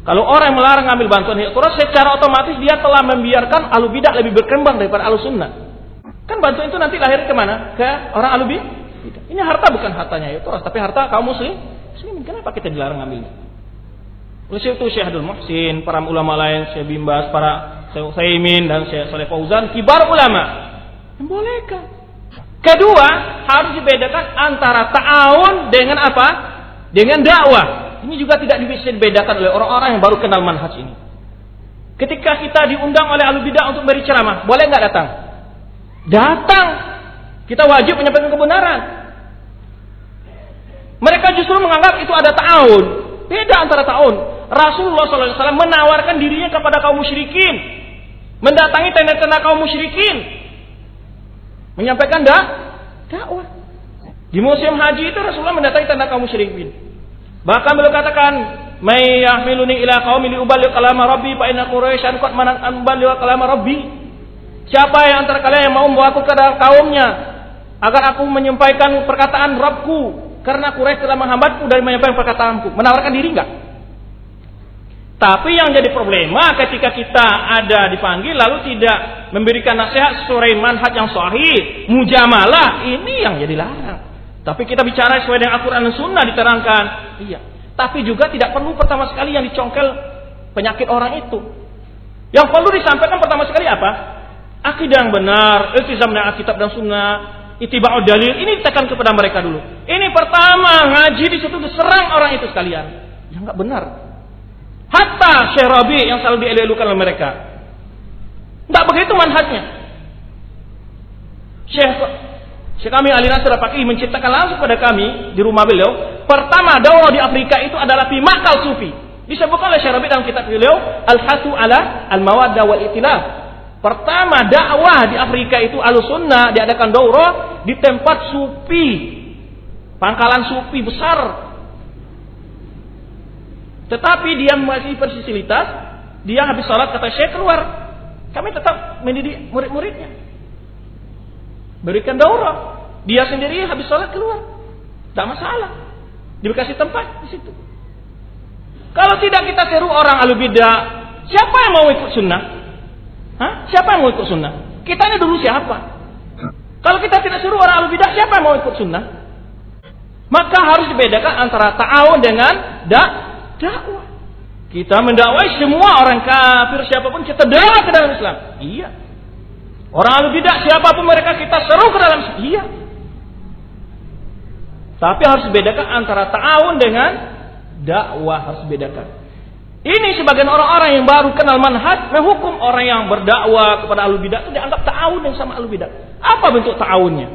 Kalau orang yang melarang ambil bantuan Quran secara otomatis dia telah membiarkan alu bidah lebih berkembang daripada alu sunnah. Kan bantuan itu nanti lahir ke mana? Ke orang alubi? Ini harta bukan hartanya itu, tapi harta kaum muslim. Muslimin. Kenapa kita dilarang ngambilnya? Oleh itu Syekh Abdul Muhsin, para ulama lain, Syekh Bimbas, para Syekh Saimin dan Syekh Saleh Fauzan, kibar ulama. Membolehkan. Kedua, harus dibedakan antara ta'awun dengan apa? Dengan dakwah. Ini juga tidak bisa dibedakan oleh orang-orang yang baru kenal manhaj ini. Ketika kita diundang oleh alu bidah untuk beri ceramah, boleh nggak datang? Datang. Kita wajib menyampaikan kebenaran. Mereka justru menganggap itu ada ta'awun. Beda antara ta'awun. Rasulullah SAW menawarkan dirinya kepada kaum musyrikin. Mendatangi tenda-tenda kaum musyrikin. Menyampaikan dah dakwah. Di musim haji itu Rasulullah mendatangi tenda kaum musyrikin. Bahkan beliau katakan, "May yahmiluni ila qaumi li uballigh kalama rabbi fa inna quraisyan qad manan an kalama rabbi." Siapa yang antara kalian yang mau membawa aku ke dalam kaumnya agar aku menyampaikan perkataan Rabbku karena Quraisy telah menghambatku dari menyampaikan perkataanku. Menawarkan diri enggak? Tapi yang jadi problema ketika kita ada dipanggil lalu tidak memberikan nasihat sesuai manhaj yang sahih, mujamalah, ini yang jadi larang. Tapi kita bicara sesuai dengan Al-Quran dan Sunnah diterangkan. Iya. Tapi juga tidak perlu pertama sekali yang dicongkel penyakit orang itu. Yang perlu disampaikan pertama sekali apa? Akidah yang benar, iltizam dengan kitab dan sunnah, itiba'ud dalil, ini ditekan kepada mereka dulu. Ini pertama ngaji di situ diserang orang itu sekalian. Ya nggak benar. Hatta Syekh Rabi yang selalu dielelukan oleh mereka. Nggak begitu manhajnya. Syekh Syekh kami Ali Nasir Fakih menciptakan langsung pada kami di rumah beliau. Pertama dakwah di Afrika itu adalah di makal sufi. Disebutkan oleh Syekh Rabi dalam kitab beliau Al-Hasu ala Al-Mawaddah wal Itilaf. Pertama dakwah di Afrika itu al-sunnah diadakan daurah di tempat sufi Pangkalan sufi besar. Tetapi dia masih bersisilitas. Dia habis sholat kata Syekh keluar. Kami tetap mendidik murid-muridnya. Berikan daurah. Dia sendiri habis sholat keluar. Tidak masalah. Dikasih tempat di situ. Kalau tidak kita seru orang alubidah, siapa yang mau ikut sunnah? Hah? Siapa yang mau ikut sunnah? Kita ini dulu siapa? Kalau kita tidak seru orang alubidah, siapa yang mau ikut sunnah? Maka harus dibedakan antara ta'awun dengan dak dakwah. Kita mendakwai semua orang kafir siapa pun kita dakwah ke dalam Islam. Iya. Orang ahli bidah siapa pun mereka kita seru ke dalam Islam. Iya. Tapi harus dibedakan antara ta'awun dengan dakwah harus dibedakan. Ini sebagian orang-orang yang baru kenal manhaj menghukum orang yang berdakwah kepada ahli bidah itu dianggap ta'awun yang sama ahli bidah. Apa bentuk ta'awunnya?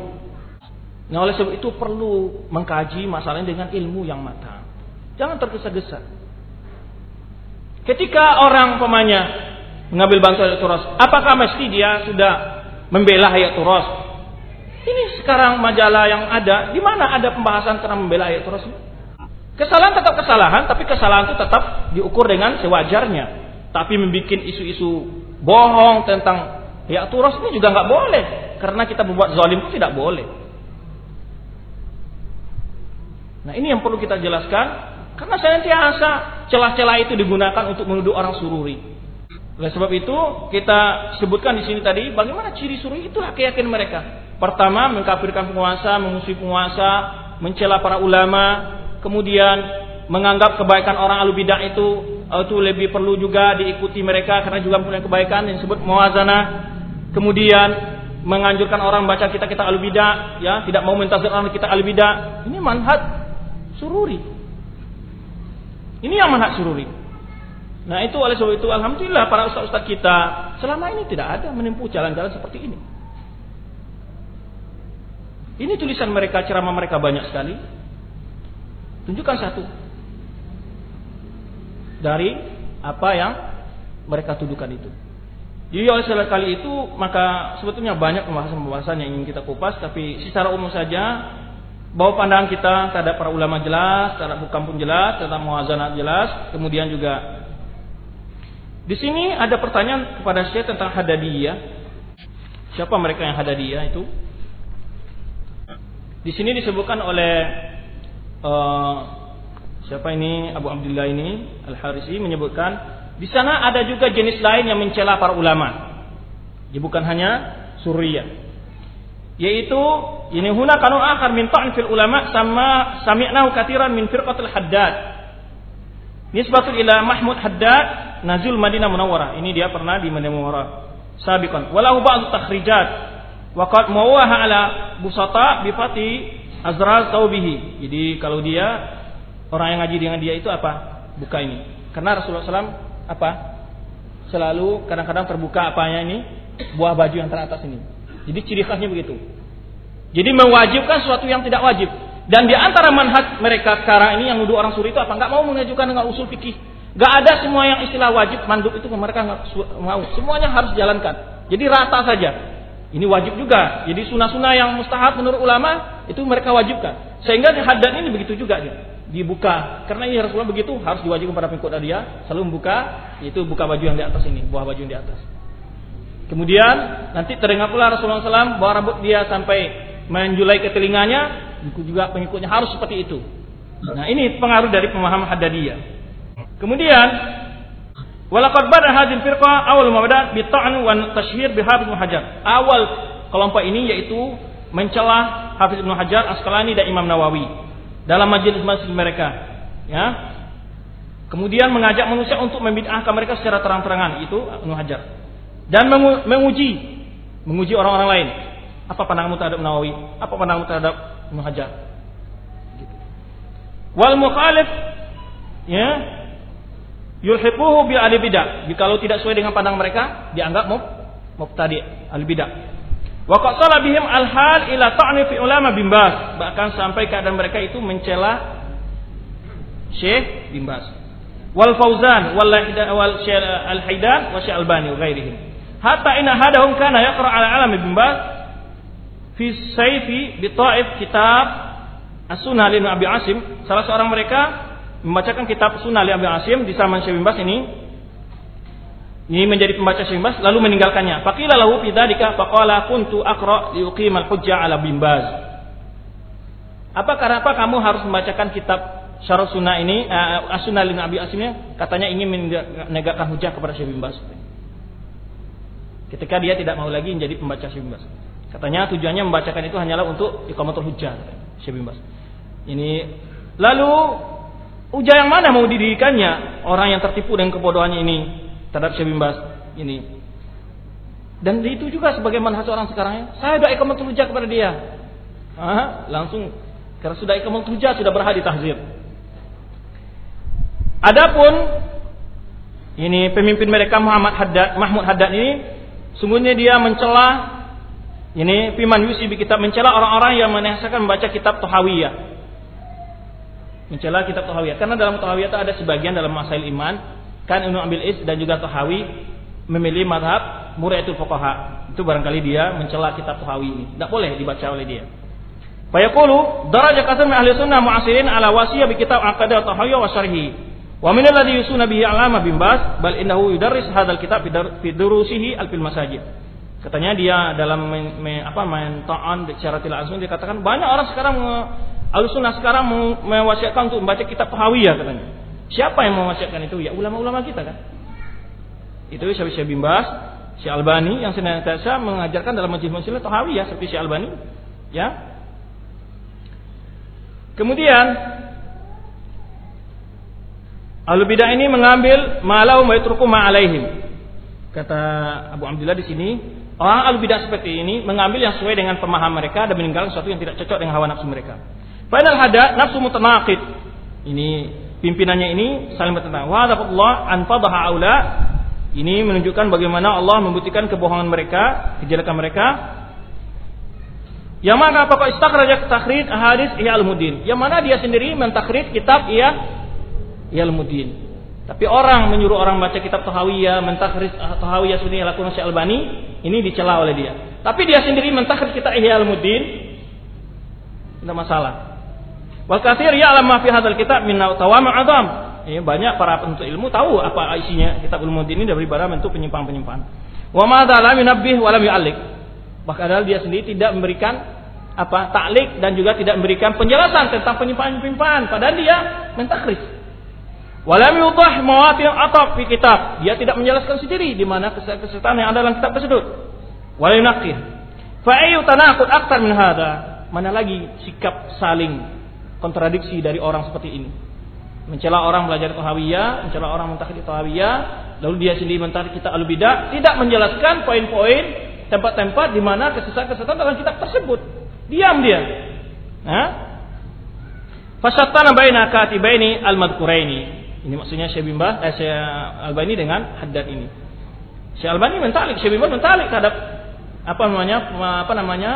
Nah oleh sebab itu perlu mengkaji masalahnya dengan ilmu yang matang. Jangan tergesa-gesa. Ketika orang pemanya mengambil bantuan ayat turas, apakah mesti dia sudah membela ayat turas? Ini sekarang majalah yang ada, di mana ada pembahasan tentang membela ayat turas? Kesalahan tetap kesalahan, tapi kesalahan itu tetap diukur dengan sewajarnya. Tapi membuat isu-isu bohong tentang ayat turas ini juga nggak boleh, karena kita membuat zalim itu tidak boleh. Nah ini yang perlu kita jelaskan karena senantiasa celah-celah itu digunakan untuk menuduh orang sururi. Oleh sebab itu kita sebutkan di sini tadi bagaimana ciri sururi itulah keyakinan mereka. Pertama mengkafirkan penguasa, memusuhi penguasa, mencela para ulama, kemudian menganggap kebaikan orang alubidah itu itu lebih perlu juga diikuti mereka karena juga punya kebaikan yang disebut muazana. Kemudian menganjurkan orang baca kita kita alubidah, ya tidak mau mentazir orang kita alubidah. Ini manhaj sururi. Ini yang manhaj sururi. Nah itu oleh sebab itu Alhamdulillah para ustaz-ustaz kita selama ini tidak ada menempuh jalan-jalan seperti ini. Ini tulisan mereka, ceramah mereka banyak sekali. Tunjukkan satu. Dari apa yang mereka tuduhkan itu. Jadi oleh sebab kali itu maka sebetulnya banyak pembahasan-pembahasan yang ingin kita kupas tapi secara umum saja bahwa pandangan kita terhadap para ulama jelas, terhadap bukan pun jelas, terhadap muazanat jelas. Kemudian juga di sini ada pertanyaan kepada saya tentang hadadiyah. Siapa mereka yang hadadiyah itu? Di sini disebutkan oleh uh, siapa ini? Abu Abdullah ini Al Harisi menyebutkan di sana ada juga jenis lain yang mencela para ulama. Jadi bukan hanya suriyah yaitu ini huna kanun akhar min ulama sama sami'nahu katiran min firqatul haddad. Nisbatul ila Mahmud Haddad Nazul Madinah Munawwarah. Ini dia pernah di Madinah Munawwarah. Sabiqan. Walau ba'd takhrijat. Wa qad mawaha ala busata bi fati azral taubihi jadi kalau dia orang yang ngaji dengan dia itu apa buka ini karena Rasulullah SAW apa selalu kadang-kadang terbuka apanya ini buah baju yang teratas ini jadi ciri khasnya begitu. Jadi mewajibkan sesuatu yang tidak wajib. Dan di antara manhaj mereka sekarang ini yang nuduh orang suri itu apa? Enggak mau mengajukan dengan usul fikih. Enggak ada semua yang istilah wajib mandub itu mereka enggak mau. Semuanya harus dijalankan. Jadi rata saja. Ini wajib juga. Jadi sunnah-sunnah yang mustahab menurut ulama itu mereka wajibkan. Sehingga hadan ini begitu juga dia dibuka karena ini Rasulullah begitu harus diwajibkan pada pengikut dia selalu membuka itu buka baju yang di atas ini buah baju yang di atas Kemudian nanti terdengar pula Rasulullah SAW bahwa rambut dia sampai menjulai ke telinganya, juga pengikutnya harus seperti itu. Nah ini pengaruh dari pemahaman Haddadiyah. Kemudian Walaqad bada hadhihi firqa awal ma bada bi ta'n wa tashhir bi Hafiz Hajar. Awal kelompok ini yaitu mencela Hafiz Ibnu Hajar Asqalani dan Imam Nawawi dalam majelis-majelis mereka. Ya. Kemudian mengajak manusia untuk membid'ahkan mereka secara terang-terangan itu Ibnu Hajar dan menguji menguji orang-orang lain. Apa pandanganmu terhadap Nawawi? Apa pandanganmu terhadap Ibnu Hajar? Wal mukhalif ya yulhiquhu bi ahli bidah. Jikalau tidak sesuai dengan pandang mereka, dianggap mubtadi ahli bidah. Wa qad bihim al-hal ila ta'ni fi ulama bimbas. Bahkan sampai keadaan mereka itu mencela Syekh Bimbas. Wal Fauzan wal wal Al-Haidan wa Syekh Albani wa ghairihim. Hatta inna hadahum kana yaqra ala alam Bimbas fi sayfi bi ta'if kitab As-Sunnah Abi Asim. Salah seorang mereka membacakan kitab Sunnah li Abi Asim di zaman Syekh Bimbas ini ini menjadi pembaca Syimbas lalu meninggalkannya. Faqila lahu fi dzalika faqala kuntu aqra liuqimal hujjah ala bimbaz. Apa karena apa kamu harus membacakan kitab Syarah Sunnah ini uh, As-Sunnah lin Abi Asimnya katanya ingin menegakkan hujah kepada Syekh Bimbas. Ketika dia tidak mau lagi menjadi pembaca Syekh Bimbas. Katanya tujuannya membacakan itu hanyalah untuk iqamatul hujjah Syekh Bimbas. Ini lalu hujah yang mana mau didirikannya orang yang tertipu dengan kebodohannya ini terhadap Syekh ini. Dan itu juga sebagai manhaj orang sekarang ya. Saya doa ikamatul hujah kepada dia. Langsung karena sudah ikamatul hujah sudah berhadi tahzir. Adapun ini pemimpin mereka Muhammad Haddad, Mahmud Haddad ini sungguhnya dia mencela ini Piman Yusi kitab mencela orang-orang yang menasihatkan membaca kitab Tohawiyah. Mencela kitab Tohawiyah karena dalam Tohawiyah itu ada sebagian dalam masail iman kan Ibnu Abil Is dan juga Tahawi memilih madhab Muraitul Fuqaha. Itu barangkali dia mencela kitab Tahawi ini. Tidak boleh dibaca oleh dia. Fayaqulu daraja kasar ahli sunnah mu'asirin ala wasiyah bi kitab Aqadah Tahawi wa syarhi. Wa min alladhi yusuna alama bin Bas bal innahu yudarris hadzal kitab fi durusihi al masajid. Katanya dia dalam me, me, apa main ta'an secara tidak langsung dikatakan banyak orang sekarang ahli sunnah sekarang mewasiatkan untuk membaca kitab Tahawiyah katanya. Siapa yang mewasiatkan itu? Ya ulama-ulama kita kan. Itu Syekh Syekh Bimbas, Syekh Albani yang senantiasa mengajarkan dalam majlis-majlis Tahawiyah seperti Syekh Albani, ya. Kemudian Ahlu bidah ini mengambil malau wa ma'alaihim. Kata Abu Abdullah di sini, orang ahlu bidah seperti ini mengambil yang sesuai dengan pemahaman mereka dan meninggalkan sesuatu yang tidak cocok dengan hawa nafsu mereka. Padahal hada nafsu mutanaqid. Ini pimpinannya ini saling bertentangan. Wa Allah anfadaha aula. Ini menunjukkan bagaimana Allah membuktikan kebohongan mereka, kejelekan mereka. Yang mana apakah istakhraja takhrid hadis Ihya al-Mudin. Yang mana dia sendiri mentakhrid kitab Ihya al-Mudin. Tapi orang menyuruh orang baca kitab Tahawiyah, mentakhrid Tahawiyah sunni Syekh Albani, ini dicela oleh dia. Tapi dia sendiri mentakhrid kitab Ihya al-Mudin. Tidak masalah. Wal kathir ya'lam ma fi hadzal kitab min tawami' adzam. Ya, banyak para penuntut ilmu tahu apa isinya kitab ulum ini dari bara bentuk penyimpangan-penyimpangan. Wa ma lam yunabbih wa lam dia sendiri tidak memberikan apa taklik dan juga tidak memberikan penjelasan tentang penyimpangan-penyimpangan padahal dia mentakris. Walam yudah mawatin atap fi kitab. Dia tidak menjelaskan sendiri di mana kesesatan yang ada dalam kitab tersebut. Walam yunaqih. Fa ayu tanaqud aktar min hada. Mana lagi sikap saling kontradiksi dari orang seperti ini. Mencela orang belajar Tahawiyah, mencela orang mentakhid Tahawiyah, lalu dia sendiri mentahdir kita al bidah, tidak menjelaskan poin-poin tempat-tempat di mana kesesatan-kesesatan dalam kitab tersebut. Diam dia. Nah, Fasattana baina katibaini al-madhkuraini. Ini maksudnya Syekh Bimbah, eh, Syekh Albani dengan Haddad ini. Syekh Albani mentalik, Syekh Bimbah mentalik terhadap apa namanya apa namanya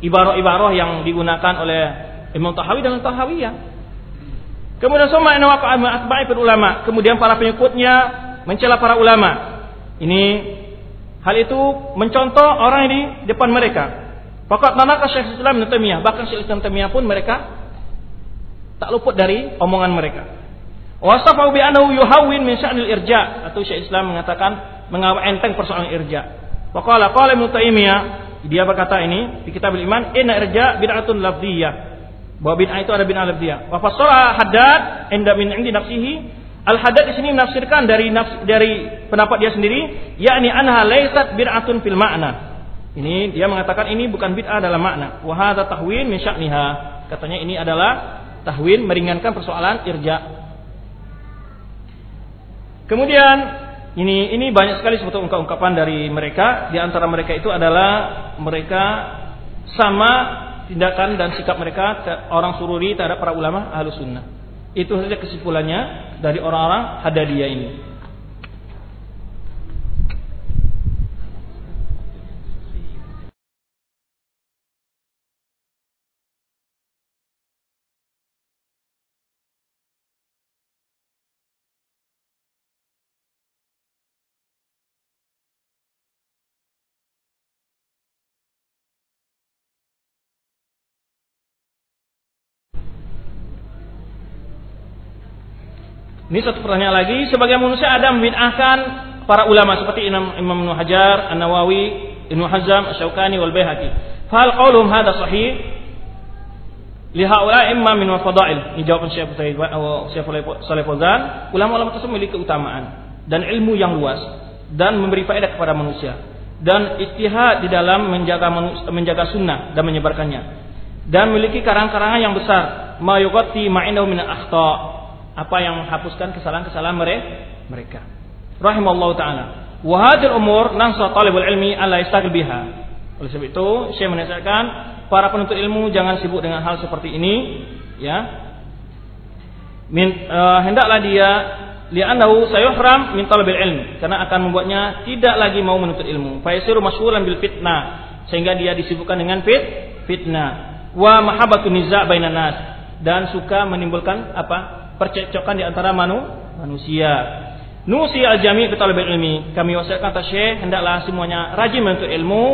ibarah-ibarah yang digunakan oleh Imam Tahawi dan Tahawiyah. Kemudian sama atba'i ulama. Kemudian para pengikutnya mencela para ulama. Ini hal itu mencontoh orang di depan mereka. Fakat manakah Syekh Islam Ibn Taimiyah, bahkan Syekh Islam Taimiyah pun mereka tak luput dari omongan mereka. Wasafu bi annahu yuhawwin min sya'nil irja atau Syekh Islam mengatakan mengapa enteng persoalan irja. Faqala qala Ibnu Taimiyah dia berkata ini di kitab iman inna irja bid'atun lafdhiyah bahwa bid'ah itu ada bid'ah lafziyah. Wa fassara Haddad inda min indi nafsihi. Al Haddad di sini menafsirkan dari nafs, dari pendapat dia sendiri, yakni anha laysat bid'atun fil ma'na. Ini dia mengatakan ini bukan bid'ah dalam makna. Wa hadza tahwin min sya'niha. Katanya ini adalah tahwin meringankan persoalan irja. Kemudian ini ini banyak sekali sebetulnya ungkapan-ungkapan dari mereka. Di antara mereka itu adalah mereka sama tindakan dan sikap mereka orang sururi terhadap para ulama ahlu sunnah. Itu saja kesimpulannya dari orang-orang Hadadiyah ini. Ini satu pertanyaan lagi. Sebagai manusia ada membid'ahkan para ulama seperti Imam Imam Ibnu Hajar, An-Nawawi, Ibnu Hazm, Asy-Syaukani wal Baihaqi. Fal qaulum hadha sahih? Li haula imma min fadail. Ini jawaban Syekh Saleh Fauzan. Ulama-ulama tersebut memiliki keutamaan dan ilmu yang luas dan memberi faedah kepada manusia dan ijtihad di dalam menjaga menjaga sunnah dan menyebarkannya dan memiliki karang-karangan yang besar ma yughatti ma'indahu min akhta apa yang menghapuskan kesalahan-kesalahan mereka. Rahimallahu taala. Wa hadhihi umur nansa talibul ilmi alla yastaqil biha. Oleh sebab itu, saya menasihatkan para penuntut ilmu jangan sibuk dengan hal seperti ini, ya. Min, uh, hendaklah dia li'annahu sayuhram min talabil ilmi karena akan membuatnya tidak lagi mau menuntut ilmu. Fa yasiru masyghulan bil fitnah sehingga dia disibukkan dengan fit fitnah wa mahabbatun niza' bainan nas dan suka menimbulkan apa? Percekcokan di antara manu, manusia. Nusi al-jami' ke talibul ilmi. Kami wasiatkan kata Syekh hendaklah semuanya rajin menuntut ilmu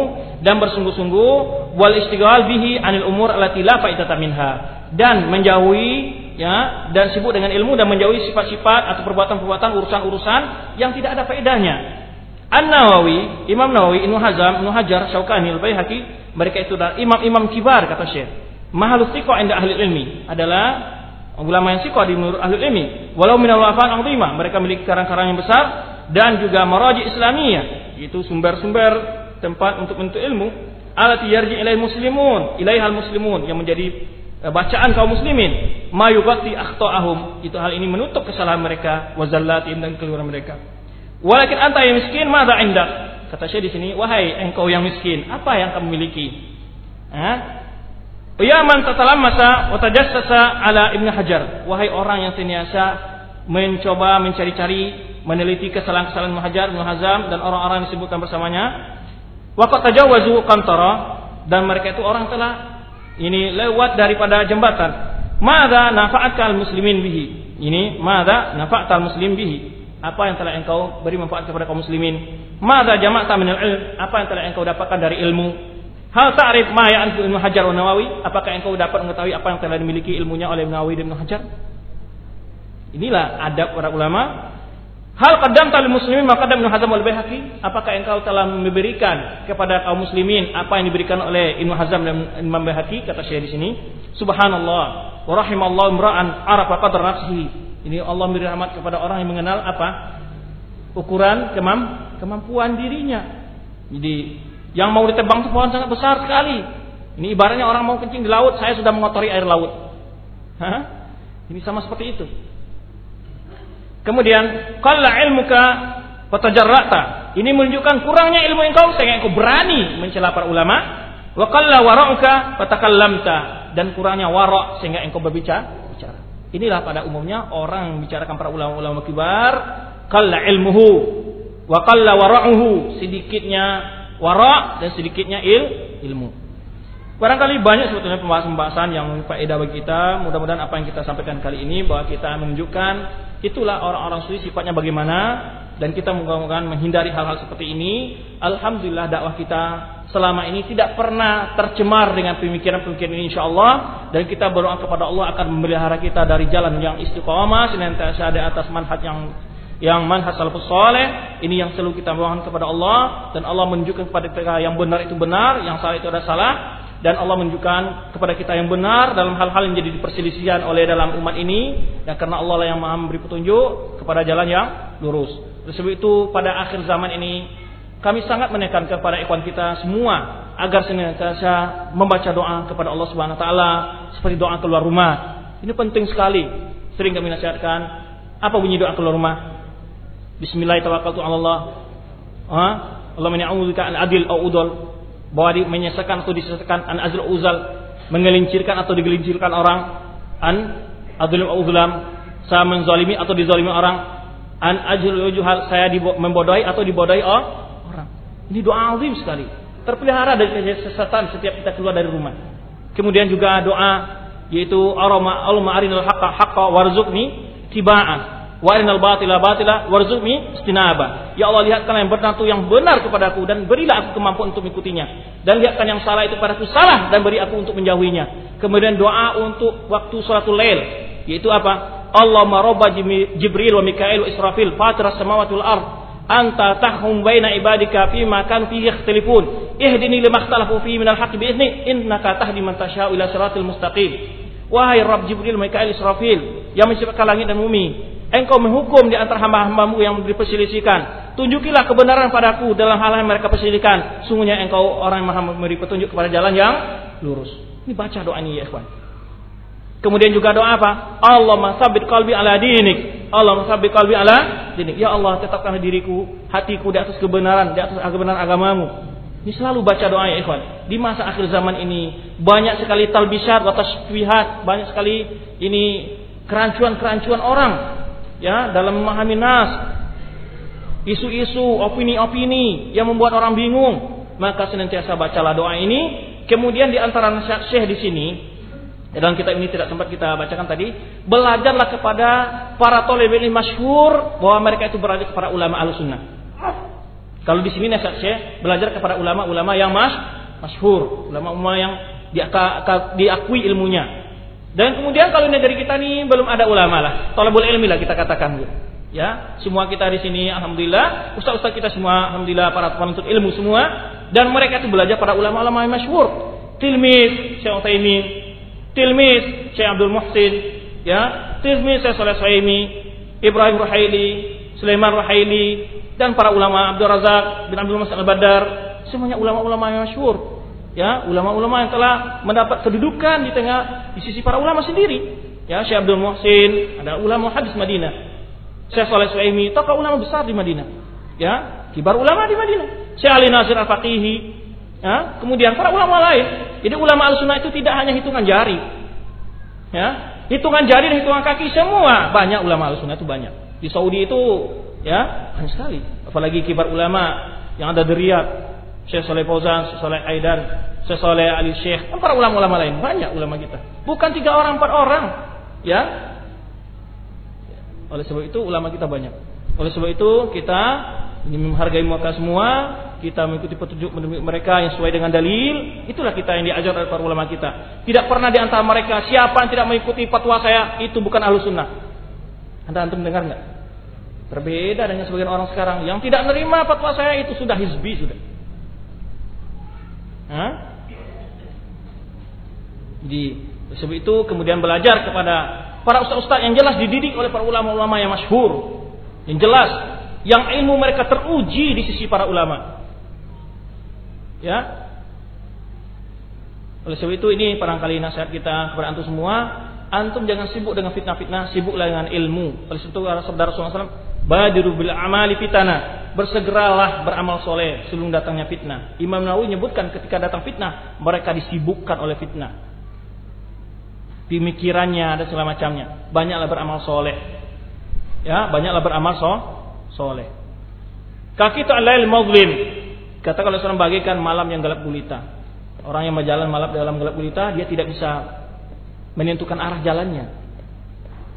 dan bersungguh-sungguh wal istighal bihi anil umur allati la fa'idata minha dan menjauhi ya dan sibuk dengan ilmu dan menjauhi sifat-sifat atau perbuatan-perbuatan urusan-urusan yang tidak ada faedahnya. An-Nawawi, Imam Nawawi, Ibnu Hazm, Ibnu Hajar, Syaukani, Al-Baihaqi, mereka itu adalah imam-imam kibar kata Syekh. Mahalus thiqah inda ahli ilmi adalah ulama yang sikoh di menurut ahli ilmi. Walau minal wafan azimah mereka memiliki karang-karang yang besar dan juga maraji islamiyah itu sumber-sumber tempat untuk menuntut ilmu alati yarji ilai muslimun ilaihal muslimun yang menjadi eh, bacaan kaum muslimin. Ma yughatti akhta'ahum itu hal ini menutup kesalahan mereka wa zallatim dan keluaran mereka. Walakin anta yang miskin madza indak. Kata saya di sini wahai engkau yang miskin apa yang kamu miliki? Ha? Ya man masa wa tajassasa ala Ibnu Hajar. Wahai orang yang senantiasa mencoba mencari-cari meneliti kesalahan-kesalahan Ibnu Hajar, Ibnu Hazam dan orang-orang yang disebutkan bersamanya. Wa qad tajawazu qantara dan mereka itu orang telah ini lewat daripada jembatan. Mada nafa'atkal muslimin bihi. Ini mada nafa'atal muslim bihi. Apa yang telah engkau beri manfaat kepada kaum muslimin? Mada jama'ta minal ilm? Apa yang telah engkau dapatkan dari ilmu? Hal ta'rif ma ya'rifu Ibnu Hajar wa Nawawi? Apakah engkau dapat mengetahui apa yang telah dimiliki ilmunya oleh Ibnu Nawawi dan Ibnu Hajar? Inilah adab para ulama. Hal qadam tal muslimin maka Ibnu Hazm wal Baihaqi? Apakah engkau telah memberikan kepada kaum muslimin apa yang diberikan oleh Ibnu Hazm dan Imam Baihaqi? Kata Syekh di sini, Subhanallah wa rahimallahu imra'an arafa qadar nafsihi. Ini Allah memberi rahmat kepada orang yang mengenal apa? Ukuran kemam kemampuan dirinya. Jadi yang mau ditebang itu pohon sangat besar sekali. Ini ibaratnya orang mau kencing di laut, saya sudah mengotori air laut. Hah? Ini sama seperti itu. Kemudian, qalla ilmuka fatajarrata. Ini menunjukkan kurangnya ilmu engkau sehingga engkau berani mencela para ulama. Wa qalla wara'uka fatakallamta dan kurangnya wara' sehingga engkau berbicara. Bicara. Inilah pada umumnya orang membicarakan para ulama-ulama kibar, qalla ilmuhu wa qalla wara'uhu, sedikitnya wara dan sedikitnya il ilmu. Barangkali banyak sebetulnya pembahasan-pembahasan yang faedah bagi kita. Mudah-mudahan apa yang kita sampaikan kali ini bahwa kita menunjukkan itulah orang-orang suci sifatnya bagaimana dan kita moga-moga menghindari hal-hal seperti ini. Alhamdulillah dakwah kita selama ini tidak pernah tercemar dengan pemikiran-pemikiran ini insyaallah dan kita berdoa kepada Allah akan memelihara kita dari jalan yang istiqomah senantiasa ada atas manhaj yang yang manhaj salafus saleh ini yang selalu kita mohon kepada Allah dan Allah menunjukkan kepada kita yang benar itu benar yang salah itu adalah salah dan Allah menunjukkan kepada kita yang benar dalam hal-hal yang jadi perselisihan oleh dalam umat ini dan karena Allah lah yang maha memberi petunjuk kepada jalan yang lurus sebab itu pada akhir zaman ini kami sangat menekan kepada ikhwan kita semua agar senantiasa membaca doa kepada Allah Subhanahu wa taala seperti doa keluar rumah. Ini penting sekali. Sering kami nasihatkan apa bunyi doa keluar rumah? Bismillahirrahmanirrahim. Ha? Allah menya'udzika an adil au udol. Bahwa atau disesakan an azil uzal. Mengelincirkan atau digelincirkan orang. An adil au uzlam. saya menzalimi atau dizalimi orang an ajul juhal saya membodohi atau dibodohi oh, orang ini doa azim sekali terpelihara dari kesesatan setiap kita keluar dari rumah kemudian juga doa yaitu aroma Allahumma arinal haqqa haqqa warzuqni tiba'an wa arinal batila batila warzuqni istinaba. Ya Allah lihatkan yang benar itu yang benar kepadaku dan berilah aku kemampuan untuk mengikutinya. Dan lihatkan yang salah itu padaku salah dan beri aku untuk menjauhinya. Kemudian doa untuk waktu salatul lail yaitu apa? Allah marobba Jibril wa Mikail wa Israfil fatir as-samawati wal ard. Anta tahkum baina ibadika fi ma kan fihi ikhtilifun ihdini lima ikhtalafu fihi minal haqqi bi idzni innaka tahdi man tasha'u ila siratil mustaqim. Wahai Rabb Jibril Mikail Israfil yang menciptakan langit dan bumi engkau menghukum di antara hamba-hambamu yang diperselisihkan tunjukilah kebenaran padaku dalam hal yang mereka perselisihkan sungguhnya engkau orang yang maha memberi petunjuk kepada jalan yang lurus ini baca doa ini ya ikhwan Kemudian juga doa apa? Allah masabit kalbi ala dinik. Allah masabit kalbi ala dinik. Ya Allah tetapkan diriku, hatiku di atas kebenaran, di atas kebenaran agamamu. Ini selalu baca doa ya ikhwan. Di masa akhir zaman ini banyak sekali talbisat wa tasfihat, banyak sekali ini kerancuan-kerancuan orang ya dalam memahami nas. Isu-isu, opini-opini yang membuat orang bingung. Maka senantiasa bacalah doa ini. Kemudian di antara nasihat Syekh di sini, dalam kitab ini tidak sempat kita bacakan tadi, belajarlah kepada para tolebel masyhur bahwa mereka itu berada kepada ulama al-sunnah. Kalau di sini nasihat saya belajar kepada ulama-ulama yang mas masyhur, ulama-ulama yang diakui ilmunya. Dan kemudian kalau negeri kita ini belum ada ulama lah, tolebul ilmi lah kita katakan. Ya, semua kita di sini alhamdulillah, ustaz-ustaz kita semua alhamdulillah para penuntut ilmu semua. Dan mereka itu belajar pada ulama-ulama yang masyhur. Tilmis Syekh Utsaimin, tilmis Syekh Abdul Muhsin, ya, tilmis Syekh Saleh Suhaimi, Ibrahim Ruhaili, Sulaiman Ruhaili, dan para ulama Abdul Razak bin Abdul Mas'ud Al-Badar, semuanya ulama-ulama yang masyhur. Ya, ulama-ulama yang telah mendapat kedudukan di tengah di sisi para ulama sendiri. Ya, Syekh Abdul Muhsin, ada ulama hadis Madinah. Syekh Saleh Suhaimi, tokoh ulama besar di Madinah. Ya, kibar ulama di Madinah. Syekh Ali Nasir Al-Faqihi, Ya, kemudian para ulama lain. Jadi ulama al-sunnah itu tidak hanya hitungan jari. Ya, hitungan jari dan hitungan kaki semua banyak ulama al-sunnah itu banyak. Di Saudi itu ya banyak sekali. Apalagi kibar ulama yang ada di Riyadh, Syekh Saleh Fauzan, Syekh Saleh Aidan, Syekh Saleh Ali Syekh, dan para ulama-ulama lain banyak ulama kita. Bukan tiga orang, empat orang, ya. Oleh sebab itu ulama kita banyak. Oleh sebab itu kita ingin menghargai mereka semua, kita mengikuti petunjuk mereka yang sesuai dengan dalil, itulah kita yang diajar oleh para ulama kita. Tidak pernah di antara mereka siapa yang tidak mengikuti fatwa saya itu bukan ahlu sunnah. Anda antum dengar nggak? Berbeda dengan sebagian orang sekarang yang tidak menerima fatwa saya itu sudah hizbi sudah. Hah? Jadi sebab itu kemudian belajar kepada para ustaz-ustaz yang jelas dididik oleh para ulama-ulama yang masyhur, yang jelas, yang ilmu mereka teruji di sisi para ulama. Ya. Oleh sebab itu ini barangkali nasihat kita kepada antum semua, antum jangan sibuk dengan fitnah-fitnah, sibuklah dengan ilmu. Oleh sebab itu sabda Rasulullah SAW, badiru bil amali fitana, bersegeralah beramal soleh sebelum datangnya fitnah. Imam Nawawi menyebutkan ketika datang fitnah, mereka disibukkan oleh fitnah. Pemikirannya dan segala macamnya. Banyaklah beramal soleh. Ya, banyaklah beramal so, soleh. Kaki ta'lail mazlim Kata kalau seorang bagikan malam yang gelap gulita. Orang yang berjalan malam dalam gelap gulita, dia tidak bisa menentukan arah jalannya.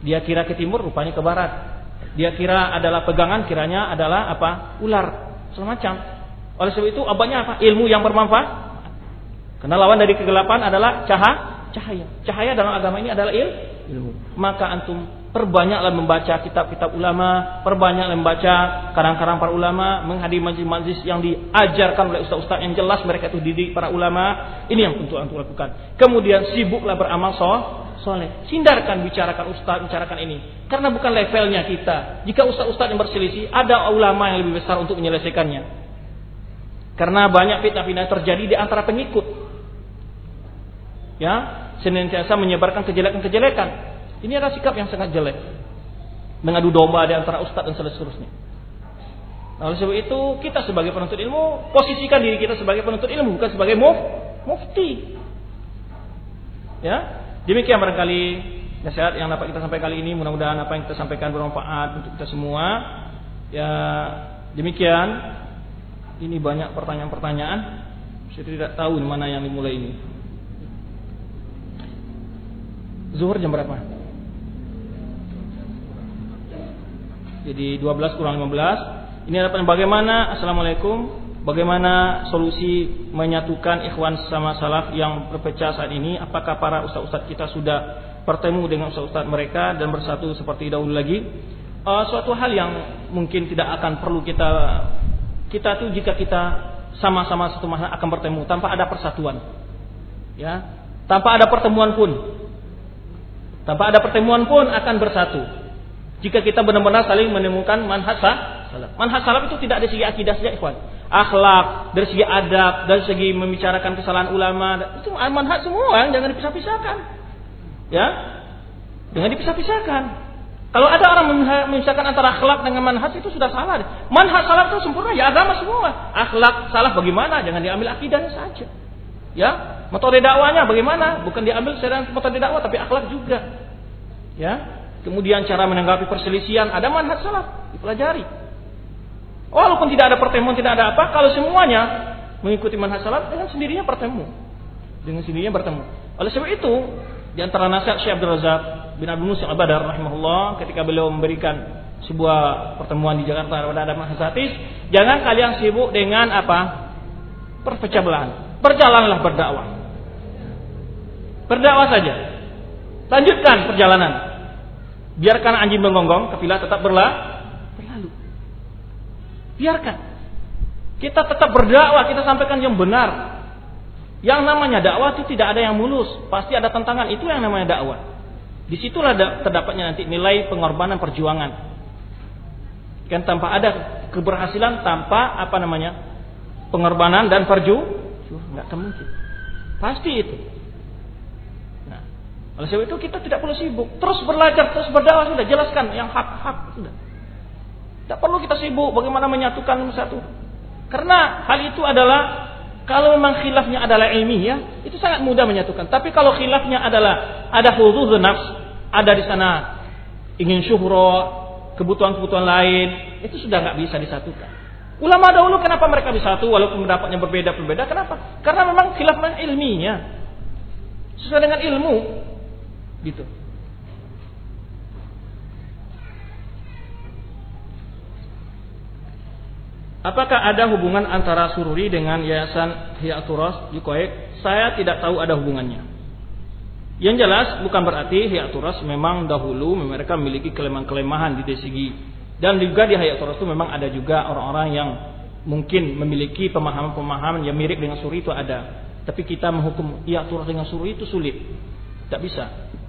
Dia kira ke timur, rupanya ke barat. Dia kira adalah pegangan, kiranya adalah apa? Ular, semacam. Oleh sebab itu, abahnya apa? Ilmu yang bermanfaat. Karena lawan dari kegelapan adalah cahaya. Cahaya. Cahaya dalam agama ini adalah il, ilmu. Maka antum perbanyaklah membaca kitab-kitab ulama, perbanyaklah membaca karang-karang para ulama, menghadiri majlis-majlis yang diajarkan oleh ustaz-ustaz yang jelas mereka itu didik para ulama. Ini yang untuk antum lakukan. Kemudian sibuklah beramal soleh. Sindarkan bicarakan ustaz, bicarakan ini. Karena bukan levelnya kita. Jika ustaz-ustaz yang berselisih, ada ulama yang lebih besar untuk menyelesaikannya. Karena banyak fitnah-fitnah terjadi di antara pengikut. Ya, senantiasa menyebarkan kejelekan-kejelekan ini adalah sikap yang sangat jelek. Mengadu domba di antara ustadz dan seterusnya. Nah, oleh sebab itu kita sebagai penuntut ilmu posisikan diri kita sebagai penuntut ilmu bukan sebagai muf, mufti. Ya, demikian barangkali nasihat yang dapat kita sampaikan kali ini mudah-mudahan apa yang kita sampaikan bermanfaat untuk kita semua. Ya demikian. Ini banyak pertanyaan-pertanyaan. Saya tidak tahu di mana yang dimulai ini. Zuhur jam berapa? Jadi 12 kurang 15. Ini ada bagaimana? Assalamualaikum. Bagaimana solusi menyatukan ikhwan sama salaf yang berpecah saat ini? Apakah para ustaz-ustaz kita sudah bertemu dengan ustaz-ustaz mereka dan bersatu seperti dahulu lagi? Uh, suatu hal yang mungkin tidak akan perlu kita kita tuh jika kita sama-sama satu masa akan bertemu tanpa ada persatuan. Ya, tanpa ada pertemuan pun. Tanpa ada pertemuan pun akan bersatu. Jika kita benar-benar saling menemukan manhaj salaf. Manhaj salaf itu tidak ada segi akidah saja, ikhwan akhlak, dari segi adab, dari segi membicarakan kesalahan ulama, itu manhaj semua, jangan dipisah-pisahkan. Ya, jangan dipisah-pisahkan. Kalau ada orang memisahkan antara akhlak dengan manhaj itu sudah salah. Manhaj salah itu sempurna, ya agama semua. Akhlak salah bagaimana? Jangan diambil akidahnya saja. Ya, metode dakwanya bagaimana? Bukan diambil secara metode dakwah, tapi akhlak juga. Ya, kemudian cara menanggapi perselisihan ada manhaj salah, dipelajari. Walaupun tidak ada pertemuan, tidak ada apa, kalau semuanya mengikuti manhaj salaf dengan sendirinya bertemu. Dengan sendirinya bertemu. Oleh sebab itu, di antara nasihat Syekh Abdul Razak bin Abdul Musa Al-Badar rahimahullah ketika beliau memberikan sebuah pertemuan di Jakarta pada ada Hasatis, jangan kalian sibuk dengan apa? perpecah belahan. Berjalanlah berdakwah. Berdakwah saja. Lanjutkan perjalanan. Biarkan anjing menggonggong, kafilah tetap berlah Biarkan. Kita tetap berdakwah, kita sampaikan yang benar. Yang namanya dakwah itu tidak ada yang mulus, pasti ada tantangan. Itu yang namanya dakwah. Di situlah terdapatnya nanti nilai pengorbanan perjuangan. Kan tanpa ada keberhasilan, tanpa apa namanya pengorbanan dan perju, nggak mungkin. Pasti itu. Oleh sebab itu kita tidak perlu sibuk, terus belajar, terus berdakwah sudah jelaskan yang hak-hak sudah. Tidak perlu kita sibuk bagaimana menyatukan satu. Karena hal itu adalah kalau memang khilafnya adalah ilmiah, itu sangat mudah menyatukan. Tapi kalau khilafnya adalah ada hudud nafs, ada di sana ingin syuhro, kebutuhan-kebutuhan lain, itu sudah nggak bisa disatukan. Ulama dahulu kenapa mereka bisa satu walaupun pendapatnya berbeda-berbeda? Kenapa? Karena memang khilafnya ilmiah. Sesuai dengan ilmu. Gitu. Apakah ada hubungan antara Sururi dengan Yayasan Hiaturas di Kuwait? Saya tidak tahu ada hubungannya. Yang jelas bukan berarti Hiaturas memang dahulu mereka memiliki kelemahan-kelemahan di Desigi dan juga di Hiaturas itu memang ada juga orang-orang yang mungkin memiliki pemahaman-pemahaman yang mirip dengan Suri itu ada. Tapi kita menghukum Hiaturas dengan Suri itu sulit. Tidak bisa.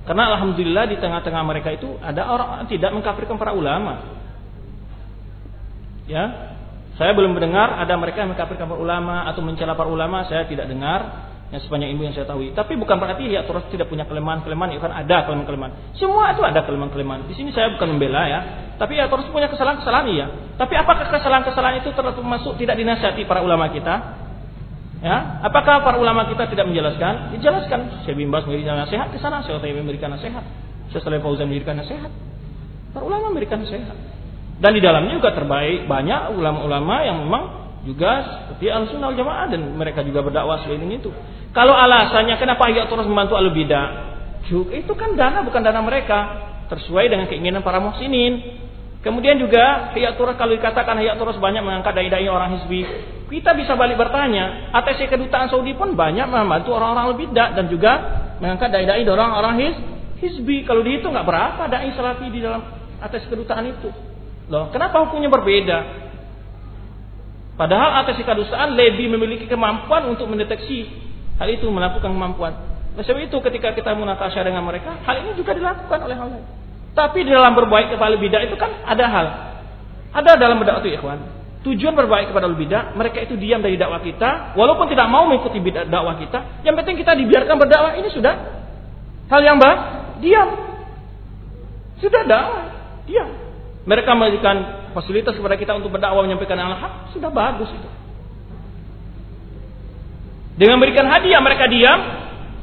Karena alhamdulillah di tengah-tengah mereka itu ada orang tidak mengkafirkan para ulama. Ya, saya belum mendengar ada mereka yang mengkafirkan para ulama atau mencela para ulama, saya tidak dengar yang sepanjang ilmu yang saya tahu. Tapi bukan berarti ya terus tidak punya kelemahan-kelemahan, ya kan ada kelemahan-kelemahan. Semua itu ada kelemahan-kelemahan. Di sini saya bukan membela ya, tapi ya terus punya kesalahan-kesalahan iya. Tapi apakah kesalahan-kesalahan itu termasuk tidak dinasihati para ulama kita? Ya, apakah para ulama kita tidak menjelaskan? Dijelaskan. Saya bimbas memberikan nasihat ke sana, saya memberikan nasihat. Saya Saleh Fauzan memberikan nasihat. Para ulama memberikan nasihat. Dan di dalamnya juga terbaik banyak ulama-ulama yang memang juga seperti al-sunnah jamaah dan mereka juga berdakwah selain itu. Kalau alasannya kenapa Hayat terus membantu al bidah, itu kan dana bukan dana mereka, tersesuai dengan keinginan para muhsinin. Kemudian juga Hayat Turus kalau dikatakan Hayat Turus banyak mengangkat dai-dai orang hizbi, kita bisa balik bertanya, ATC kedutaan Saudi pun banyak membantu orang-orang lebih bidah dan juga mengangkat dai-dai orang-orang his, hizbi. Kalau dihitung nggak berapa dai salafi di dalam ATC kedutaan itu. Loh, kenapa hukumnya berbeda? Padahal atas kedustaan lebih memiliki kemampuan untuk mendeteksi hal itu melakukan kemampuan. Oleh sebab itu ketika kita munakasya dengan mereka, hal ini juga dilakukan oleh hal lain. Tapi di dalam berbaik kepada bidah itu kan ada hal. Ada dalam berdakwah itu ikhwan. Tujuan berbaik kepada bidah, mereka itu diam dari dakwah kita, walaupun tidak mau mengikuti bidah dakwah kita, yang penting kita dibiarkan berdakwah ini sudah hal yang baik, diam. Sudah dakwah, diam mereka memberikan fasilitas kepada kita untuk berdakwah menyampaikan al-haq, sudah bagus itu. Dengan memberikan hadiah mereka diam,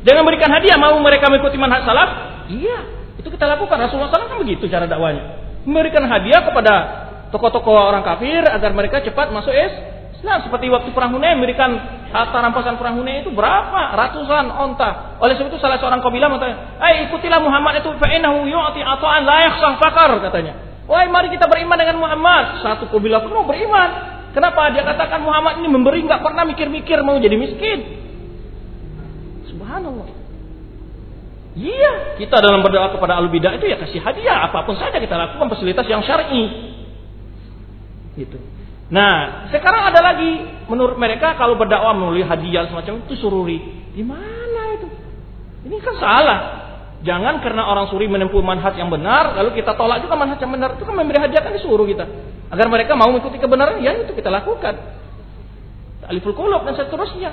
dengan memberikan hadiah mau mereka mengikuti manhaj salaf? Iya. Itu kita lakukan. Rasulullah SAW kan begitu cara dakwanya. Memberikan hadiah kepada tokoh-tokoh orang kafir agar mereka cepat masuk Islam. Seperti waktu perang Hunain memberikan harta rampasan perang Hunain itu berapa? Ratusan onta. Oleh sebab itu salah seorang kabilah mengatakan, "Eh ikutilah Muhammad itu fa innahu yu'ti ata'an la yakhsah fakar," katanya. Wahai mari kita beriman dengan Muhammad. Satu kabilah mau beriman. Kenapa dia katakan Muhammad ini memberi nggak pernah mikir-mikir mau jadi miskin? Subhanallah. Iya, kita dalam berdoa kepada al bidah itu ya kasih hadiah apa pun saja kita lakukan fasilitas yang syar'i. Gitu. Nah, sekarang ada lagi menurut mereka kalau berdakwah melalui hadiah semacam itu sururi. Di mana itu? Ini kan salah. Jangan karena orang suri menempuh manhaj yang benar, lalu kita tolak juga manhaj yang benar. Itu kan memberi hadiah kan disuruh kita. Agar mereka mau mengikuti kebenaran, ya itu kita lakukan. Aliful kulub dan seterusnya.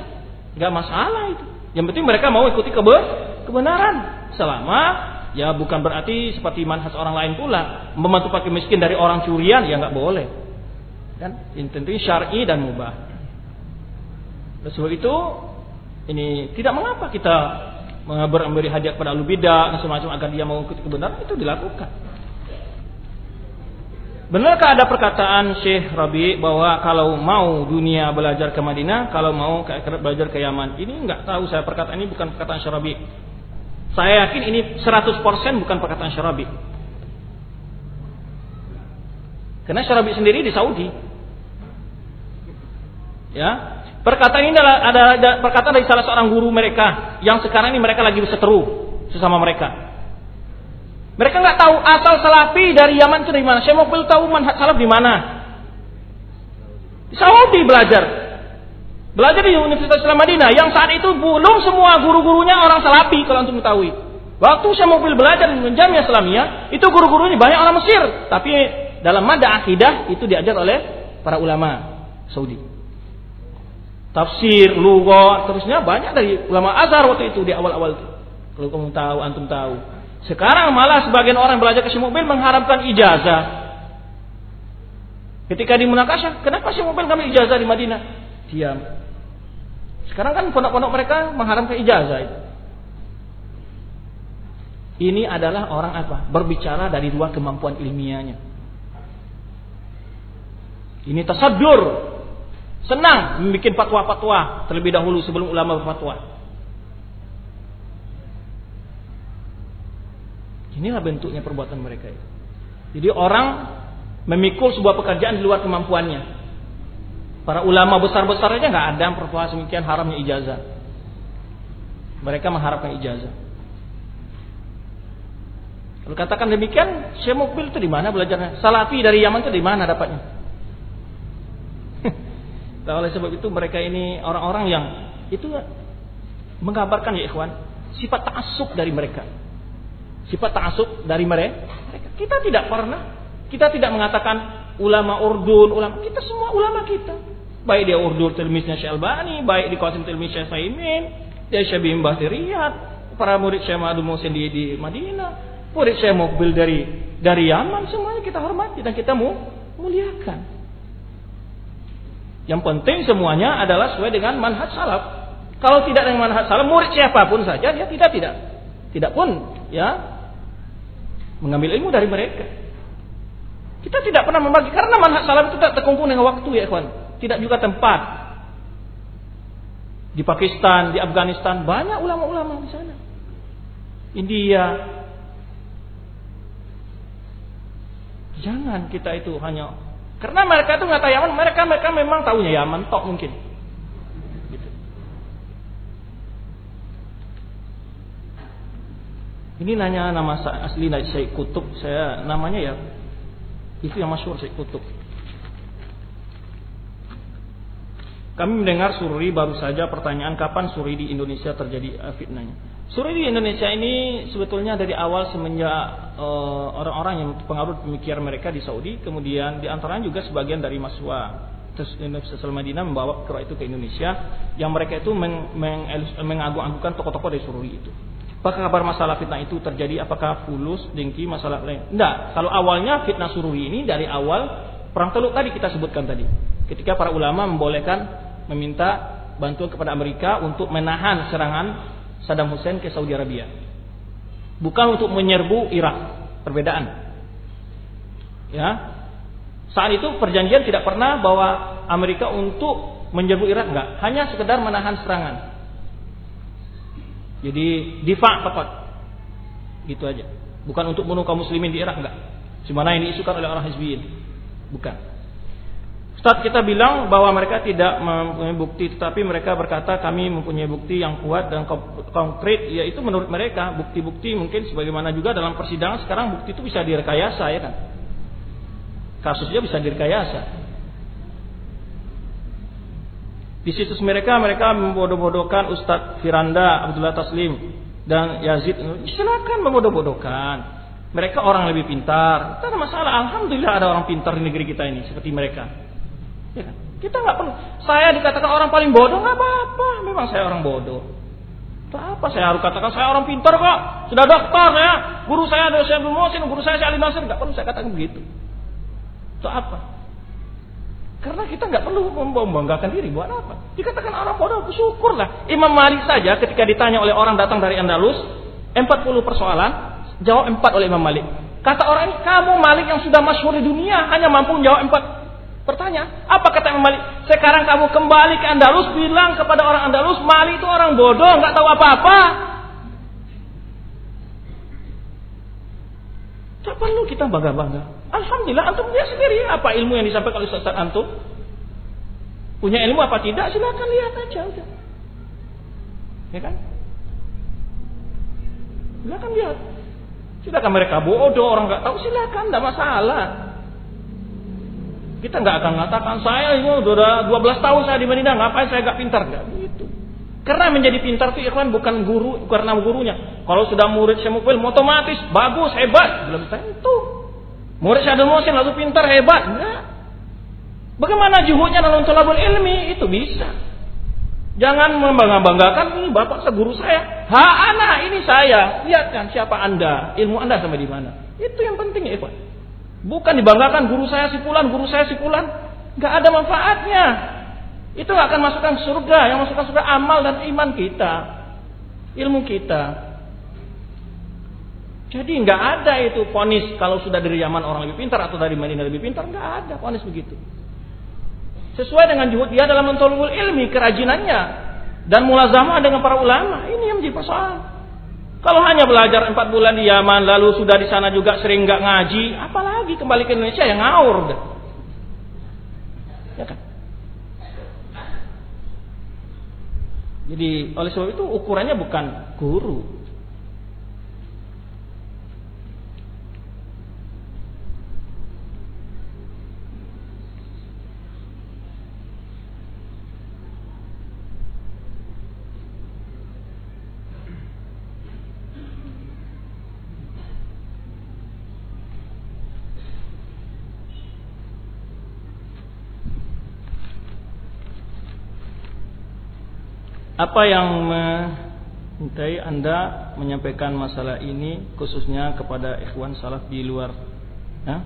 Gak masalah itu. Yang penting mereka mau ikuti kebe kebenaran. Selama ya bukan berarti seperti manhaj orang lain pula. Membantu pakai miskin dari orang curian, ya nggak boleh. Dan tentunya syar'i dan mubah. Oleh sebab itu, ini tidak mengapa kita memberi hadiah kepada ahlu bidah dan semacam agar dia mau ikuti kebenaran itu dilakukan. Benarkah ada perkataan Syekh Rabi bahwa kalau mau dunia belajar ke Madinah, kalau mau belajar ke Yaman? Ini enggak tahu saya perkataan ini bukan perkataan Syekh Rabi. Saya yakin ini 100% bukan perkataan Syekh Rabi. Karena Syekh Rabi sendiri di Saudi. Ya, perkataan ini adalah ada, ada perkataan dari salah seorang guru mereka yang sekarang ini mereka lagi berseteru sesama mereka. Mereka nggak tahu asal salafi dari Yaman itu dari mana. Saya mau tahu manhaj salaf di mana. Di Saudi belajar. Belajar di Universitas Islam Madinah. Yang saat itu belum semua guru-gurunya orang salafi kalau untuk mengetahui. Waktu saya mau belajar di Jamiah Islamiyah, itu guru-gurunya banyak orang Mesir. Tapi dalam mada akidah itu diajar oleh para ulama Saudi. Tafsir, lugo, terusnya banyak dari ulama Azhar waktu itu di awal-awal. Kalau kamu tahu, antum tahu. Sekarang malah sebagian orang belajar ke mobil mengharapkan ijazah. Ketika di Munakasya, kenapa si mobil kami ijazah di Madinah? Diam. Sekarang kan pondok-pondok mereka mengharamkan ijazah. Ini adalah orang apa? Berbicara dari luar kemampuan ilmiahnya. Ini tasadur. Senang membuat fatwa-fatwa terlebih dahulu sebelum ulama berfatwa. Inilah bentuknya perbuatan mereka itu. Jadi orang memikul sebuah pekerjaan di luar kemampuannya. Para ulama besar-besar aja nggak ada yang perbuatan demikian haramnya ijazah. Mereka mengharapkan ijazah. Kalau katakan demikian, Syekh Mukbil itu di mana belajarnya? Salafi dari Yaman itu di mana dapatnya? [laughs] nah, oleh sebab itu mereka ini orang-orang yang itu menggambarkan ya ikhwan sifat ta'assub dari mereka sifat ta'asub dari mereka. Kita tidak pernah, kita tidak mengatakan ulama urdun, ulama kita semua ulama kita. Baik dia urdun tilmisnya Albani, baik di Qasim tilmis Syekh Saimin, dia Syekh Bim Riyad, para murid Syekh Ma'adul Musin di, di Madinah, murid Syekh Mobil dari dari Yaman, semuanya kita hormati dan kita mu, muliakan. Yang penting semuanya adalah sesuai dengan manhaj salaf. Kalau tidak dengan manhaj salaf, murid siapa pun saja dia tidak tidak tidak pun ya mengambil ilmu dari mereka. Kita tidak pernah membagi karena manhaj salaf itu tidak terkumpul dengan waktu ya ikhwan. Tidak juga tempat. Di Pakistan, di Afghanistan banyak ulama-ulama di sana. India. Jangan kita itu hanya karena mereka itu nggak tahu Yaman, mereka mereka memang tahunya Yaman tok mungkin. Ini nanya nama asli Syekh Kutub, saya namanya ya itu yang masyhur Syekh Kutub. Kami mendengar suri baru saja pertanyaan kapan suri di Indonesia terjadi uh, fitnahnya. Suri di Indonesia ini sebetulnya dari awal semenjak eh, orang-orang uh, yang pengaruh pemikiran mereka di Saudi, kemudian di antaranya juga sebagian dari mahasiswa Universitas Madinah membawa kera itu ke Indonesia, yang mereka itu meng, meng, mengagung-agungkan tokoh-tokoh dari Sururi itu. Apakah kabar masalah fitnah itu terjadi? Apakah fulus, dengki, masalah lain? Tidak. Kalau awalnya fitnah sururi ini dari awal perang teluk tadi kita sebutkan tadi. Ketika para ulama membolehkan meminta bantuan kepada Amerika untuk menahan serangan Saddam Hussein ke Saudi Arabia. Bukan untuk menyerbu Irak. Perbedaan. Ya. Saat itu perjanjian tidak pernah bahwa Amerika untuk menyerbu Irak enggak, hanya sekedar menahan serangan. Jadi difa tepat. Gitu aja. Bukan untuk bunuh kaum muslimin di Irak enggak. Semana ini isukan oleh orang Hizbiyin. Bukan. Ustaz kita bilang bahwa mereka tidak mempunyai bukti tetapi mereka berkata kami mempunyai bukti yang kuat dan konkret yaitu menurut mereka bukti-bukti mungkin sebagaimana juga dalam persidangan sekarang bukti itu bisa direkayasa ya kan kasusnya bisa direkayasa di situs mereka mereka membodoh-bodohkan Ustadz Firanda Abdullah Taslim dan Yazid silakan membodoh-bodohkan mereka orang lebih pintar tidak ada masalah Alhamdulillah ada orang pintar di negeri kita ini seperti mereka Ya kan? Kita nggak perlu. Saya dikatakan orang paling bodoh nggak apa-apa. Memang saya orang bodoh. Itu apa saya harus katakan saya orang pintar kok. Sudah dokter ya. Guru saya ada Musin, guru saya Ali Nasir. Nggak perlu saya katakan begitu. Itu apa? Karena kita nggak perlu membanggakan diri buat apa? Dikatakan orang bodoh, syukurlah. Imam Malik saja ketika ditanya oleh orang datang dari Andalus, 40 persoalan, jawab 4 oleh Imam Malik. Kata orang ini, kamu Malik yang sudah masyhur di dunia hanya mampu jawab 4 Pertanyaan, apa kata Imam Malik? Sekarang kamu kembali ke Andalus, bilang kepada orang Andalus, Malik itu orang bodoh, nggak tahu apa-apa. Tak perlu kita bangga-bangga. Alhamdulillah, antum lihat sendiri apa ilmu yang disampaikan oleh Ustaz antum. Punya ilmu apa tidak? Silakan lihat aja udah. Ya kan? Silakan lihat. Silakan mereka bodoh, orang nggak tahu, silakan, tidak masalah. Kita nggak akan mengatakan saya itu sudah 12 tahun saya di Madinah, ngapain saya nggak pintar? Nggak gitu. Karena menjadi pintar itu ikhwan bukan guru karena gurunya. Kalau sudah murid Syekh Mukbil otomatis bagus, hebat, belum tentu. Murid Syekh Musin lalu pintar, hebat, enggak. Bagaimana juhudnya dalam tolabul ilmi itu bisa. Jangan membangga-banggakan ini bapak saya guru saya. Ha anak ini saya. Lihat kan siapa anda, ilmu anda sampai di mana. Itu yang penting ya ikhwan. Bukan dibanggakan guru saya si pulan, guru saya si pulan. Gak ada manfaatnya. Itu akan masukkan surga. Yang masukkan surga amal dan iman kita. Ilmu kita. Jadi nggak ada itu ponis kalau sudah dari Yaman orang lebih pintar atau dari Madinah lebih pintar nggak ada ponis begitu. Sesuai dengan juhud dia dalam mentolul ilmi kerajinannya dan mulazamah dengan para ulama ini yang menjadi persoalan. Kalau hanya belajar empat bulan di Yaman lalu sudah di sana juga sering nggak ngaji, apalagi kembali ke Indonesia yang ngawur. Ya kan? Jadi oleh sebab itu ukurannya bukan guru, Apa yang memintai Anda menyampaikan masalah ini khususnya kepada ikhwan salaf di luar ya,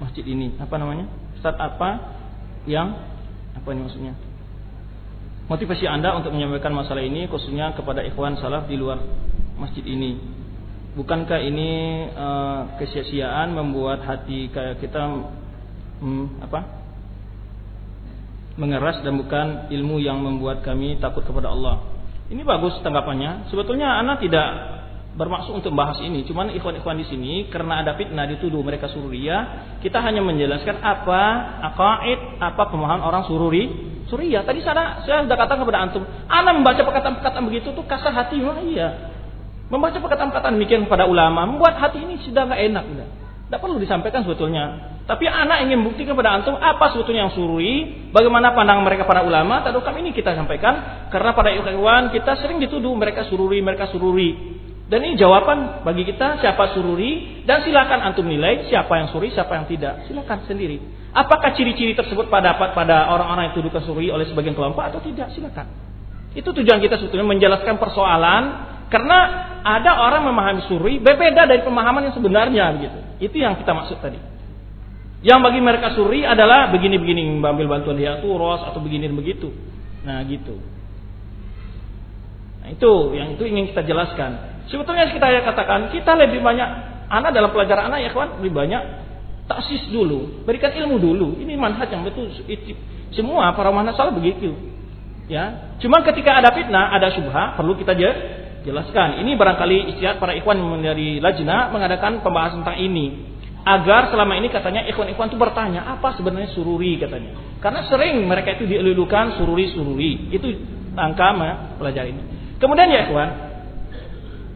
masjid ini? Apa namanya? Ustaz apa yang apa ini maksudnya? Motivasi Anda untuk menyampaikan masalah ini khususnya kepada ikhwan salaf di luar masjid ini. Bukankah ini uh, kesia-siaan membuat hati kayak kita hmm, apa? Mengeras dan bukan ilmu yang membuat kami takut kepada Allah. Ini bagus tanggapannya. Sebetulnya anak tidak bermaksud untuk bahas ini. Cuman ikhwan-ikhwan di sini karena ada fitnah dituduh mereka sururia, kita hanya menjelaskan apa akaid, apa pemahaman orang sururi, suria. Tadi saya saya sudah katakan kepada antum, anak membaca perkataan-perkataan begitu tuh kasar hati, wah iya. Membaca perkataan-perkataan demikian kepada ulama membuat hati ini sudah nggak enak. Tidak perlu disampaikan sebetulnya. Tapi anak ingin buktikan kepada antum apa sebetulnya yang surui, bagaimana pandangan mereka para ulama, tadukam ini kita sampaikan karena pada ikhwan kita sering dituduh mereka sururi, mereka sururi. Dan ini jawaban bagi kita siapa sururi dan silakan antum nilai siapa yang sururi, siapa yang tidak. Silakan sendiri. Apakah ciri-ciri tersebut pada pada orang-orang yang tuduhkan sururi oleh sebagian kelompok atau tidak? Silakan. Itu tujuan kita sebetulnya menjelaskan persoalan karena ada orang memahami sururi berbeda dari pemahaman yang sebenarnya begitu. Itu yang kita maksud tadi. Yang bagi mereka suri adalah begini-begini mengambil bantuan dia turos atau begini begitu. Nah gitu. Nah itu yang itu ingin kita jelaskan. Sebetulnya kita katakan kita lebih banyak anak dalam pelajaran anak ya kawan lebih banyak taksis dulu, berikan ilmu dulu. Ini manhaj yang betul. Semua para manhaj salah begitu. Ya, cuma ketika ada fitnah, ada subha, perlu kita jelaskan. Ini barangkali istiadat para ikhwan dari lajna mengadakan pembahasan tentang ini. Agar selama ini katanya ikhwan-ikhwan itu bertanya, apa sebenarnya sururi katanya. Karena sering mereka itu dielulukan sururi-sururi. Itu angka mempelajari ini. Kemudian ya ikhwan,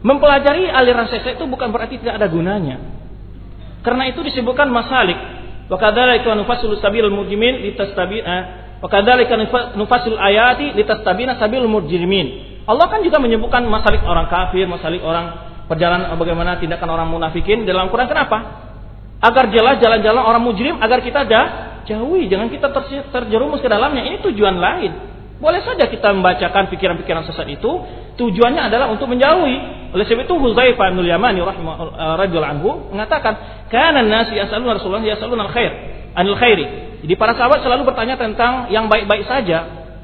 mempelajari aliran sese itu bukan berarti tidak ada gunanya. Karena itu disebutkan masalik. Wa kadzalika nufassilu sabilul mujrimin litastabina wa kadzalika nufassilu ayati litastabina sabilul mujrimin. Allah kan juga menyebutkan masalik orang kafir, masalik orang perjalanan bagaimana tindakan orang munafikin dalam Quran kenapa? Agar jelas jalan-jalan orang mujrim agar kita dah jauhi, jangan kita terjerumus ke dalamnya. Ini tujuan lain. Boleh saja kita membacakan pikiran-pikiran sesat itu, tujuannya adalah untuk menjauhi. Oleh sebab itu Huzaifah bin Yamani radhiyallahu anhu mengatakan, "Kana nasi yasaluna Rasulullah yasaluna al-khair, anil khairi." Jadi para sahabat selalu bertanya tentang yang baik-baik saja.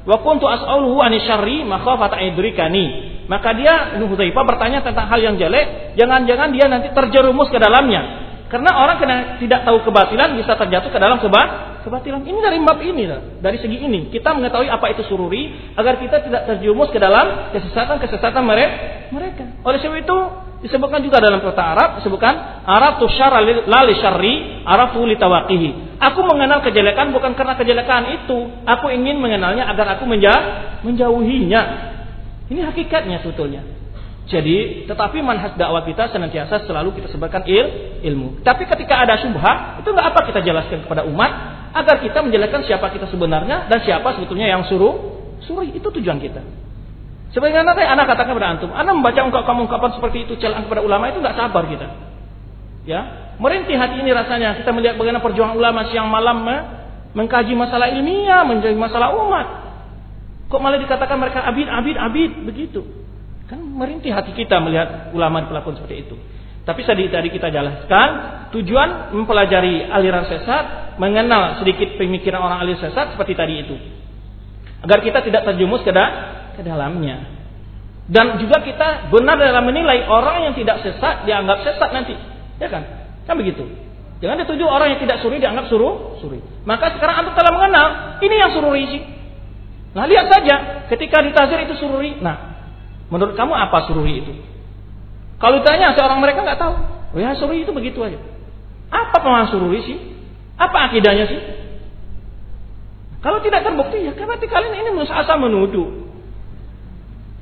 Wa kuntu as'aluhu an syarri makhafata idrikani. Maka dia Huzaifah bertanya tentang hal yang jelek, jangan-jangan dia nanti terjerumus ke dalamnya. Karena orang kena tidak tahu kebatilan bisa terjatuh ke dalam kebat kebatilan. Ini dari bab ini, dari segi ini. Kita mengetahui apa itu sururi agar kita tidak terjumus ke dalam kesesatan-kesesatan mereka. Oleh sebab itu disebutkan juga dalam kata Arab disebutkan Arab syara lali syarri arafu litawaqihi. Aku mengenal kejelekan bukan karena kejelekan itu. Aku ingin mengenalnya agar aku menjauhinya. Ini hakikatnya sebetulnya. Jadi, tetapi manhaj dakwah kita senantiasa selalu kita sebarkan il, ilmu. Tapi ketika ada syubhat, itu nggak apa kita jelaskan kepada umat agar kita menjelaskan siapa kita sebenarnya dan siapa sebetulnya yang suruh suruh itu tujuan kita. Sebagaimana tadi anak katakan kepada antum, anak membaca ungkapan-ungkapan seperti itu celaan kepada ulama itu nggak sabar kita. Ya, merintih hati ini rasanya kita melihat bagaimana perjuangan ulama siang malam mengkaji masalah ilmiah, menjadi masalah umat. Kok malah dikatakan mereka abid, abid, abid begitu? Kan merintih hati kita melihat ulama pelakuan seperti itu. Tapi tadi tadi kita jelaskan tujuan mempelajari aliran sesat, mengenal sedikit pemikiran orang aliran sesat seperti tadi itu. Agar kita tidak terjumus ke, da ke dalamnya. Dan juga kita benar dalam menilai orang yang tidak sesat dianggap sesat nanti. Ya kan? Kan begitu. Jangan dituju orang yang tidak suri dianggap suruh suri. Maka sekarang antum telah mengenal ini yang sururi sih. Nah lihat saja ketika ditazir itu sururi. Nah Menurut kamu apa sururi itu? Kalau ditanya seorang mereka nggak tahu. Oh ya sururi itu begitu aja. Apa pemahaman sururi sih? Apa akidahnya sih? Kalau tidak terbukti ya karena kalian ini asal menuduh.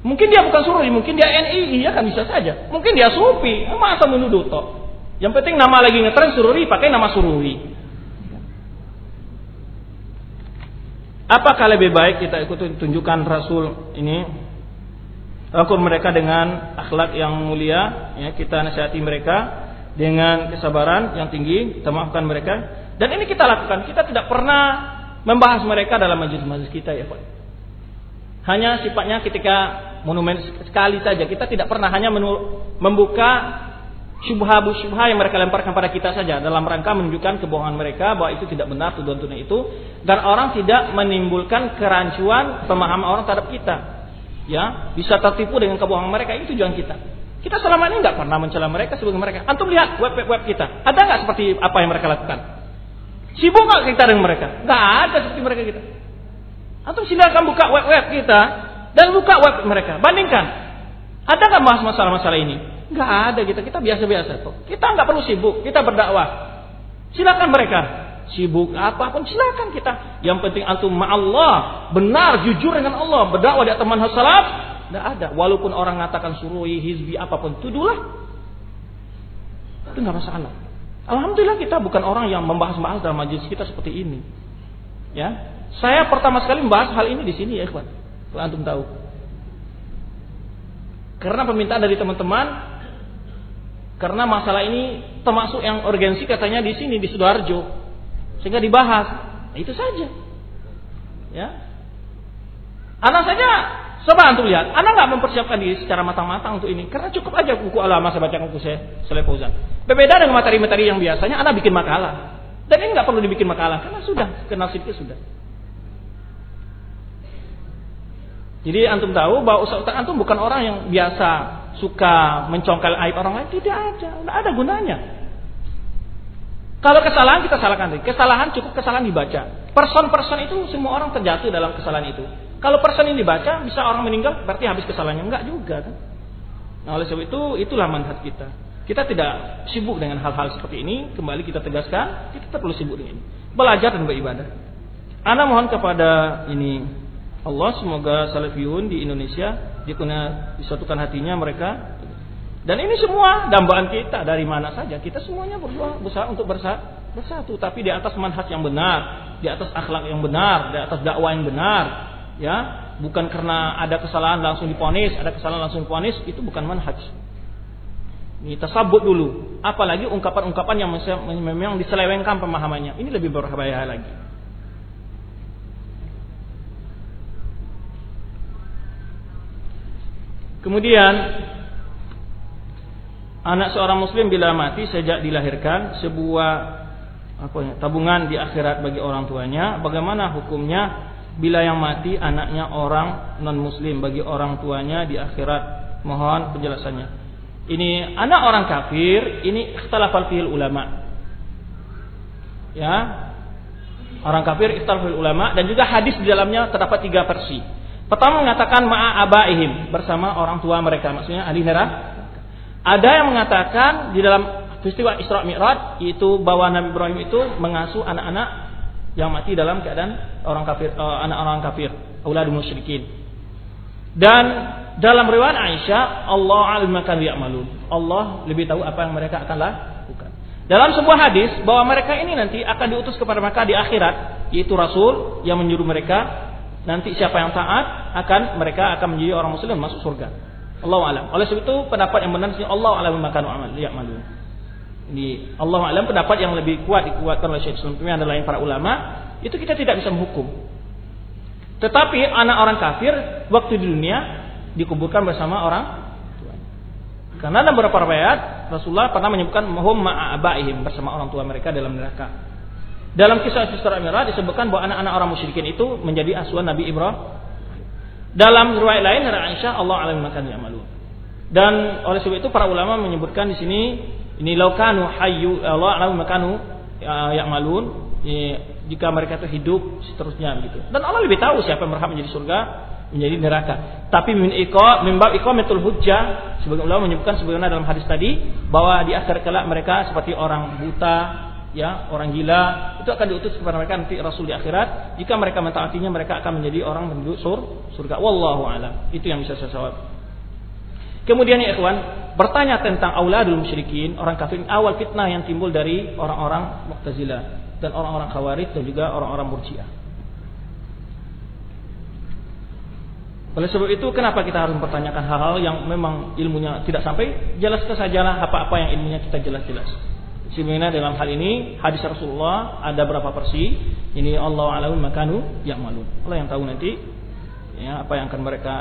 Mungkin dia bukan sururi, mungkin dia NII ya kan bisa saja. Mungkin dia sufi, masa menuduh toh. Yang penting nama lagi ngetren sururi, pakai nama sururi. Apakah lebih baik kita ikut tunjukkan Rasul ini Akur mereka dengan akhlak yang mulia, ya, kita nasihati mereka dengan kesabaran yang tinggi, kita maafkan mereka. Dan ini kita lakukan. Kita tidak pernah membahas mereka dalam majelis-majelis kita ya Pak. Hanya sifatnya ketika monumen sekali saja. Kita tidak pernah hanya membuka syubha-syubha yang mereka lemparkan pada kita saja dalam rangka menunjukkan kebohongan mereka bahwa itu tidak benar tuduhan-tuduhan itu dan orang tidak menimbulkan kerancuan pemahaman orang terhadap kita ya bisa tertipu dengan kebohongan mereka itu tujuan kita. Kita selama ini nggak pernah mencela mereka sebagai mereka. Antum lihat web web, web kita. Ada nggak seperti apa yang mereka lakukan? Sibuk nggak kita dengan mereka? Nggak ada seperti mereka kita. Antum silakan buka web web kita dan buka web mereka. Bandingkan. Ada nggak bahas masalah-masalah ini? Nggak ada kita. Kita biasa-biasa kok. Kita nggak perlu sibuk. Kita berdakwah. Silakan mereka sibuk apa pun silakan kita. Yang penting antum ma Allah, benar jujur dengan Allah, berdakwah di atas manhaj salaf, tidak ada. Walaupun orang mengatakan surui, hizbi apa pun, tuduhlah. Itu nggak masalah. Alhamdulillah kita bukan orang yang membahas-bahas dalam majelis kita seperti ini. Ya, saya pertama sekali membahas hal ini di sini ya, ikhwan. Kalau antum tahu. Karena permintaan dari teman-teman karena masalah ini termasuk yang urgensi katanya di sini di Sidoarjo sehingga dibahas. Nah, itu saja. Ya. Anak saja coba antum lihat, anak nggak mempersiapkan diri secara matang-matang untuk ini, karena cukup aja buku alama saya baca buku saya Saleh Fauzan. Berbeda dengan materi-materi yang biasanya anak bikin makalah. Dan ini nggak perlu dibikin makalah, karena sudah kenal sedikit sudah. Jadi antum tahu bahwa Ustaz, Ustaz antum bukan orang yang biasa suka mencongkel aib orang lain tidak ada, tidak ada gunanya. Kalau kesalahan kita salahkan Kesalahan cukup kesalahan dibaca. Person-person itu semua orang terjatuh dalam kesalahan itu. Kalau person ini dibaca bisa orang meninggal berarti habis kesalahannya enggak juga kan. Nah, oleh sebab itu itulah manhaj kita. Kita tidak sibuk dengan hal-hal seperti ini, kembali kita tegaskan, kita perlu sibuk dengan ini. Belajar dan beribadah. Ana mohon kepada ini Allah semoga salafiyun di Indonesia dikuna disatukan hatinya mereka dan ini semua dambaan kita dari mana saja. Kita semuanya berusaha untuk bersatu, tapi di atas manhaj yang benar, di atas akhlak yang benar, di atas dakwah yang benar. Ya, bukan karena ada kesalahan langsung diponis, ada kesalahan langsung diponis, itu bukan manhaj. Ini tersabut dulu. Apalagi ungkapan-ungkapan yang memang diselewengkan pemahamannya. Ini lebih berbahaya lagi. Kemudian anak seorang muslim bila mati sejak dilahirkan sebuah apa ya, tabungan di akhirat bagi orang tuanya. Bagaimana hukumnya? Bila yang mati anaknya orang non muslim bagi orang tuanya di akhirat. Mohon penjelasannya. Ini anak orang kafir ini ikhtilafal fil ulama. Ya. Orang kafir ikhtilafal ulama dan juga hadis di dalamnya terdapat tiga versi. Pertama mengatakan ma'a abaihim bersama orang tua mereka maksudnya ahli ada yang mengatakan di dalam peristiwa Isra Mi'raj itu bahwa Nabi Ibrahim itu mengasuh anak-anak yang mati dalam keadaan orang kafir uh, anak orang kafir, auladul musyrikin. Dan dalam riwayat Aisyah, Allah alim akan ya'malun. Allah lebih tahu apa yang mereka akan lakukan. Dalam sebuah hadis bahwa mereka ini nanti akan diutus kepada mereka di akhirat, yaitu rasul yang menyuruh mereka nanti siapa yang taat akan mereka akan menjadi orang muslim masuk surga. Allah alam. Oleh sebab itu pendapat yang benar sih Allah alam makan amal lihat malu. Ini Allah alam pendapat yang lebih kuat dikuatkan oleh Syekh Islam adalah yang para ulama itu kita tidak bisa menghukum. Tetapi anak orang kafir waktu di dunia dikuburkan bersama orang tua. Karena dalam beberapa riwayat Rasulullah pernah menyebutkan mahum ma'abaihim bersama orang tua mereka dalam neraka. Dalam kisah Isra Mi'raj disebutkan bahwa anak-anak orang musyrikin itu menjadi asuhan Nabi Ibrahim dalam riwayat lain dari Aisyah Allah alam makan. Dan oleh sebab itu para ulama menyebutkan di sini ini laukanu hayyu Allah alam makanu ya, ya'malun jika mereka itu hidup seterusnya begitu. Dan Allah lebih tahu siapa yang berhak menjadi surga, menjadi neraka. Tapi min iqa min bab iqamatul hujjah sebagai ulama menyebutkan sebagaimana dalam hadis tadi bahwa di akhir kelak mereka seperti orang buta, ya orang gila itu akan diutus kepada mereka nanti Rasul di akhirat. Jika mereka mentaatinya mereka akan menjadi orang penduduk sur, surga. Wallahu alam. Itu yang bisa saya jawab. Kemudian ya ikhwan bertanya tentang auladul musyrikin orang kafir awal fitnah yang timbul dari orang-orang Mu'tazilah dan orang-orang Khawarij dan juga orang-orang Murji'ah. Oleh sebab itu kenapa kita harus mempertanyakan hal-hal yang memang ilmunya tidak sampai? Jelaskan sajalah apa-apa yang ilmunya kita jelas-jelas. Sebagaimana dalam hal ini hadis Rasulullah ada berapa versi. Ini Allah alam makanu yang malu. Allah yang tahu nanti ya, apa yang akan mereka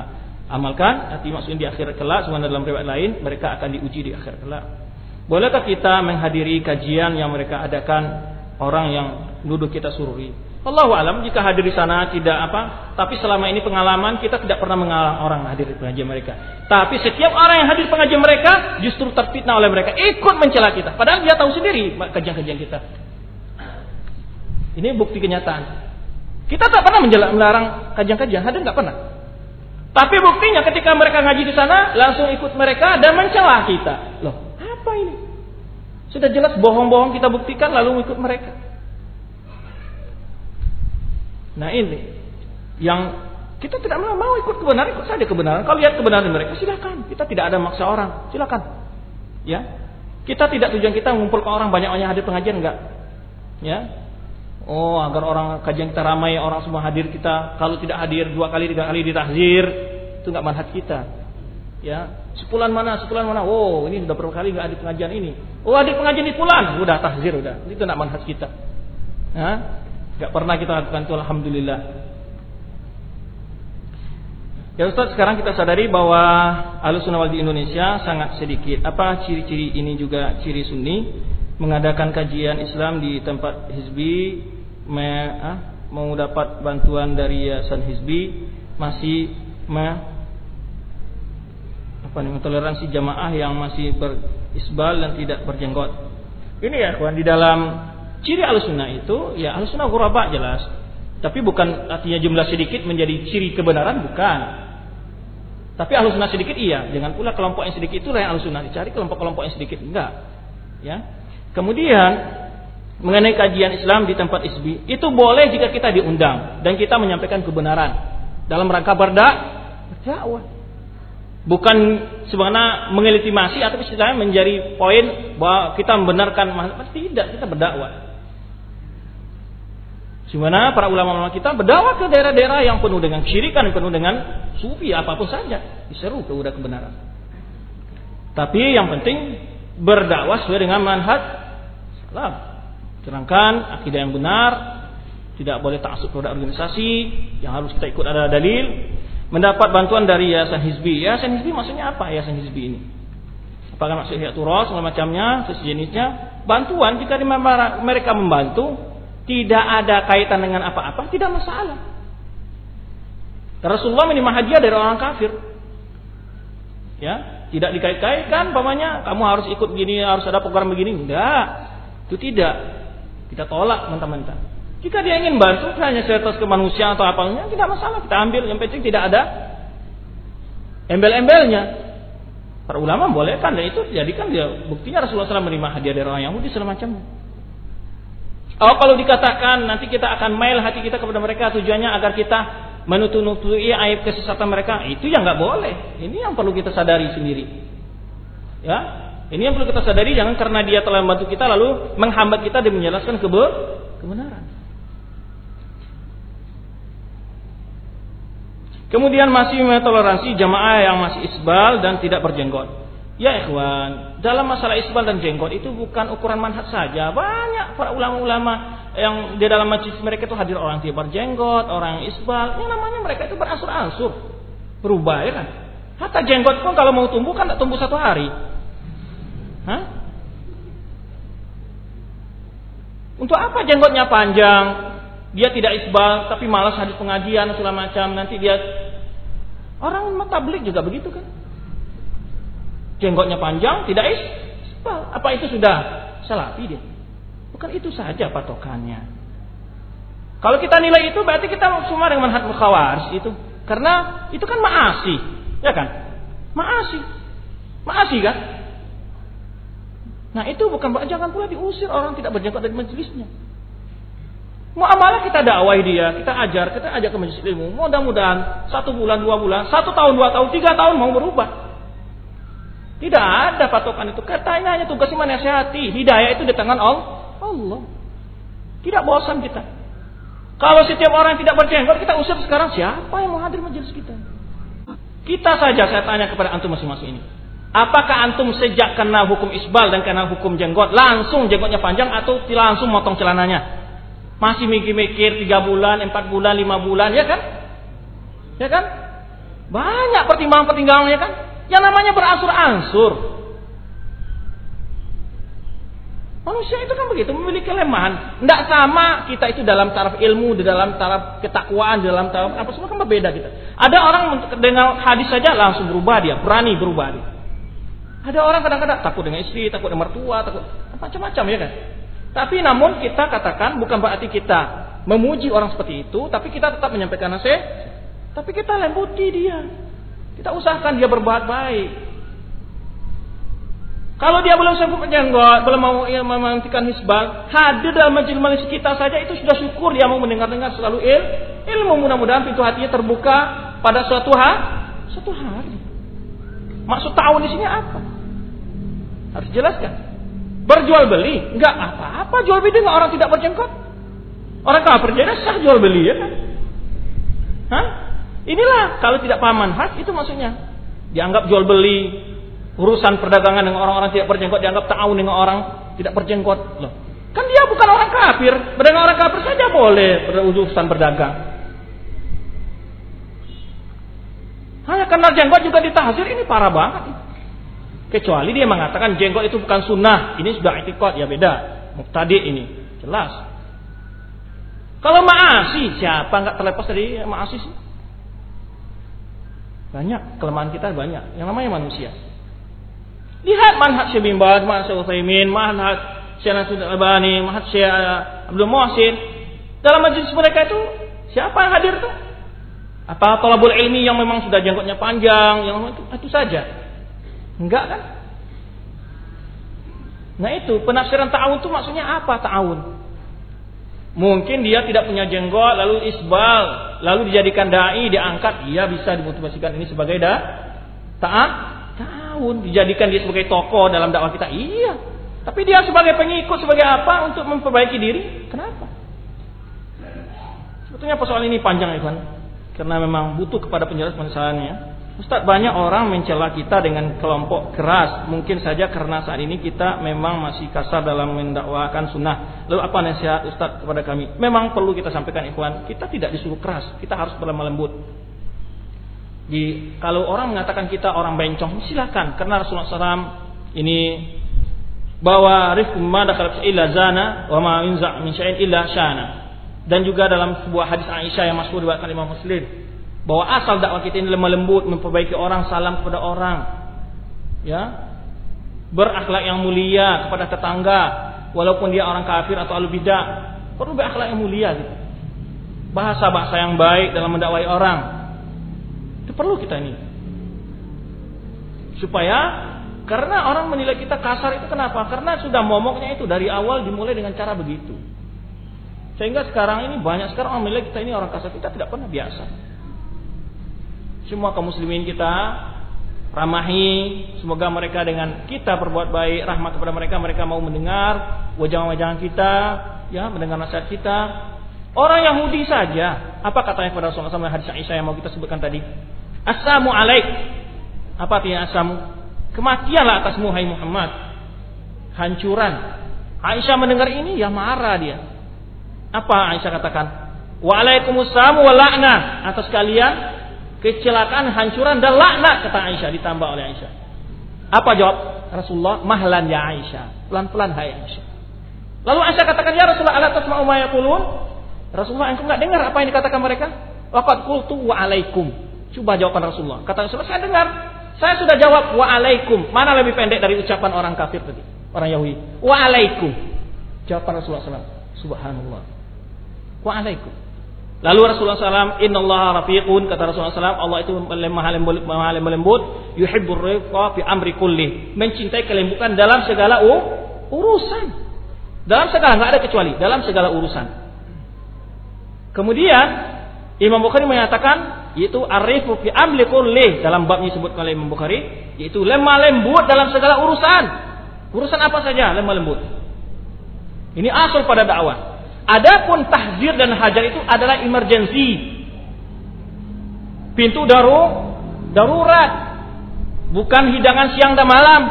amalkan. Nanti maksudnya di akhir kelak. Sebenarnya dalam riwayat lain mereka akan diuji di akhir kelak. Bolehkah kita menghadiri kajian yang mereka adakan orang yang nuduh kita sururi? Allahu alam jika hadir di sana tidak apa, tapi selama ini pengalaman kita tidak pernah mengalami orang hadir di pengajian mereka. Tapi setiap orang yang hadir di pengajian mereka justru terfitnah oleh mereka, ikut mencela kita. Padahal dia tahu sendiri kajian-kajian kita. Ini bukti kenyataan. Kita tak pernah melarang kajian-kajian, hadir nggak pernah. Tapi buktinya ketika mereka ngaji di sana, langsung ikut mereka dan mencela kita. Loh, apa ini? Sudah jelas bohong-bohong kita buktikan lalu ikut mereka. Nah ini yang kita tidak mau, mau ikut kebenaran, ikut saja kebenaran. Kalau lihat kebenaran mereka, silakan. Kita tidak ada maksa orang, silakan. Ya, kita tidak tujuan kita mengumpulkan orang banyak yang hadir pengajian enggak. Ya, oh agar orang kajian kita ramai, orang semua hadir kita. Kalau tidak hadir dua kali tiga kali ditahzir, itu enggak manhaj kita. Ya, sepulan mana, sepulan mana. Oh, ini sudah berapa kali enggak hadir pengajian ini. Oh, hadir pengajian di pulan, udah tahzir udah. Itu enggak manhaj kita. Ya, Gak pernah kita lakukan itu Alhamdulillah. Ya Ustaz sekarang kita sadari bahwa Sunnah wal di Indonesia sangat sedikit. Apa ciri-ciri ini juga ciri sunni? Mengadakan kajian Islam di tempat hizbi me, ah, Mau dapat bantuan dari yayasan hizbi Masih me, apa namanya toleransi jamaah yang masih berisbal dan tidak berjenggot. Ini ya kawan di dalam ciri alusuna itu ya alusuna ghuraba jelas. Tapi bukan artinya jumlah sedikit menjadi ciri kebenaran bukan. Tapi alusuna sedikit iya, jangan pula kelompok yang sedikit itu yang alusuna dicari kelompok-kelompok yang sedikit enggak. Ya. Kemudian mengenai kajian Islam di tempat isbi itu boleh jika kita diundang dan kita menyampaikan kebenaran dalam rangka berdak berdakwah bukan sebenarnya mengelitimasi atau istilahnya menjadi poin bahwa kita membenarkan tidak kita berdakwah Sebenarnya para ulama-ulama kita berdakwah ke daerah-daerah yang penuh dengan syirikan, penuh dengan sufi, apa pun saja. Diseru ke udah kebenaran. Tapi yang penting berdakwah sesuai dengan manhaj salam. Terangkan akidah yang benar, tidak boleh taksub pada organisasi, yang harus kita ikut ada dalil. Mendapat bantuan dari Yayasan Hizbi. Yayasan Hizbi maksudnya apa Yayasan Hizbi ini? Apakah maksudnya Turos, segala macamnya, sejenisnya? Bantuan jika mereka membantu, tidak ada kaitan dengan apa-apa, tidak masalah. Rasulullah menerima hadiah dari orang kafir. Ya, tidak dikait-kaitkan, pamannya kamu harus ikut begini, harus ada program begini. Enggak, itu tidak. Kita tolak mentah-mentah. Jika dia ingin bantu hanya sebatas kemanusiaan atau apanya, tidak masalah. Kita ambil yang penting tidak ada embel-embelnya. Para ulama kan dan itu jadikan dia buktinya Rasulullah SAW menerima hadiah dari orang Yahudi segala macamnya. Oh kalau dikatakan nanti kita akan mail hati kita kepada mereka tujuannya agar kita menutup-nutupi aib kesesatan mereka, itu yang nggak boleh. Ini yang perlu kita sadari sendiri. Ya, ini yang perlu kita sadari jangan karena dia telah membantu kita lalu menghambat kita dan menjelaskan kebe kebenaran. Kemudian masih toleransi jamaah yang masih isbal dan tidak berjenggot. Ya ikhwan, dalam masalah isbal dan jenggot itu bukan ukuran manhaj saja. Banyak para ulama-ulama yang di dalam majlis mereka itu hadir orang tidak berjenggot, orang isbal. Yang namanya mereka itu beransur-ansur. Berubah ya kan. Hatta jenggot pun kalau mau tumbuh kan tidak tumbuh satu hari. Hah? Untuk apa jenggotnya panjang? Dia tidak isbal, tapi malas hadis pengajian segala macam. Nanti dia orang tablik juga begitu kan? Jenggotnya panjang, tidak isbal. Apa itu sudah salafi dia? Bukan itu saja patokannya. Kalau kita nilai itu berarti kita semua dengan manhaj mukhawaris itu. Karena itu kan maasi, ya kan? Maasi. Maasi kan? Nah itu bukan jangan pula diusir orang tidak berjangkau dari majelisnya. Muamalah kita dakwah dia, kita ajar, kita ajak ke majelis ilmu. Mudah-mudahan satu bulan, dua bulan, satu tahun, dua tahun, tiga tahun mau berubah. Tidak ada patokan itu. Katanya hanya tugasnya menasihati. Hidayah itu di tangan Allah. Tidak bosan kita. Kalau setiap orang tidak berjenggot, kita usir sekarang siapa yang mau hadir majelis kita? Kita saja saya tanya kepada antum masing-masing ini. Apakah antum sejak kenal hukum isbal dan kenal hukum jenggot langsung jenggotnya panjang atau langsung motong celananya? Masih mikir-mikir tiga bulan, empat bulan, lima bulan, ya kan? Ya kan? Banyak pertimbangan-pertimbangan ya kan? Yang namanya beransur-ansur. Manusia itu kan begitu, memiliki kelemahan. Tidak sama kita itu dalam taraf ilmu, di dalam taraf ketakwaan, di dalam taraf apa semua kan berbeda kita. Ada orang dengan hadis saja langsung berubah dia, berani berubah dia. Ada orang kadang-kadang takut dengan istri, takut dengan mertua, takut macam-macam ya kan. Tapi namun kita katakan bukan berarti kita memuji orang seperti itu, tapi kita tetap menyampaikan nasihat. Tapi kita lembuti dia. Kita usahakan dia berbuat baik. Kalau dia belum sanggup menjenggot, belum mau ya, menghentikan hisbal, hadir dalam majelis kita saja itu sudah syukur dia mau mendengar-dengar selalu il, ilmu mudah-mudahan pintu hatinya terbuka pada suatu hari, suatu hari. Maksud tahun di sini apa? Harus jelaskan. Berjual beli, enggak apa-apa jual beli dengan orang tidak berjenggot. Orang kafir jadi sah jual beli ya kan? Hah? Inilah kalau tidak paman hak itu maksudnya. Dianggap jual beli, urusan perdagangan dengan orang-orang tidak berjenggot dianggap ta'awun dengan orang tidak berjenggot. Loh, kan dia bukan orang kafir. Berdagang orang kafir saja boleh berurusan berdagang. Hanya karena jenggot juga ditahzir ini parah banget. Kecuali dia mengatakan jenggot itu bukan sunnah, ini sudah etikot ya beda. Muktadi ini jelas. Kalau maasi siapa nggak terlepas dari maasi sih? Banyak kelemahan kita banyak. Yang namanya manusia. Lihat manhaj Syekh bin Baz, manhaj Syekh Utsaimin, manhaj Syekh Nasruddin Albani, manhaj Syekh uh, Abdul Muhsin. Dalam majelis mereka itu siapa yang hadir tuh? Apa tolabul ilmi yang memang sudah jenggotnya panjang, yang itu, itu saja. Enggak kan? Nah itu penafsiran ta'awun itu maksudnya apa ta'awun? Mungkin dia tidak punya jenggot, lalu isbal, lalu dijadikan dai, diangkat, dia bisa dimotivasikan ini sebagai da taat, tahun dijadikan dia sebagai tokoh dalam dakwah kita. Iya. Tapi dia sebagai pengikut sebagai apa untuk memperbaiki diri? Kenapa? Sebetulnya persoalan ini panjang, Ivan. Karena memang butuh kepada penjelasan penjelasannya. Ustaz banyak orang mencela kita dengan kelompok keras. Mungkin saja karena saat ini kita memang masih kasar dalam mendakwakan sunnah. Lalu apa nasihat Ustaz kepada kami? Memang perlu kita sampaikan ikhwan. Kita tidak disuruh keras. Kita harus berlemah lembut. Di, kalau orang mengatakan kita orang bencong, silakan. Karena Rasulullah SAW ini bahwa rifkum ma illa zana wa ma min. Dan juga dalam sebuah hadis Aisyah yang masyhur diriwayatkan Imam Muslim bahwa asal dakwah kita ini lemah lembut, memperbaiki orang, salam kepada orang. Ya. Berakhlak yang mulia kepada tetangga, walaupun dia orang kafir atau ahli bidah, perlu berakhlak yang mulia gitu. Bahasa-bahasa yang baik dalam mendakwai orang. Itu perlu kita ini. Supaya karena orang menilai kita kasar itu kenapa? Karena sudah momoknya itu dari awal dimulai dengan cara begitu. Sehingga sekarang ini banyak sekarang orang menilai kita ini orang kasar kita tidak pernah biasa semua kaum muslimin kita ramahi. Semoga mereka dengan kita berbuat baik rahmat kepada mereka mereka mau mendengar wajah-wajah kita ya mendengar nasihat kita. Orang Yahudi saja apa katanya kepada Rasulullah SAW hadis Aisyah yang mau kita sebutkan tadi? Assalamu alaik. Apa artinya asamu kematianlah atasmu hai Muhammad. Hancuran. Aisyah mendengar ini ya marah dia. Apa Aisyah katakan? Waalaikumsalam wa la'nah. Atas kalian kecelakaan, hancuran dan laknat kata Aisyah ditambah oleh Aisyah. Apa jawab Rasulullah? Mahlan ya Aisyah. Pelan-pelan hai Aisyah. Lalu Aisyah katakan, "Ya Rasulullah, ala tasma'u ma yaqulun?" Rasulullah, engkau enggak dengar apa yang dikatakan mereka? Waqad qultu wa alaikum. Coba jawaban Rasulullah. Kata Rasulullah, saya dengar. Saya sudah jawab wa alaikum. Mana lebih pendek dari ucapan orang kafir tadi? Orang Yahudi. Wa alaikum. Jawaban Rasulullah SAW. Subhanallah. Wa alaikum. Lalu Rasulullah SAW, Inna Allah rafiqun, kata Rasulullah SAW, Allah itu maha lembut, lembut, yuhibbur rifqa fi amri kulli. Mencintai kelembutan dalam segala urusan. Dalam segala, nggak ada kecuali, dalam segala urusan. Kemudian, Imam Bukhari menyatakan, yaitu arifu fi amri kulli. Dalam bab ini disebut oleh Imam Bukhari, yaitu lemah lembut dalam segala urusan. Urusan apa saja lemah lembut. Ini asal pada dakwah. Adapun tahzir dan hajar itu adalah emergency. Pintu daru darurat. Bukan hidangan siang dan malam.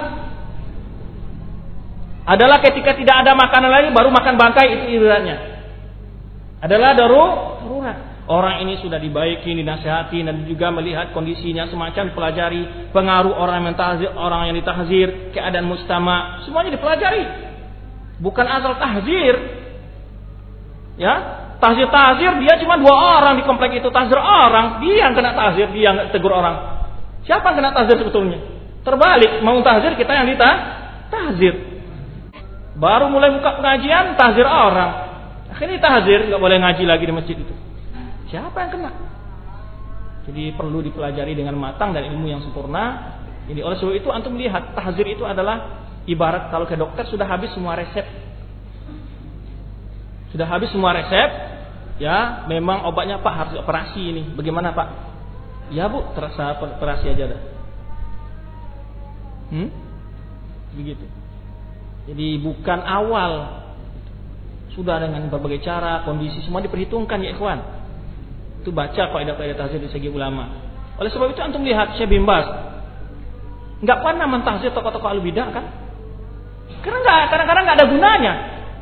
Adalah ketika tidak ada makanan lagi baru makan bangkai itu ibaratnya. Adalah daru darurat. Orang ini sudah dibaiki, dinasihati dan juga melihat kondisinya semacam dipelajari, pengaruh orang yang mentahzir, orang yang ditahzir, keadaan mustama, semuanya dipelajari. Bukan asal tahzir, Ya, tahzir-tahzir dia cuma dua orang di komplek itu tahzir orang, dia yang kena tahzir, dia yang tegur orang. Siapa yang kena tahzir sebetulnya? Terbalik, mau tahzir kita yang ditah tahzir. Baru mulai buka pengajian tahzir orang. Akhirnya tahzir nggak boleh ngaji lagi di masjid itu. Siapa yang kena? Jadi perlu dipelajari dengan matang dan ilmu yang sempurna. Ini oleh sebab itu antum lihat tahzir itu adalah ibarat kalau ke dokter sudah habis semua resep sudah habis semua resep, ya memang obatnya Pak harus operasi ini. Bagaimana Pak? Ya Bu, terasa operasi aja dah. Hmm? Begitu. Jadi bukan awal sudah dengan berbagai cara, kondisi semua diperhitungkan ya ikhwan. Itu baca kaidah-kaidah tahzir di segi ulama. Oleh sebab itu antum lihat Syekh Bimbas nggak pernah mentahzir tokoh-tokoh al-bidah kan? Karena nggak kadang-kadang nggak ada gunanya.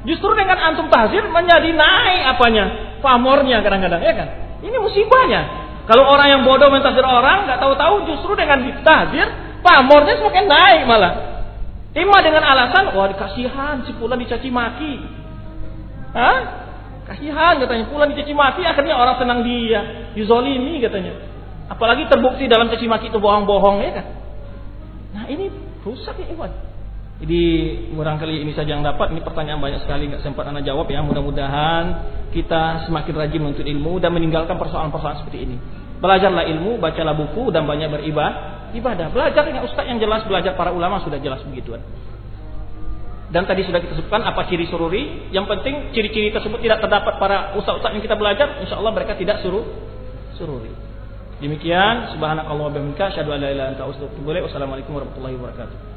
Justru dengan antum tahzir menjadi naik apanya? Pamornya kadang-kadang, ya kan? Ini musibahnya. Kalau orang yang bodoh mentahzir orang, nggak tahu-tahu justru dengan ditahzir, pamornya semakin naik malah. Ima dengan alasan, wah dikasihan si Pulan dicaci maki. Hah? Kasihan katanya, Pulan dicaci maki, akhirnya orang senang dia, dizolimi katanya. Apalagi terbukti dalam caci maki itu bohong-bohong ya kan. Nah ini rusak ya Iwan. Jadi kali ini saja yang dapat. Ini pertanyaan banyak sekali nggak sempat anda jawab ya. Mudah-mudahan kita semakin rajin menuntut ilmu dan meninggalkan persoalan-persoalan seperti ini. Belajarlah ilmu, bacalah buku dan banyak beribadah. Ibadah. Belajar dengan ustaz yang jelas, belajar para ulama sudah jelas begituan. Dan tadi sudah kita sebutkan apa ciri sururi. Yang penting ciri-ciri tersebut tidak terdapat para ustaz-ustaz yang kita belajar. Insya Allah mereka tidak suruh sururi. Demikian. Subhanakallah wa bihamdika. Asyhadu an la ilaha Wassalamualaikum warahmatullahi wabarakatuh.